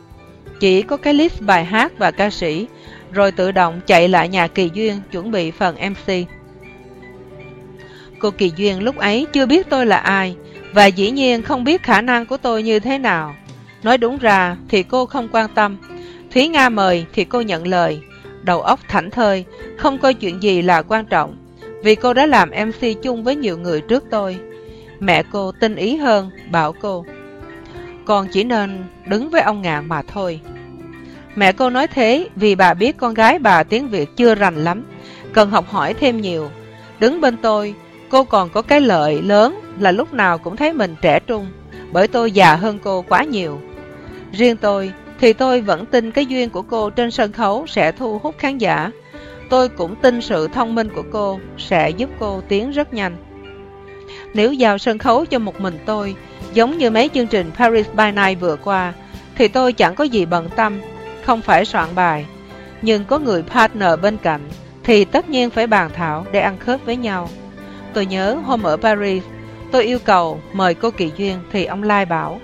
Chỉ có cái list bài hát và ca sĩ, rồi tự động chạy lại nhà Kỳ Duyên chuẩn bị phần MC. Cô Kỳ Duyên lúc ấy chưa biết tôi là ai, và dĩ nhiên không biết khả năng của tôi như thế nào. Nói đúng ra thì cô không quan tâm. Thúy Nga mời thì cô nhận lời. Đầu óc thảnh thơi, không coi chuyện gì là quan trọng, vì cô đã làm MC chung với nhiều người trước tôi. Mẹ cô tinh ý hơn, bảo cô. Con chỉ nên đứng với ông Ngạn mà thôi. Mẹ cô nói thế vì bà biết con gái bà tiếng Việt chưa rành lắm, cần học hỏi thêm nhiều. Đứng bên tôi, cô còn có cái lợi lớn là lúc nào cũng thấy mình trẻ trung, bởi tôi già hơn cô quá nhiều. Riêng tôi thì tôi vẫn tin cái duyên của cô trên sân khấu sẽ thu hút khán giả. Tôi cũng tin sự thông minh của cô sẽ giúp cô tiến rất nhanh. Nếu giao sân khấu cho một mình tôi, giống như mấy chương trình Paris by Night vừa qua, thì tôi chẳng có gì bận tâm, không phải soạn bài. Nhưng có người partner bên cạnh, thì tất nhiên phải bàn thảo để ăn khớp với nhau. Tôi nhớ hôm ở Paris, tôi yêu cầu mời cô Kỳ Duyên thì ông Lai bảo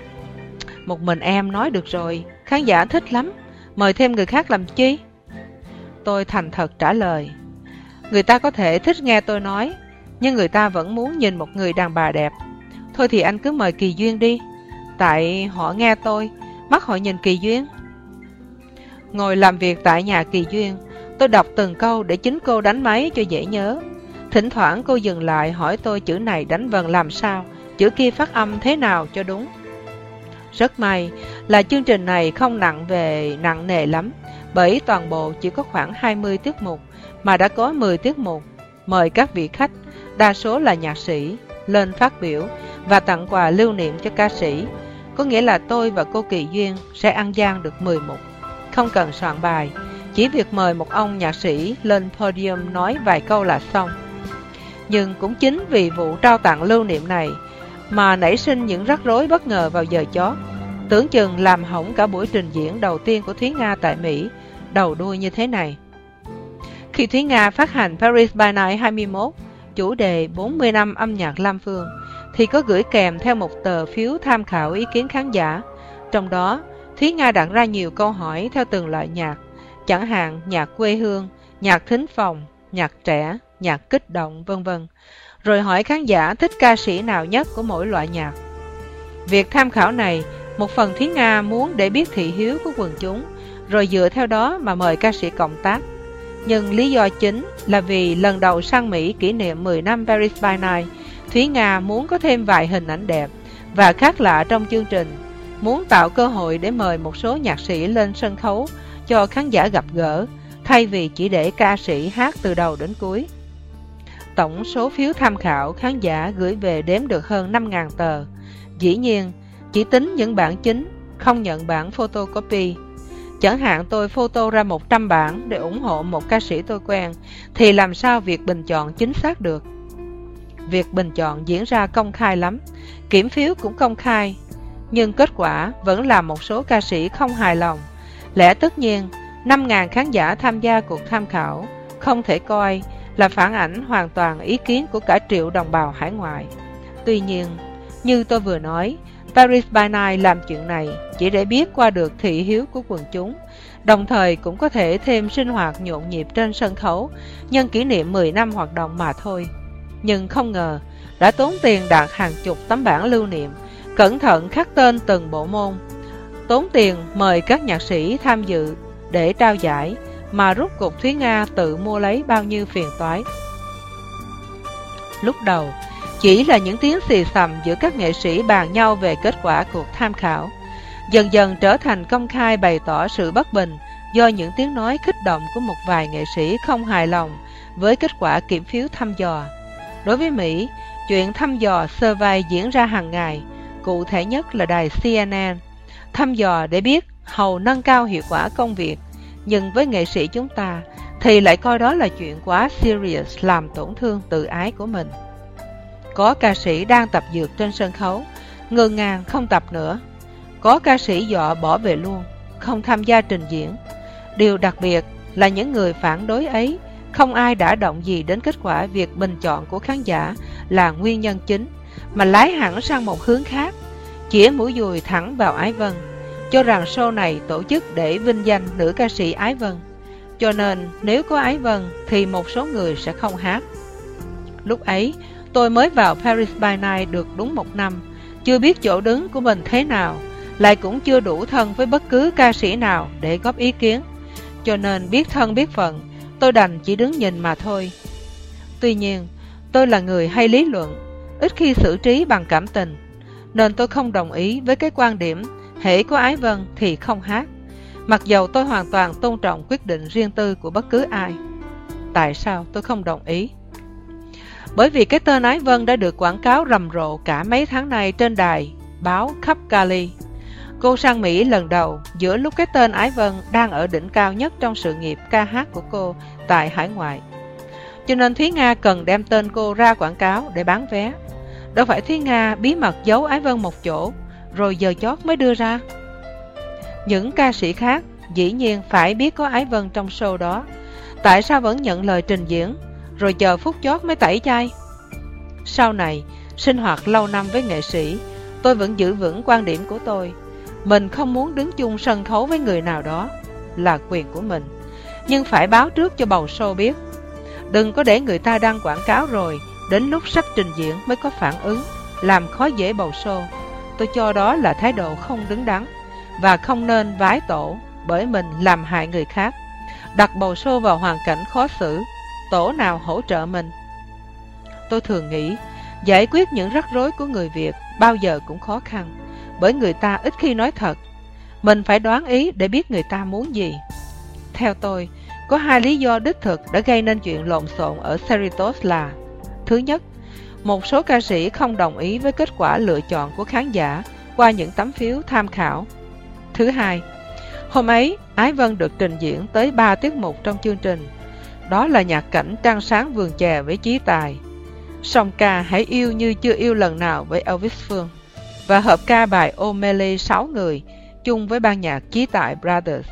Một mình em nói được rồi, khán giả thích lắm, mời thêm người khác làm chi? Tôi thành thật trả lời Người ta có thể thích nghe tôi nói, nhưng người ta vẫn muốn nhìn một người đàn bà đẹp. Thôi thì anh cứ mời Kỳ Duyên đi, tại họ nghe tôi, mắt họ nhìn Kỳ Duyên. Ngồi làm việc tại nhà Kỳ Duyên, tôi đọc từng câu để chính cô đánh máy cho dễ nhớ. Thỉnh thoảng cô dừng lại hỏi tôi chữ này đánh vần làm sao, chữ kia phát âm thế nào cho đúng. Rất may là chương trình này không nặng về nặng nề lắm, bởi toàn bộ chỉ có khoảng 20 tiết mục, mà đã có 10 tiết mục. Mời các vị khách, đa số là nhạc sĩ, lên phát biểu và tặng quà lưu niệm cho ca sĩ. Có nghĩa là tôi và cô Kỳ Duyên sẽ ăn gian được 10 mục. Không cần soạn bài, chỉ việc mời một ông nhạc sĩ lên podium nói vài câu là xong. Nhưng cũng chính vì vụ trao tặng lưu niệm này mà nảy sinh những rắc rối bất ngờ vào giờ chót. Tưởng chừng làm hỏng cả buổi trình diễn đầu tiên của Thúy Nga tại Mỹ, đầu đuôi như thế này. Khi Thúy Nga phát hành Paris by Night 21, chủ đề 40 năm âm nhạc Lam Phương, thì có gửi kèm theo một tờ phiếu tham khảo ý kiến khán giả. Trong đó, Thúy Nga đặt ra nhiều câu hỏi theo từng loại nhạc, chẳng hạn nhạc quê hương, nhạc thính phòng, nhạc trẻ, nhạc kích động, vân vân. Rồi hỏi khán giả thích ca sĩ nào nhất của mỗi loại nhạc. Việc tham khảo này, một phần Thúy Nga muốn để biết thị hiếu của quần chúng, rồi dựa theo đó mà mời ca sĩ cộng tác. Nhưng lý do chính là vì lần đầu sang Mỹ kỷ niệm 10 năm Paris by Night, Thúy Nga muốn có thêm vài hình ảnh đẹp và khác lạ trong chương trình, muốn tạo cơ hội để mời một số nhạc sĩ lên sân khấu cho khán giả gặp gỡ, thay vì chỉ để ca sĩ hát từ đầu đến cuối. Tổng số phiếu tham khảo khán giả gửi về đếm được hơn 5.000 tờ. Dĩ nhiên, chỉ tính những bản chính, không nhận bản photocopy. Chẳng hạn tôi photo ra 100 bản để ủng hộ một ca sĩ tôi quen, thì làm sao việc bình chọn chính xác được? Việc bình chọn diễn ra công khai lắm, kiểm phiếu cũng công khai, nhưng kết quả vẫn là một số ca sĩ không hài lòng. Lẽ tất nhiên, 5.000 khán giả tham gia cuộc tham khảo, không thể coi là phản ảnh hoàn toàn ý kiến của cả triệu đồng bào hải ngoại. Tuy nhiên, như tôi vừa nói, Paris by Night làm chuyện này chỉ để biết qua được thị hiếu của quần chúng, đồng thời cũng có thể thêm sinh hoạt nhộn nhịp trên sân khấu nhân kỷ niệm 10 năm hoạt động mà thôi. Nhưng không ngờ, đã tốn tiền đạt hàng chục tấm bản lưu niệm, cẩn thận khắc tên từng bộ môn, tốn tiền mời các nhạc sĩ tham dự để trao giải, mà rút cục Thúy Nga tự mua lấy bao nhiêu phiền toái. Lúc đầu, chỉ là những tiếng xì xầm giữa các nghệ sĩ bàn nhau về kết quả cuộc tham khảo. Dần dần trở thành công khai bày tỏ sự bất bình do những tiếng nói kích động của một vài nghệ sĩ không hài lòng với kết quả kiểm phiếu thăm dò. Đối với Mỹ, chuyện thăm dò survey diễn ra hàng ngày, cụ thể nhất là đài CNN, thăm dò để biết hầu nâng cao hiệu quả công việc, nhưng với nghệ sĩ chúng ta thì lại coi đó là chuyện quá serious làm tổn thương tự ái của mình. Có ca sĩ đang tập dược trên sân khấu, ngừng ngàng không tập nữa. Có ca sĩ dọa bỏ về luôn, không tham gia trình diễn. Điều đặc biệt là những người phản đối ấy, không ai đã động gì đến kết quả việc bình chọn của khán giả là nguyên nhân chính, mà lái hẳn sang một hướng khác, chĩa mũi dùi thẳng vào Ái Vân, cho rằng show này tổ chức để vinh danh nữ ca sĩ Ái Vân. Cho nên nếu có Ái Vân thì một số người sẽ không hát. Lúc ấy, Tôi mới vào Paris by Night được đúng một năm, chưa biết chỗ đứng của mình thế nào, lại cũng chưa đủ thân với bất cứ ca sĩ nào để góp ý kiến. Cho nên biết thân biết phận, tôi đành chỉ đứng nhìn mà thôi. Tuy nhiên, tôi là người hay lý luận, ít khi xử trí bằng cảm tình, nên tôi không đồng ý với cái quan điểm hễ có ái vân thì không hát, mặc dầu tôi hoàn toàn tôn trọng quyết định riêng tư của bất cứ ai. Tại sao tôi không đồng ý? Bởi vì cái tên Ái Vân đã được quảng cáo rầm rộ cả mấy tháng nay trên đài, báo khắp Cali. Cô sang Mỹ lần đầu giữa lúc cái tên Ái Vân đang ở đỉnh cao nhất trong sự nghiệp ca hát của cô tại hải ngoại. Cho nên Thúy Nga cần đem tên cô ra quảng cáo để bán vé. Đâu phải Thúy Nga bí mật giấu Ái Vân một chỗ, rồi giờ chót mới đưa ra. Những ca sĩ khác dĩ nhiên phải biết có Ái Vân trong show đó. Tại sao vẫn nhận lời trình diễn, rồi chờ phút chót mới tẩy chay? Sau này, sinh hoạt lâu năm với nghệ sĩ, tôi vẫn giữ vững quan điểm của tôi. Mình không muốn đứng chung sân khấu với người nào đó, là quyền của mình. Nhưng phải báo trước cho bầu show biết. Đừng có để người ta đăng quảng cáo rồi, đến lúc sắp trình diễn mới có phản ứng, làm khó dễ bầu show. Tôi cho đó là thái độ không đứng đắn, và không nên vái tổ bởi mình làm hại người khác. Đặt bầu show vào hoàn cảnh khó xử, tổ nào hỗ trợ mình. Tôi thường nghĩ, giải quyết những rắc rối của người Việt bao giờ cũng khó khăn, bởi người ta ít khi nói thật. Mình phải đoán ý để biết người ta muốn gì. Theo tôi, có hai lý do đích thực đã gây nên chuyện lộn xộn ở Cerritos là Thứ nhất, một số ca sĩ không đồng ý với kết quả lựa chọn của khán giả qua những tấm phiếu tham khảo. Thứ hai, hôm ấy Ái Vân được trình diễn tới 3 tiết mục trong chương trình. Đó là nhạc cảnh trăng sáng vườn chè với trí tài, song ca Hãy yêu như chưa yêu lần nào với Elvis Phương và hợp ca bài O'Malley 6 người chung với ban nhạc Chí Tại Brothers.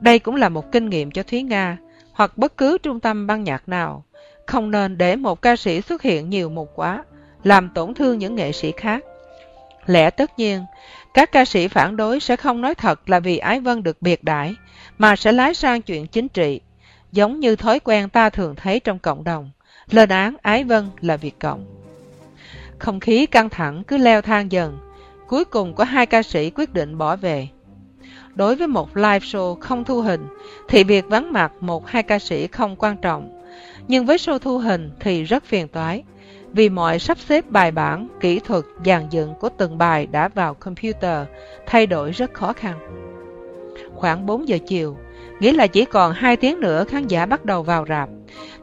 Đây cũng là một kinh nghiệm cho Thúy Nga hoặc bất cứ trung tâm ban nhạc nào. Không nên để một ca sĩ xuất hiện nhiều một quá, làm tổn thương những nghệ sĩ khác. Lẽ tất nhiên, các ca sĩ phản đối sẽ không nói thật là vì Ái Vân được biệt đãi, mà sẽ lái sang chuyện chính trị, giống như thói quen ta thường thấy trong cộng đồng, lên án Ái Vân là Việt Cộng. Không khí căng thẳng cứ leo thang dần, cuối cùng có hai ca sĩ quyết định bỏ về. Đối với một live show không thu hình, thì việc vắng mặt một hai ca sĩ không quan trọng. Nhưng với show thu hình thì rất phiền toái, vì mọi sắp xếp bài bản, kỹ thuật, dàn dựng của từng bài đã vào computer, thay đổi rất khó khăn. Khoảng 4 giờ chiều, nghĩa là chỉ còn 2 tiếng nữa khán giả bắt đầu vào rạp,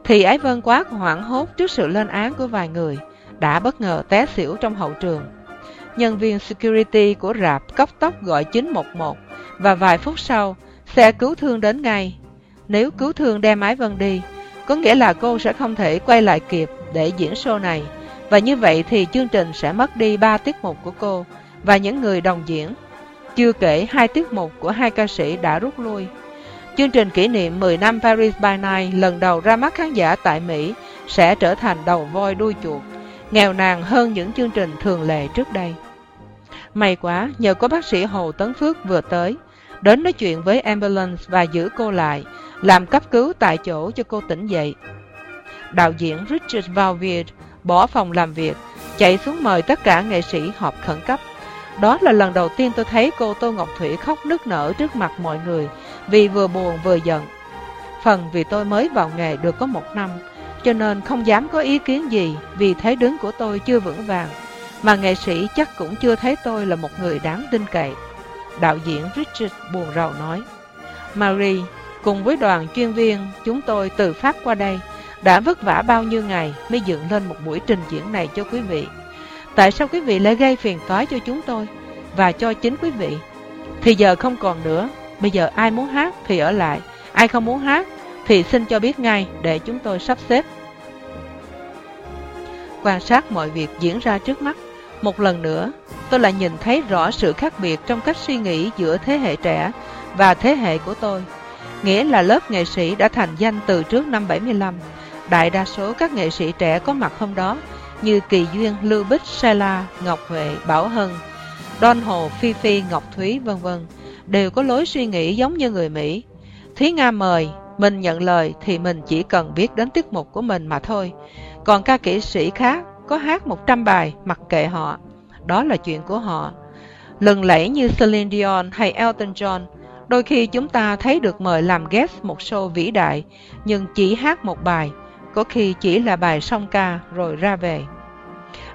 thì Ái Vân quá hoảng hốt trước sự lên án của vài người, đã bất ngờ té xỉu trong hậu trường. Nhân viên security của rạp cấp tốc gọi 911 và vài phút sau, xe cứu thương đến ngay. Nếu cứu thương đem Ái Vân đi, có nghĩa là cô sẽ không thể quay lại kịp để diễn show này, và như vậy thì chương trình sẽ mất đi 3 tiết mục của cô và những người đồng diễn. Chưa kể hai tiết mục của hai ca sĩ đã rút lui. Chương trình kỷ niệm 10 năm Paris by Night lần đầu ra mắt khán giả tại Mỹ sẽ trở thành đầu voi đuôi chuột, nghèo nàn hơn những chương trình thường lệ trước đây. May quá, nhờ có bác sĩ Hồ Tấn Phước vừa tới, đến nói chuyện với ambulance và giữ cô lại, làm cấp cứu tại chỗ cho cô tỉnh dậy. Đạo diễn Richard Valvier bỏ phòng làm việc, chạy xuống mời tất cả nghệ sĩ họp khẩn cấp. Đó là lần đầu tiên tôi thấy cô Tô Ngọc Thủy khóc nức nở trước mặt mọi người vì vừa buồn vừa giận. Phần vì tôi mới vào nghề được có một năm, cho nên không dám có ý kiến gì vì thế đứng của tôi chưa vững vàng, mà nghệ sĩ chắc cũng chưa thấy tôi là một người đáng tin cậy. Đạo diễn Richard buồn rầu nói, Marie, cùng với đoàn chuyên viên chúng tôi từ Pháp qua đây, đã vất vả bao nhiêu ngày mới dựng lên một buổi trình diễn này cho quý vị. Tại sao quý vị lại gây phiền toái cho chúng tôi và cho chính quý vị? Thì giờ không còn nữa, bây giờ ai muốn hát thì ở lại, ai không muốn hát thì xin cho biết ngay để chúng tôi sắp xếp. Quan sát mọi việc diễn ra trước mắt, một lần nữa tôi lại nhìn thấy rõ sự khác biệt trong cách suy nghĩ giữa thế hệ trẻ và thế hệ của tôi. Nghĩa là lớp nghệ sĩ đã thành danh từ trước năm 75. Đại đa số các nghệ sĩ trẻ có mặt hôm đó như Kỳ Duyên, Lưu Bích, Sela, Ngọc Huệ, Bảo Hân, đoan Hồ, Phi Phi, Ngọc Thúy, vân vân đều có lối suy nghĩ giống như người Mỹ. Thúy Nga mời, mình nhận lời thì mình chỉ cần viết đến tiết mục của mình mà thôi. còn ca kỹ sĩ khác có hát 100 bài mặc kệ họ đó là chuyện của họ lừng lẫy như celine dion hay elton john đôi khi chúng ta thấy được mời làm guest một show vĩ đại nhưng chỉ hát một bài có khi chỉ là bài song ca rồi ra về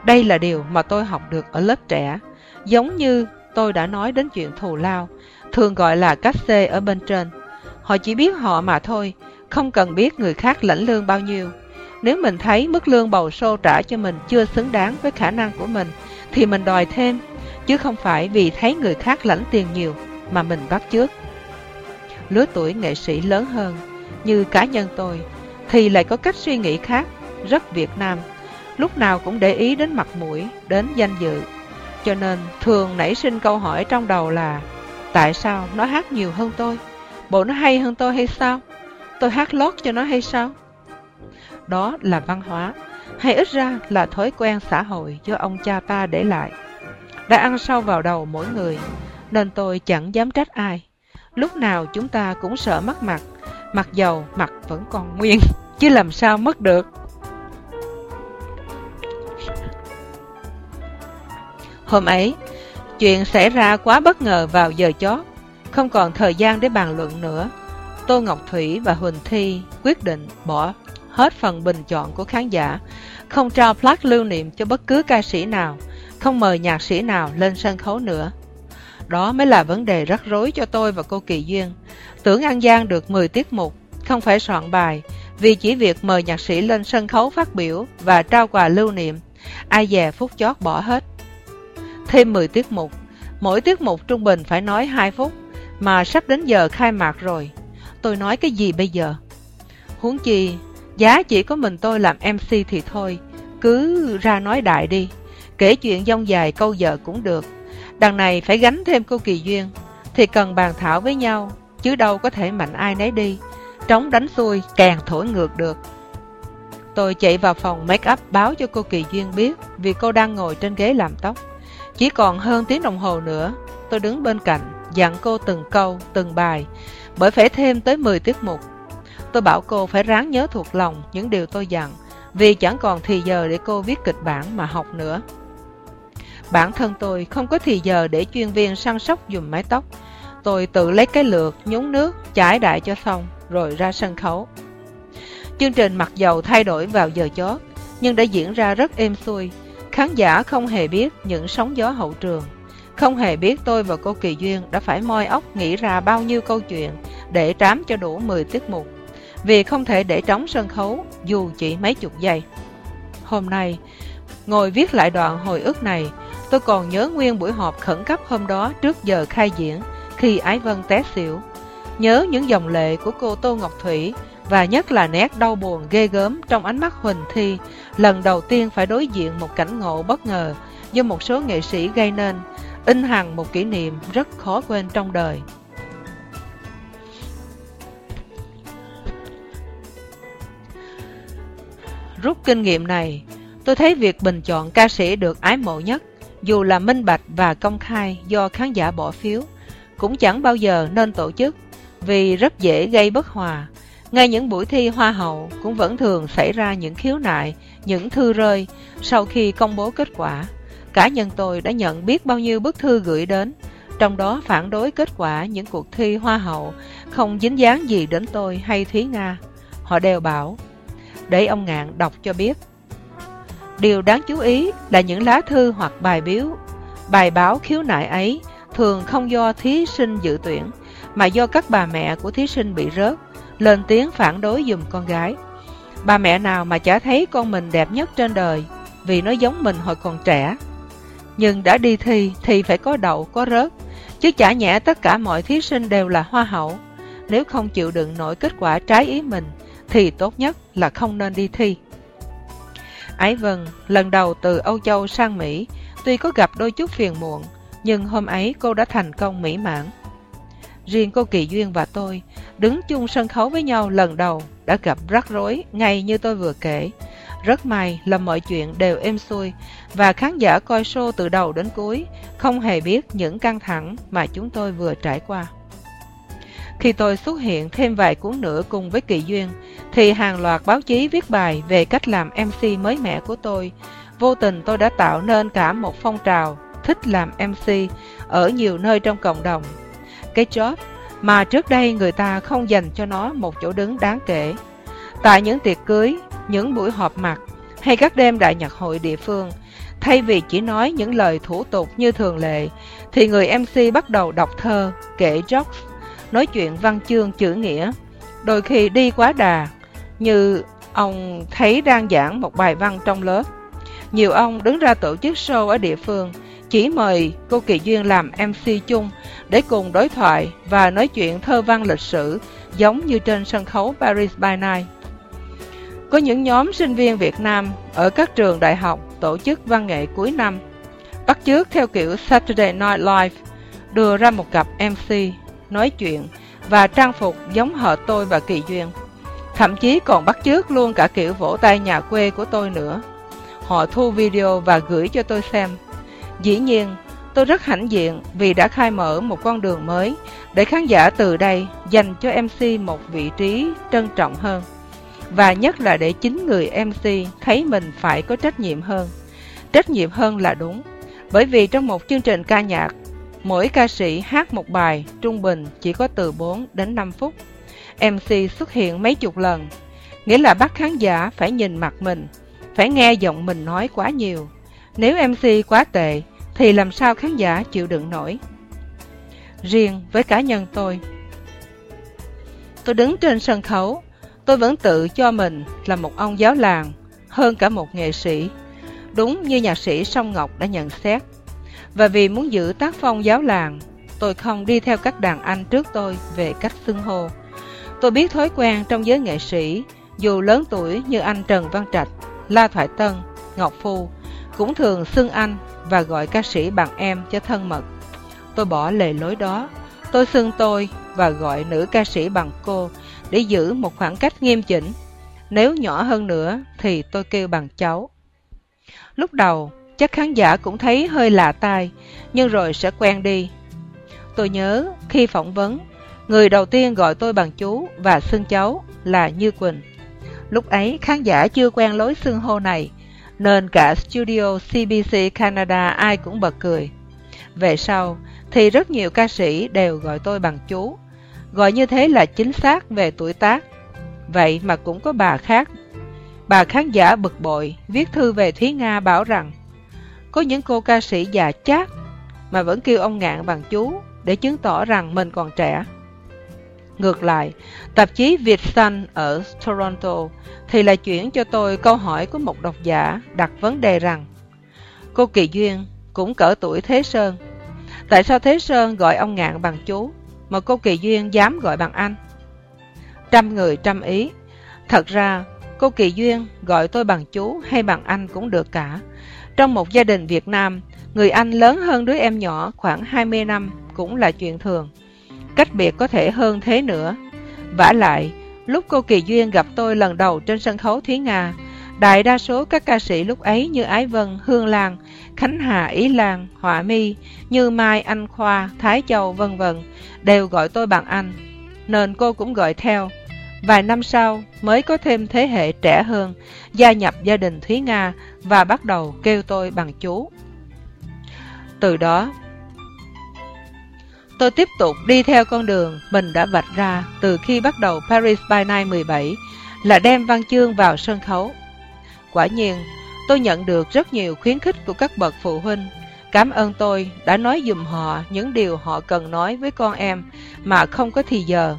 đây là điều mà tôi học được ở lớp trẻ giống như tôi đã nói đến chuyện thù lao thường gọi là cách xê ở bên trên. Họ chỉ biết họ mà thôi, không cần biết người khác lãnh lương bao nhiêu. Nếu mình thấy mức lương bầu sô trả cho mình chưa xứng đáng với khả năng của mình, thì mình đòi thêm, chứ không phải vì thấy người khác lãnh tiền nhiều mà mình bắt chước. Lứa tuổi nghệ sĩ lớn hơn, như cá nhân tôi, thì lại có cách suy nghĩ khác, rất việt nam. Lúc nào cũng để ý đến mặt mũi, đến danh dự. Cho nên thường nảy sinh câu hỏi trong đầu là tại sao nó hát nhiều hơn tôi? Bộ nó hay hơn tôi hay sao? Tôi hát lót cho nó hay sao? Đó là văn hóa. Hay ít ra là thói quen xã hội do ông cha ta để lại. Đã ăn sâu vào đầu mỗi người, nên tôi chẳng dám trách ai. Lúc nào chúng ta cũng sợ mất mặt, mặc dầu mặt vẫn còn nguyên, chứ làm sao mất được? Hôm ấy chuyện xảy ra quá bất ngờ vào giờ chót, không còn thời gian để bàn luận nữa. Tô ngọc thủy và huỳnh thi quyết định bỏ hết phần bình chọn của khán giả, không trao plaque lưu niệm cho bất cứ ca sĩ nào, không mời nhạc sĩ nào lên sân khấu nữa. Đó mới là vấn đề rắc rối cho tôi và cô kỳ duyên. Tưởng an giang được mười tiết mục, không phải soạn bài, vì chỉ việc mời nhạc sĩ lên sân khấu phát biểu và trao quà lưu niệm, ai dè phút chót bỏ hết thêm mười tiết mục. Mỗi tiết mục trung bình phải nói hai phút, mà sắp đến giờ khai mạc rồi. Tôi nói cái gì bây giờ? Huống chi, giá chỉ có mình tôi làm mc thì thôi, cứ ra nói đại đi. Kể chuyện dông dài câu giờ cũng được. Đằng này phải gánh thêm cô kỳ duyên, thì cần bàn thảo với nhau, chứ đâu có thể mạnh ai nấy đi. Trống đánh xuôi càng thổi ngược được. Tôi chạy vào phòng make up báo cho cô kỳ duyên biết vì cô đang ngồi trên ghế làm tóc chỉ còn hơn tiếng đồng hồ nữa, tôi đứng bên cạnh, dặn cô từng câu, từng bài, bởi phải thêm tới mười tiết mục. Tôi bảo cô phải ráng nhớ thuộc lòng những điều tôi dặn, vì chẳng còn thì giờ để cô viết kịch bản mà học nữa. Bản thân tôi không có thì giờ để chuyên viên săn sóc dùm mái tóc. Tôi tự lấy cái lược, nhúng nước, chải đại cho xong, rồi ra sân khấu. Chương trình mặc dầu thay đổi vào giờ chót, nhưng đã diễn ra rất êm xuôi khán giả không hề biết những sóng gió hậu trường. Không hề biết tôi và cô kỳ duyên đã phải moi óc nghĩ ra bao nhiêu câu chuyện để trám cho đủ mười tiết mục. Vì không thể để trống sân khấu dù chỉ mấy chục giây. Hôm nay, ngồi viết lại đoạn hồi ức này, tôi còn nhớ nguyên buổi họp khẩn cấp hôm đó trước giờ khai diễn khi ái vân té xỉu. Nhớ những dòng lệ của cô tô ngọc thủy và nhất là nét đau buồn ghê gớm trong ánh mắt huỳnh thi. Lần đầu tiên phải đối diện một cảnh ngộ bất ngờ do một số nghệ sĩ gây nên, in hằng một kỷ niệm rất khó quên trong đời. Rút kinh nghiệm này, tôi thấy việc bình chọn ca sĩ được ái mộ nhất, dù là minh bạch và công khai do khán giả bỏ phiếu, cũng chẳng bao giờ nên tổ chức vì rất dễ gây bất hòa ngay những buổi thi hoa hậu cũng vẫn thường xảy ra những khiếu nại, những thư rơi sau khi công bố kết quả. Cá nhân tôi đã nhận biết bao nhiêu bức thư gửi đến, trong đó phản đối kết quả những cuộc thi hoa hậu không dính dáng gì đến tôi hay thúy nga. Họ đều bảo, để ông ngạn đọc cho biết. Điều đáng chú ý là những lá thư hoặc bài biếu, bài báo khiếu nại ấy thường không do thí sinh dự tuyển, mà do các bà mẹ của thí sinh bị rớt lên tiếng phản đối giùm con gái. Bà mẹ nào mà chả thấy con mình đẹp nhất trên đời, vì nó giống mình hồi còn trẻ. Nhưng đã đi thi thì phải có đậu, có rớt, chứ chả nhẽ tất cả mọi thí sinh đều là hoa hậu. Nếu không chịu đựng nổi kết quả trái ý mình, thì tốt nhất là không nên đi thi. Ái vân lần đầu từ âu châu sang mỹ, tuy có gặp đôi chút phiền muộn, nhưng hôm ấy cô đã thành công mỹ mãn riêng cô kỳ duyên và tôi đứng chung sân khấu với nhau lần đầu đã gặp rắc rối ngay như tôi vừa kể rất may là mọi chuyện đều êm xuôi và khán giả coi show từ đầu đến cuối không hề biết những căng thẳng mà chúng tôi vừa trải qua Khi tôi xuất hiện thêm vài cuốn nữa cùng với Kỳ Duyên, thì hàng loạt báo chí viết bài về cách làm MC mới mẻ của tôi. Vô tình tôi đã tạo nên cả một phong trào thích làm MC ở nhiều nơi trong cộng đồng. Cái job mà trước đây người ta không dành cho nó một chỗ đứng đáng kể. Tại những tiệc cưới, những buổi họp mặt hay các đêm đại nhạc hội địa phương, thay vì chỉ nói những lời thủ tục như thường lệ, thì người MC bắt đầu đọc thơ, kể jokes, nói chuyện văn chương chữ nghĩa, đôi khi đi quá đà, như ông thấy đang giảng một bài văn trong lớp. Nhiều ông đứng ra tổ chức show ở địa phương, chỉ mời cô Kỳ Duyên làm MC chung để cùng đối thoại và nói chuyện thơ văn lịch sử giống như trên sân khấu Paris by Night. Có những nhóm sinh viên Việt Nam ở các trường đại học tổ chức văn nghệ cuối năm, bắt chước theo kiểu Saturday Night Live, đưa ra một cặp MC, nói chuyện và trang phục giống hệt tôi và Kỳ Duyên. Thậm chí còn bắt chước luôn cả kiểu vỗ tay nhà quê của tôi nữa. Họ thu video và gửi cho tôi xem. Dĩ nhiên, tôi rất hãnh diện vì đã khai mở một con đường mới để khán giả từ đây dành cho MC một vị trí trân trọng hơn. Và nhất là để chính người MC thấy mình phải có trách nhiệm hơn. Trách nhiệm hơn là đúng, bởi vì trong một chương trình ca nhạc, mỗi ca sĩ hát một bài trung bình chỉ có từ 4 đến 5 phút. MC xuất hiện mấy chục lần, nghĩa là bắt khán giả phải nhìn mặt mình, phải nghe giọng mình nói quá nhiều. Nếu MC quá tệ, thì làm sao khán giả chịu đựng nổi. Riêng với cá nhân tôi, tôi đứng trên sân khấu, tôi vẫn tự cho mình là một ông giáo làng hơn cả một nghệ sĩ, đúng như nhạc sĩ Song Ngọc đã nhận xét. Và vì muốn giữ tác phong giáo làng, tôi không đi theo các đàn anh trước tôi về cách xưng hô. Tôi biết thói quen trong giới nghệ sĩ, dù lớn tuổi như anh Trần Văn Trạch, La Thoại Tân, Ngọc Phu, cũng thường xưng anh và gọi ca sĩ bằng em cho thân mật. Tôi bỏ lề lối đó, tôi xưng tôi và gọi nữ ca sĩ bằng cô để giữ một khoảng cách nghiêm chỉnh. Nếu nhỏ hơn nữa thì tôi kêu bằng cháu. Lúc đầu, chắc khán giả cũng thấy hơi lạ tai, nhưng rồi sẽ quen đi. Tôi nhớ khi phỏng vấn, người đầu tiên gọi tôi bằng chú và xưng cháu là Như Quỳnh. Lúc ấy khán giả chưa quen lối xưng hô này, nên cả studio CBC Canada ai cũng bật cười. Về sau thì rất nhiều ca sĩ đều gọi tôi bằng chú, gọi như thế là chính xác về tuổi tác. Vậy mà cũng có bà khác. Bà khán giả bực bội viết thư về Thúy Nga bảo rằng có những cô ca sĩ già chát mà vẫn kêu ông ngạn bằng chú để chứng tỏ rằng mình còn trẻ. Ngược lại, tạp chí Việt Sun ở Toronto thì lại chuyển cho tôi câu hỏi của một độc giả đặt vấn đề rằng Cô Kỳ Duyên cũng cỡ tuổi Thế Sơn. Tại sao Thế Sơn gọi ông Ngạn bằng chú, mà cô Kỳ Duyên dám gọi bằng anh? Trăm người trăm ý. Thật ra, cô Kỳ Duyên gọi tôi bằng chú hay bằng anh cũng được cả. Trong một gia đình Việt Nam, người anh lớn hơn đứa em nhỏ khoảng 20 năm cũng là chuyện thường. Cách biệt có thể hơn thế nữa. vả lại, lúc cô Kỳ Duyên gặp tôi lần đầu trên sân khấu Thúy Nga, đại đa số các ca sĩ lúc ấy như Ái Vân, Hương Lan, Khánh Hà, Ý Lan, Họa Mi, Như Mai, Anh Khoa, Thái Châu, vân vân đều gọi tôi bằng anh, nên cô cũng gọi theo. Vài năm sau mới có thêm thế hệ trẻ hơn gia nhập gia đình Thúy Nga và bắt đầu kêu tôi bằng chú. Từ đó, tôi tiếp tục đi theo con đường mình đã vạch ra từ khi bắt đầu Paris by Night 17 là đem văn chương vào sân khấu. Quả nhiên, tôi nhận được rất nhiều khuyến khích của các bậc phụ huynh. Cảm ơn tôi đã nói dùm họ những điều họ cần nói với con em mà không có thì giờ.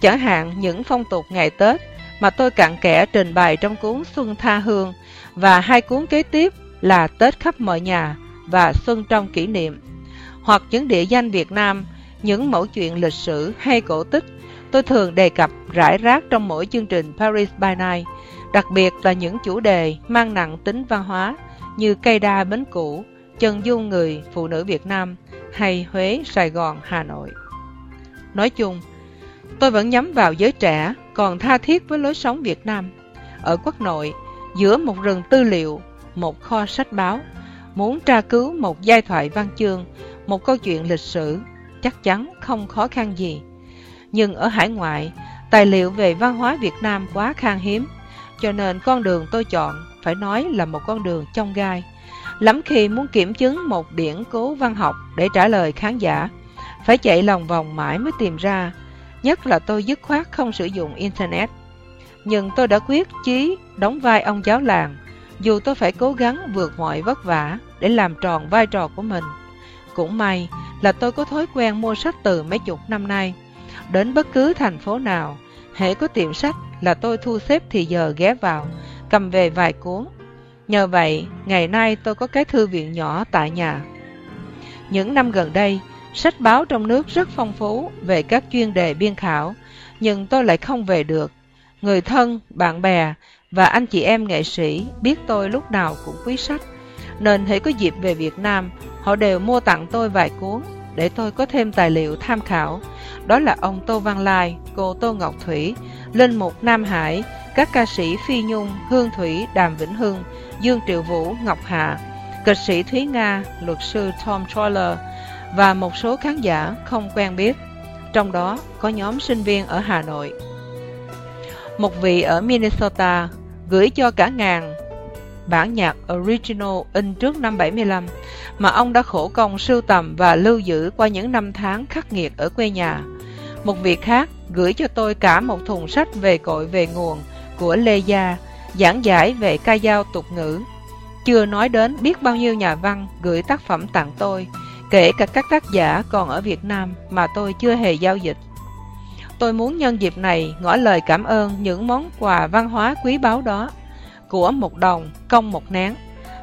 Chẳng hạn những phong tục ngày Tết mà tôi cặn kẽ trình bày trong cuốn Xuân Tha Hương và hai cuốn kế tiếp là Tết khắp mọi nhà và Xuân trong kỷ niệm. Hoặc những địa danh Việt Nam, những mẫu chuyện lịch sử hay cổ tích tôi thường đề cập rải rác trong mỗi chương trình Paris by Night, đặc biệt là những chủ đề mang nặng tính văn hóa như cây đa bến cũ, chân dung người phụ nữ Việt Nam hay Huế, Sài Gòn, Hà Nội. Nói chung, tôi vẫn nhắm vào giới trẻ còn tha thiết với lối sống Việt Nam. Ở quốc nội, giữa một rừng tư liệu, một kho sách báo, muốn tra cứu một giai thoại văn chương, một câu chuyện lịch sử, chắc chắn không khó khăn gì. Nhưng ở hải ngoại, tài liệu về văn hóa Việt Nam quá khan hiếm, cho nên con đường tôi chọn phải nói là một con đường trong gai. Lắm khi muốn kiểm chứng một điển cố văn học để trả lời khán giả, phải chạy lòng vòng mãi mới tìm ra, nhất là tôi dứt khoát không sử dụng Internet. Nhưng tôi đã quyết chí đóng vai ông giáo làng, dù tôi phải cố gắng vượt mọi vất vả để làm tròn vai trò của mình. Cũng may là tôi có thói quen mua sách từ mấy chục năm nay. Đến bất cứ thành phố nào, hễ có tiệm sách là tôi thu xếp thì giờ ghé vào, cầm về vài cuốn. Nhờ vậy, ngày nay tôi có cái thư viện nhỏ tại nhà. Những năm gần đây, sách báo trong nước rất phong phú về các chuyên đề biên khảo, nhưng tôi lại không về được. Người thân, bạn bè và anh chị em nghệ sĩ biết tôi lúc nào cũng quý sách, nên hãy có dịp về Việt Nam, họ đều mua tặng tôi vài cuốn để tôi có thêm tài liệu tham khảo. Đó là ông Tô Văn Lai, cô Tô Ngọc Thủy, Linh Mục Nam Hải, các ca sĩ Phi Nhung, Hương Thủy, Đàm Vĩnh Hưng, Dương Triệu Vũ, Ngọc Hạ, kịch sĩ Thúy Nga, luật sư Tom Troller và một số khán giả không quen biết. Trong đó có nhóm sinh viên ở Hà Nội. Một vị ở Minnesota gửi cho cả ngàn bản nhạc original in trước năm 75 mà ông đã khổ công sưu tầm và lưu giữ qua những năm tháng khắc nghiệt ở quê nhà. Một việc khác gửi cho tôi cả một thùng sách về cội về nguồn của Lê Gia, giảng giải về ca dao tục ngữ. Chưa nói đến biết bao nhiêu nhà văn gửi tác phẩm tặng tôi, kể cả các tác giả còn ở Việt Nam mà tôi chưa hề giao dịch. Tôi muốn nhân dịp này ngỏ lời cảm ơn những món quà văn hóa quý báu đó. Của một đồng, công một nén.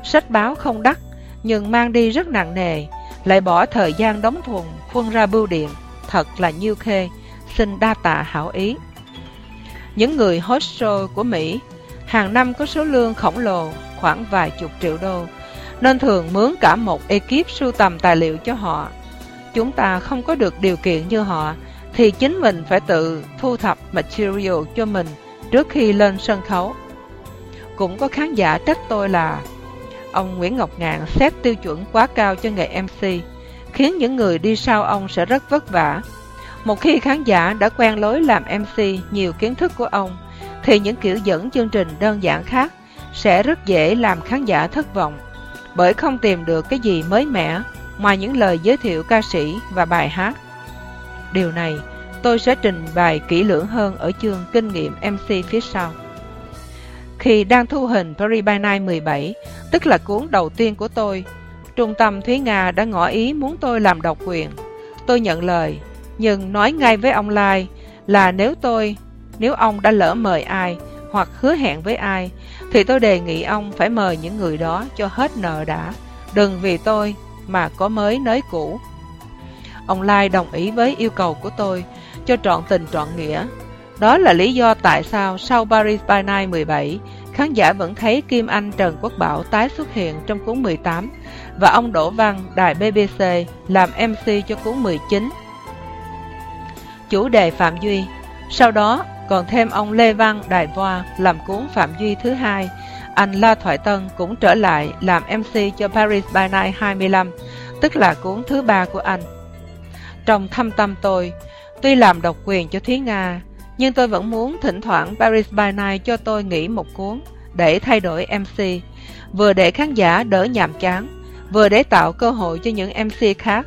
Sách báo không đắt, nhưng mang đi rất nặng nề, lại bỏ thời gian đóng thùng, khuân ra bưu điện. Thật là nhiêu khê, xin đa tạ hảo ý. Những người hostel của Mỹ hàng năm có số lương khổng lồ, khoảng vài chục triệu đô, nên thường mướn cả một ekip sưu tầm tài liệu cho họ. Chúng ta không có được điều kiện như họ, thì chính mình phải tự thu thập material cho mình trước khi lên sân khấu. Cũng có khán giả trách tôi là ông Nguyễn Ngọc Ngạn xét tiêu chuẩn quá cao cho nghề MC, khiến những người đi sau ông sẽ rất vất vả. Một khi khán giả đã quen lối làm MC nhiều kiến thức của ông, thì những kiểu dẫn chương trình đơn giản khác sẽ rất dễ làm khán giả thất vọng, bởi không tìm được cái gì mới mẻ ngoài những lời giới thiệu ca sĩ và bài hát. Điều này tôi sẽ trình bày kỹ lưỡng hơn ở chương kinh nghiệm MC phía sau. Khi đang thu hình Paris by Night 17, tức là cuốn đầu tiên của tôi, Trung tâm Thúy Nga đã ngỏ ý muốn tôi làm độc quyền. Tôi nhận lời, nhưng nói ngay với ông Lai là nếu tôi, nếu ông đã lỡ mời ai hoặc hứa hẹn với ai, thì tôi đề nghị ông phải mời những người đó cho hết nợ đã, đừng vì tôi mà có mới nới cũ. Ông Lai đồng ý với yêu cầu của tôi cho trọn tình trọn nghĩa. Đó là lý do tại sao sau Paris by Night 17, khán giả vẫn thấy Kim Anh Trần Quốc Bảo tái xuất hiện trong cuốn 18 và ông Đỗ Văn, đài BBC, làm MC cho cuốn 19. Chủ đề Phạm Duy Sau đó còn thêm ông Lê Văn Đài Voa làm cuốn Phạm Duy thứ hai. Anh La Thoại Tân cũng trở lại làm MC cho Paris by Night 25, tức là cuốn thứ ba của anh. Trong thâm tâm tôi, tuy làm độc quyền cho Thúy Nga, nhưng tôi vẫn muốn thỉnh thoảng Paris by Night cho tôi nghỉ một cuốn để thay đổi MC, vừa để khán giả đỡ nhàm chán, vừa để tạo cơ hội cho những MC khác.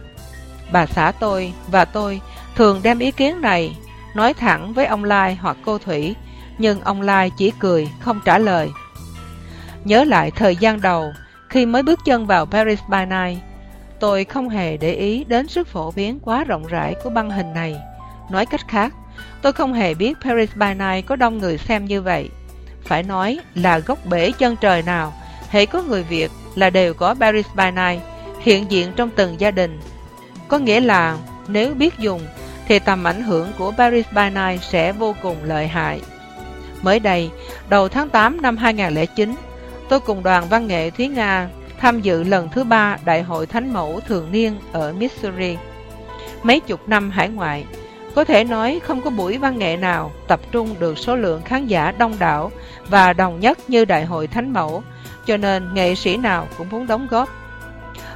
Bà xã tôi và tôi thường đem ý kiến này nói thẳng với ông Lai hoặc cô Thủy, nhưng ông Lai chỉ cười, không trả lời. Nhớ lại thời gian đầu, khi mới bước chân vào Paris by Night, tôi không hề để ý đến sức phổ biến quá rộng rãi của băng hình này. Nói cách khác, tôi không hề biết Paris by Night có đông người xem như vậy. Phải nói là gốc bể chân trời nào, hãy có người Việt là đều có Paris by Night hiện diện trong từng gia đình. Có nghĩa là nếu biết dùng thì tầm ảnh hưởng của Paris by Night sẽ vô cùng lợi hại. Mới đây, đầu tháng 8 năm 2009, tôi cùng đoàn văn nghệ Thúy Nga tham dự lần thứ ba Đại hội Thánh Mẫu thường niên ở Missouri. Mấy chục năm hải ngoại, có thể nói không có buổi văn nghệ nào tập trung được số lượng khán giả đông đảo và đồng nhất như Đại hội Thánh Mẫu, cho nên nghệ sĩ nào cũng muốn đóng góp.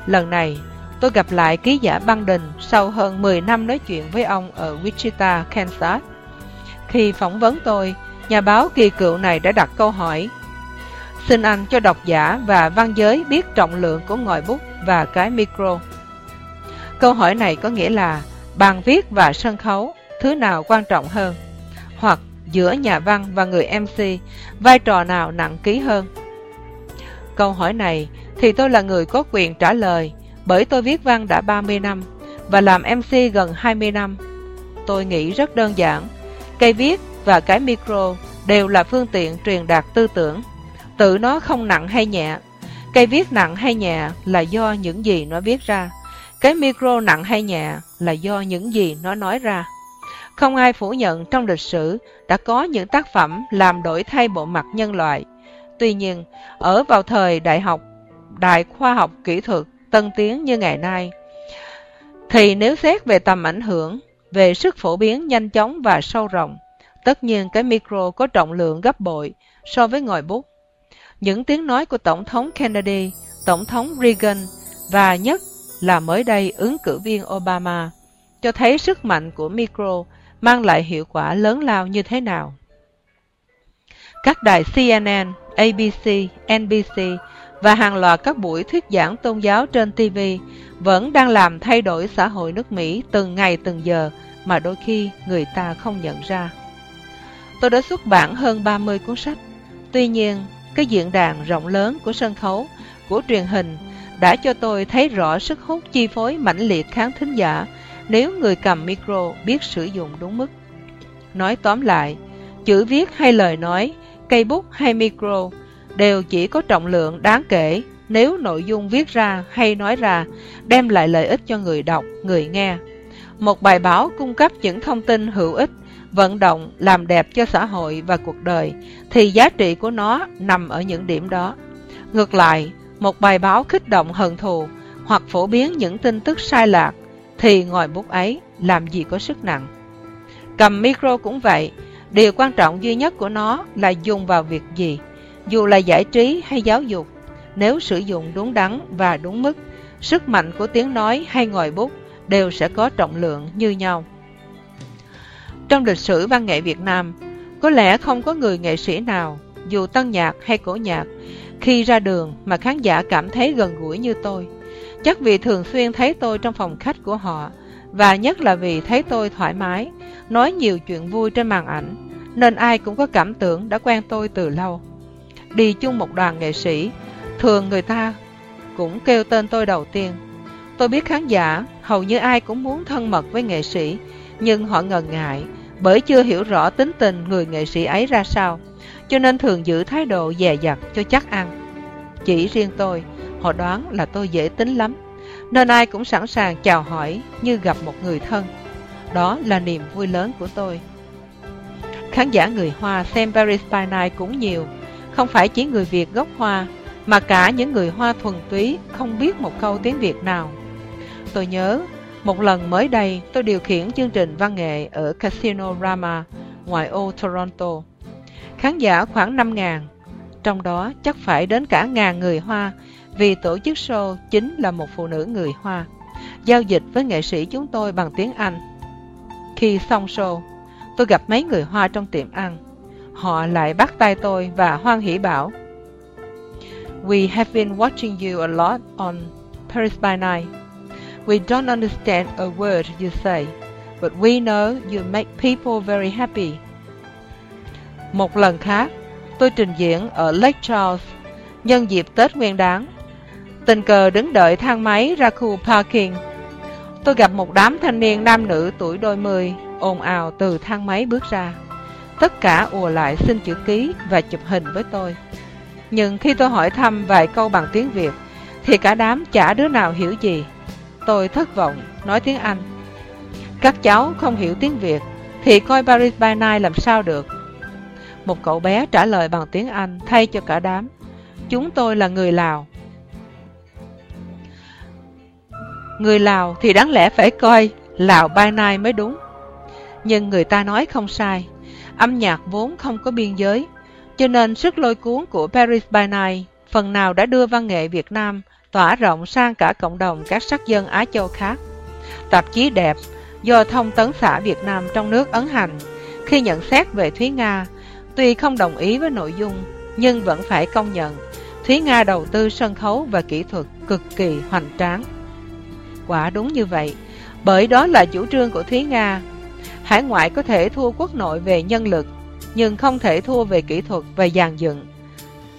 Lần này, tôi gặp lại ký giả băng đình sau hơn 10 năm nói chuyện với ông ở Wichita, Kansas. Khi phỏng vấn tôi, nhà báo kỳ cựu này đã đặt câu hỏi Xin anh cho độc giả và văn giới biết trọng lượng của ngòi bút và cái micro. Câu hỏi này có nghĩa là bàn viết và sân khấu, thứ nào quan trọng hơn? Hoặc giữa nhà văn và người MC, vai trò nào nặng ký hơn? Câu hỏi này thì tôi là người có quyền trả lời bởi tôi viết văn đã 30 năm và làm MC gần 20 năm. Tôi nghĩ rất đơn giản, cây viết và cái micro đều là phương tiện truyền đạt tư tưởng. Tự nó không nặng hay nhẹ. Cây viết nặng hay nhẹ là do những gì nó viết ra. Cái micro nặng hay nhẹ là do những gì nó nói ra. Không ai phủ nhận trong lịch sử đã có những tác phẩm làm đổi thay bộ mặt nhân loại. Tuy nhiên, ở vào thời đại học, đại khoa học kỹ thuật tân tiến như ngày nay, thì nếu xét về tầm ảnh hưởng, về sức phổ biến nhanh chóng và sâu rộng, tất nhiên cái micro có trọng lượng gấp bội so với ngòi bút. Những tiếng nói của Tổng thống Kennedy, Tổng thống Reagan và nhất là mới đây ứng cử viên Obama cho thấy sức mạnh của micro mang lại hiệu quả lớn lao như thế nào. Các đài CNN, ABC, NBC và hàng loạt các buổi thuyết giảng tôn giáo trên TV vẫn đang làm thay đổi xã hội nước Mỹ từng ngày từng giờ mà đôi khi người ta không nhận ra. Tôi đã xuất bản hơn 30 cuốn sách. Tuy nhiên, cái diễn đàn rộng lớn của sân khấu, của truyền hình đã cho tôi thấy rõ sức hút chi phối mãnh liệt khán thính giả nếu người cầm micro biết sử dụng đúng mức. Nói tóm lại, chữ viết hay lời nói, cây bút hay micro đều chỉ có trọng lượng đáng kể nếu nội dung viết ra hay nói ra đem lại lợi ích cho người đọc, người nghe. Một bài báo cung cấp những thông tin hữu ích, vận động, làm đẹp cho xã hội và cuộc đời, thì giá trị của nó nằm ở những điểm đó. Ngược lại, một bài báo kích động hận thù hoặc phổ biến những tin tức sai lạc, thì ngòi bút ấy làm gì có sức nặng. Cầm micro cũng vậy, điều quan trọng duy nhất của nó là dùng vào việc gì dù là giải trí hay giáo dục, nếu sử dụng đúng đắn và đúng mức, sức mạnh của tiếng nói hay ngòi bút đều sẽ có trọng lượng như nhau. Trong lịch sử văn nghệ Việt Nam, có lẽ không có người nghệ sĩ nào, dù tân nhạc hay cổ nhạc, khi ra đường mà khán giả cảm thấy gần gũi như tôi. Chắc vì thường xuyên thấy tôi trong phòng khách của họ, và nhất là vì thấy tôi thoải mái, nói nhiều chuyện vui trên màn ảnh, nên ai cũng có cảm tưởng đã quen tôi từ lâu đi chung một đoàn nghệ sĩ, thường người ta cũng kêu tên tôi đầu tiên. Tôi biết khán giả, hầu như ai cũng muốn thân mật với nghệ sĩ, nhưng họ ngần ngại, bởi chưa hiểu rõ tính tình người nghệ sĩ ấy ra sao, cho nên thường giữ thái độ dè dặt cho chắc ăn. Chỉ riêng tôi, họ đoán là tôi dễ tính lắm, nên ai cũng sẵn sàng chào hỏi như gặp một người thân. Đó là niềm vui lớn của tôi. Khán giả người Hoa xem Paris by Night cũng nhiều, không phải chỉ người Việt gốc Hoa, mà cả những người Hoa thuần túy không biết một câu tiếng Việt nào. Tôi nhớ, một lần mới đây tôi điều khiển chương trình văn nghệ ở Casino Rama, ngoài ô Toronto. Khán giả khoảng 5.000, trong đó chắc phải đến cả ngàn người Hoa, vì tổ chức show chính là một phụ nữ người Hoa. Giao dịch với nghệ sĩ chúng tôi bằng tiếng Anh. Khi xong show, tôi gặp mấy người Hoa trong tiệm ăn. Họ lại bắt tay tôi và hoan hỷ bảo We have been watching you a lot on Paris by Night. We don't understand a word you say, but we know you make people very happy. Một lần khác, tôi trình diễn ở Lake Charles nhân dịp Tết Nguyên Đán. Tình cờ đứng đợi thang máy ra khu parking. Tôi gặp một đám thanh niên nam nữ tuổi đôi mươi ồn ào từ thang máy bước ra. Tất cả ùa lại xin chữ ký và chụp hình với tôi. Nhưng khi tôi hỏi thăm vài câu bằng tiếng Việt, thì cả đám chả đứa nào hiểu gì. Tôi thất vọng, nói tiếng Anh. Các cháu không hiểu tiếng Việt, thì coi Paris by Night làm sao được. Một cậu bé trả lời bằng tiếng Anh thay cho cả đám. Chúng tôi là người Lào. Người Lào thì đáng lẽ phải coi Lào by Night mới đúng. Nhưng người ta nói không sai. Âm nhạc vốn không có biên giới, cho nên sức lôi cuốn của Paris by Night phần nào đã đưa văn nghệ Việt Nam tỏa rộng sang cả cộng đồng các sắc dân Á Châu khác. Tạp chí đẹp do Thông tấn xã Việt Nam trong nước ấn hành khi nhận xét về Thúy Nga, tuy không đồng ý với nội dung nhưng vẫn phải công nhận Thúy Nga đầu tư sân khấu và kỹ thuật cực kỳ hoành tráng. Quả đúng như vậy, bởi đó là chủ trương của Thúy Nga. Hải ngoại có thể thua quốc nội về nhân lực, nhưng không thể thua về kỹ thuật và dàn dựng.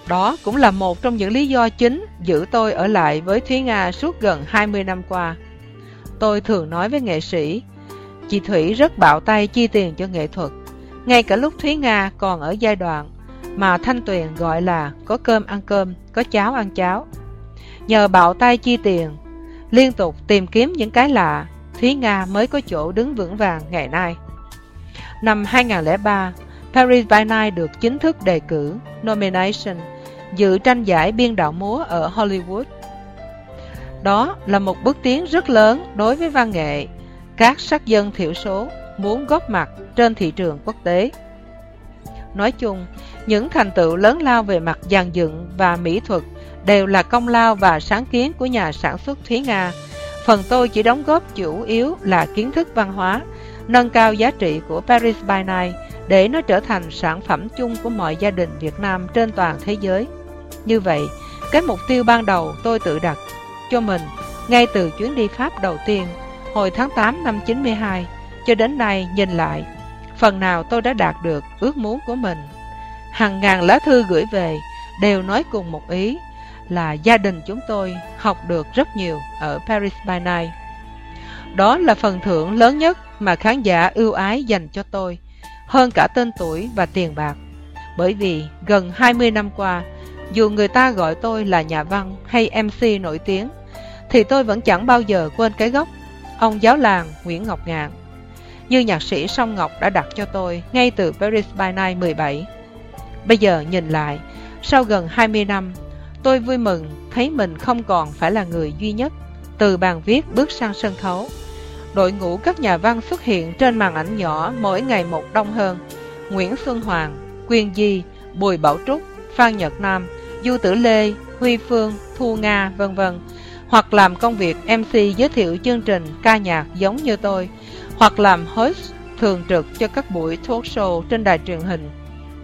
Đó cũng là một trong những lý do chính giữ tôi ở lại với Thúy Nga suốt gần 20 năm qua. Tôi thường nói với nghệ sĩ, chị Thủy rất bạo tay chi tiền cho nghệ thuật, ngay cả lúc Thúy Nga còn ở giai đoạn mà Thanh Tuyền gọi là có cơm ăn cơm, có cháo ăn cháo. Nhờ bạo tay chi tiền, liên tục tìm kiếm những cái lạ, Thúy Nga mới có chỗ đứng vững vàng ngày nay. Năm 2003, Paris by Night được chính thức đề cử nomination dự tranh giải biên đạo múa ở Hollywood. Đó là một bước tiến rất lớn đối với văn nghệ, các sắc dân thiểu số muốn góp mặt trên thị trường quốc tế. Nói chung, những thành tựu lớn lao về mặt dàn dựng và mỹ thuật đều là công lao và sáng kiến của nhà sản xuất Thúy Nga. Phần tôi chỉ đóng góp chủ yếu là kiến thức văn hóa, nâng cao giá trị của Paris by Night để nó trở thành sản phẩm chung của mọi gia đình Việt Nam trên toàn thế giới. Như vậy, cái mục tiêu ban đầu tôi tự đặt cho mình ngay từ chuyến đi Pháp đầu tiên hồi tháng 8 năm 92 cho đến nay nhìn lại, phần nào tôi đã đạt được ước muốn của mình. Hàng ngàn lá thư gửi về đều nói cùng một ý là gia đình chúng tôi học được rất nhiều ở Paris by Night. Đó là phần thưởng lớn nhất mà khán giả ưu ái dành cho tôi, hơn cả tên tuổi và tiền bạc. Bởi vì gần 20 năm qua, dù người ta gọi tôi là nhà văn hay MC nổi tiếng, thì tôi vẫn chẳng bao giờ quên cái gốc, ông giáo làng Nguyễn Ngọc Ngạn. Như nhạc sĩ Song Ngọc đã đặt cho tôi ngay từ Paris by Night 17. Bây giờ nhìn lại, sau gần 20 năm, tôi vui mừng thấy mình không còn phải là người duy nhất từ bàn viết bước sang sân khấu. Đội ngũ các nhà văn xuất hiện trên màn ảnh nhỏ mỗi ngày một đông hơn. Nguyễn Xuân Hoàng, Quyên Di, Bùi Bảo Trúc, Phan Nhật Nam, Du Tử Lê, Huy Phương, Thu Nga, vân vân, hoặc làm công việc MC giới thiệu chương trình ca nhạc giống như tôi, hoặc làm host thường trực cho các buổi talk show trên đài truyền hình.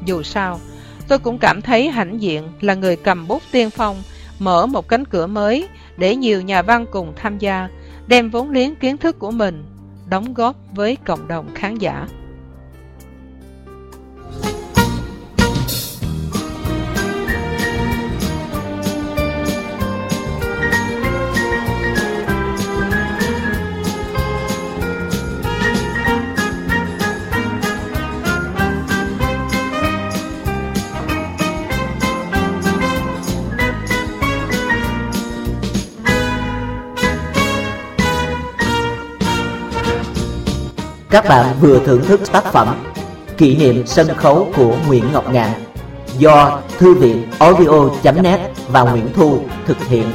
Dù sao, tôi cũng cảm thấy hãnh diện là người cầm bút tiên phong, mở một cánh cửa mới để nhiều nhà văn cùng tham gia, đem vốn liếng kiến thức của mình, đóng góp với cộng đồng khán giả. Các bạn vừa thưởng thức tác phẩm Kỷ niệm sân khấu của Nguyễn Ngọc Ngạn do Thư viện audio.net và Nguyễn Thu thực hiện.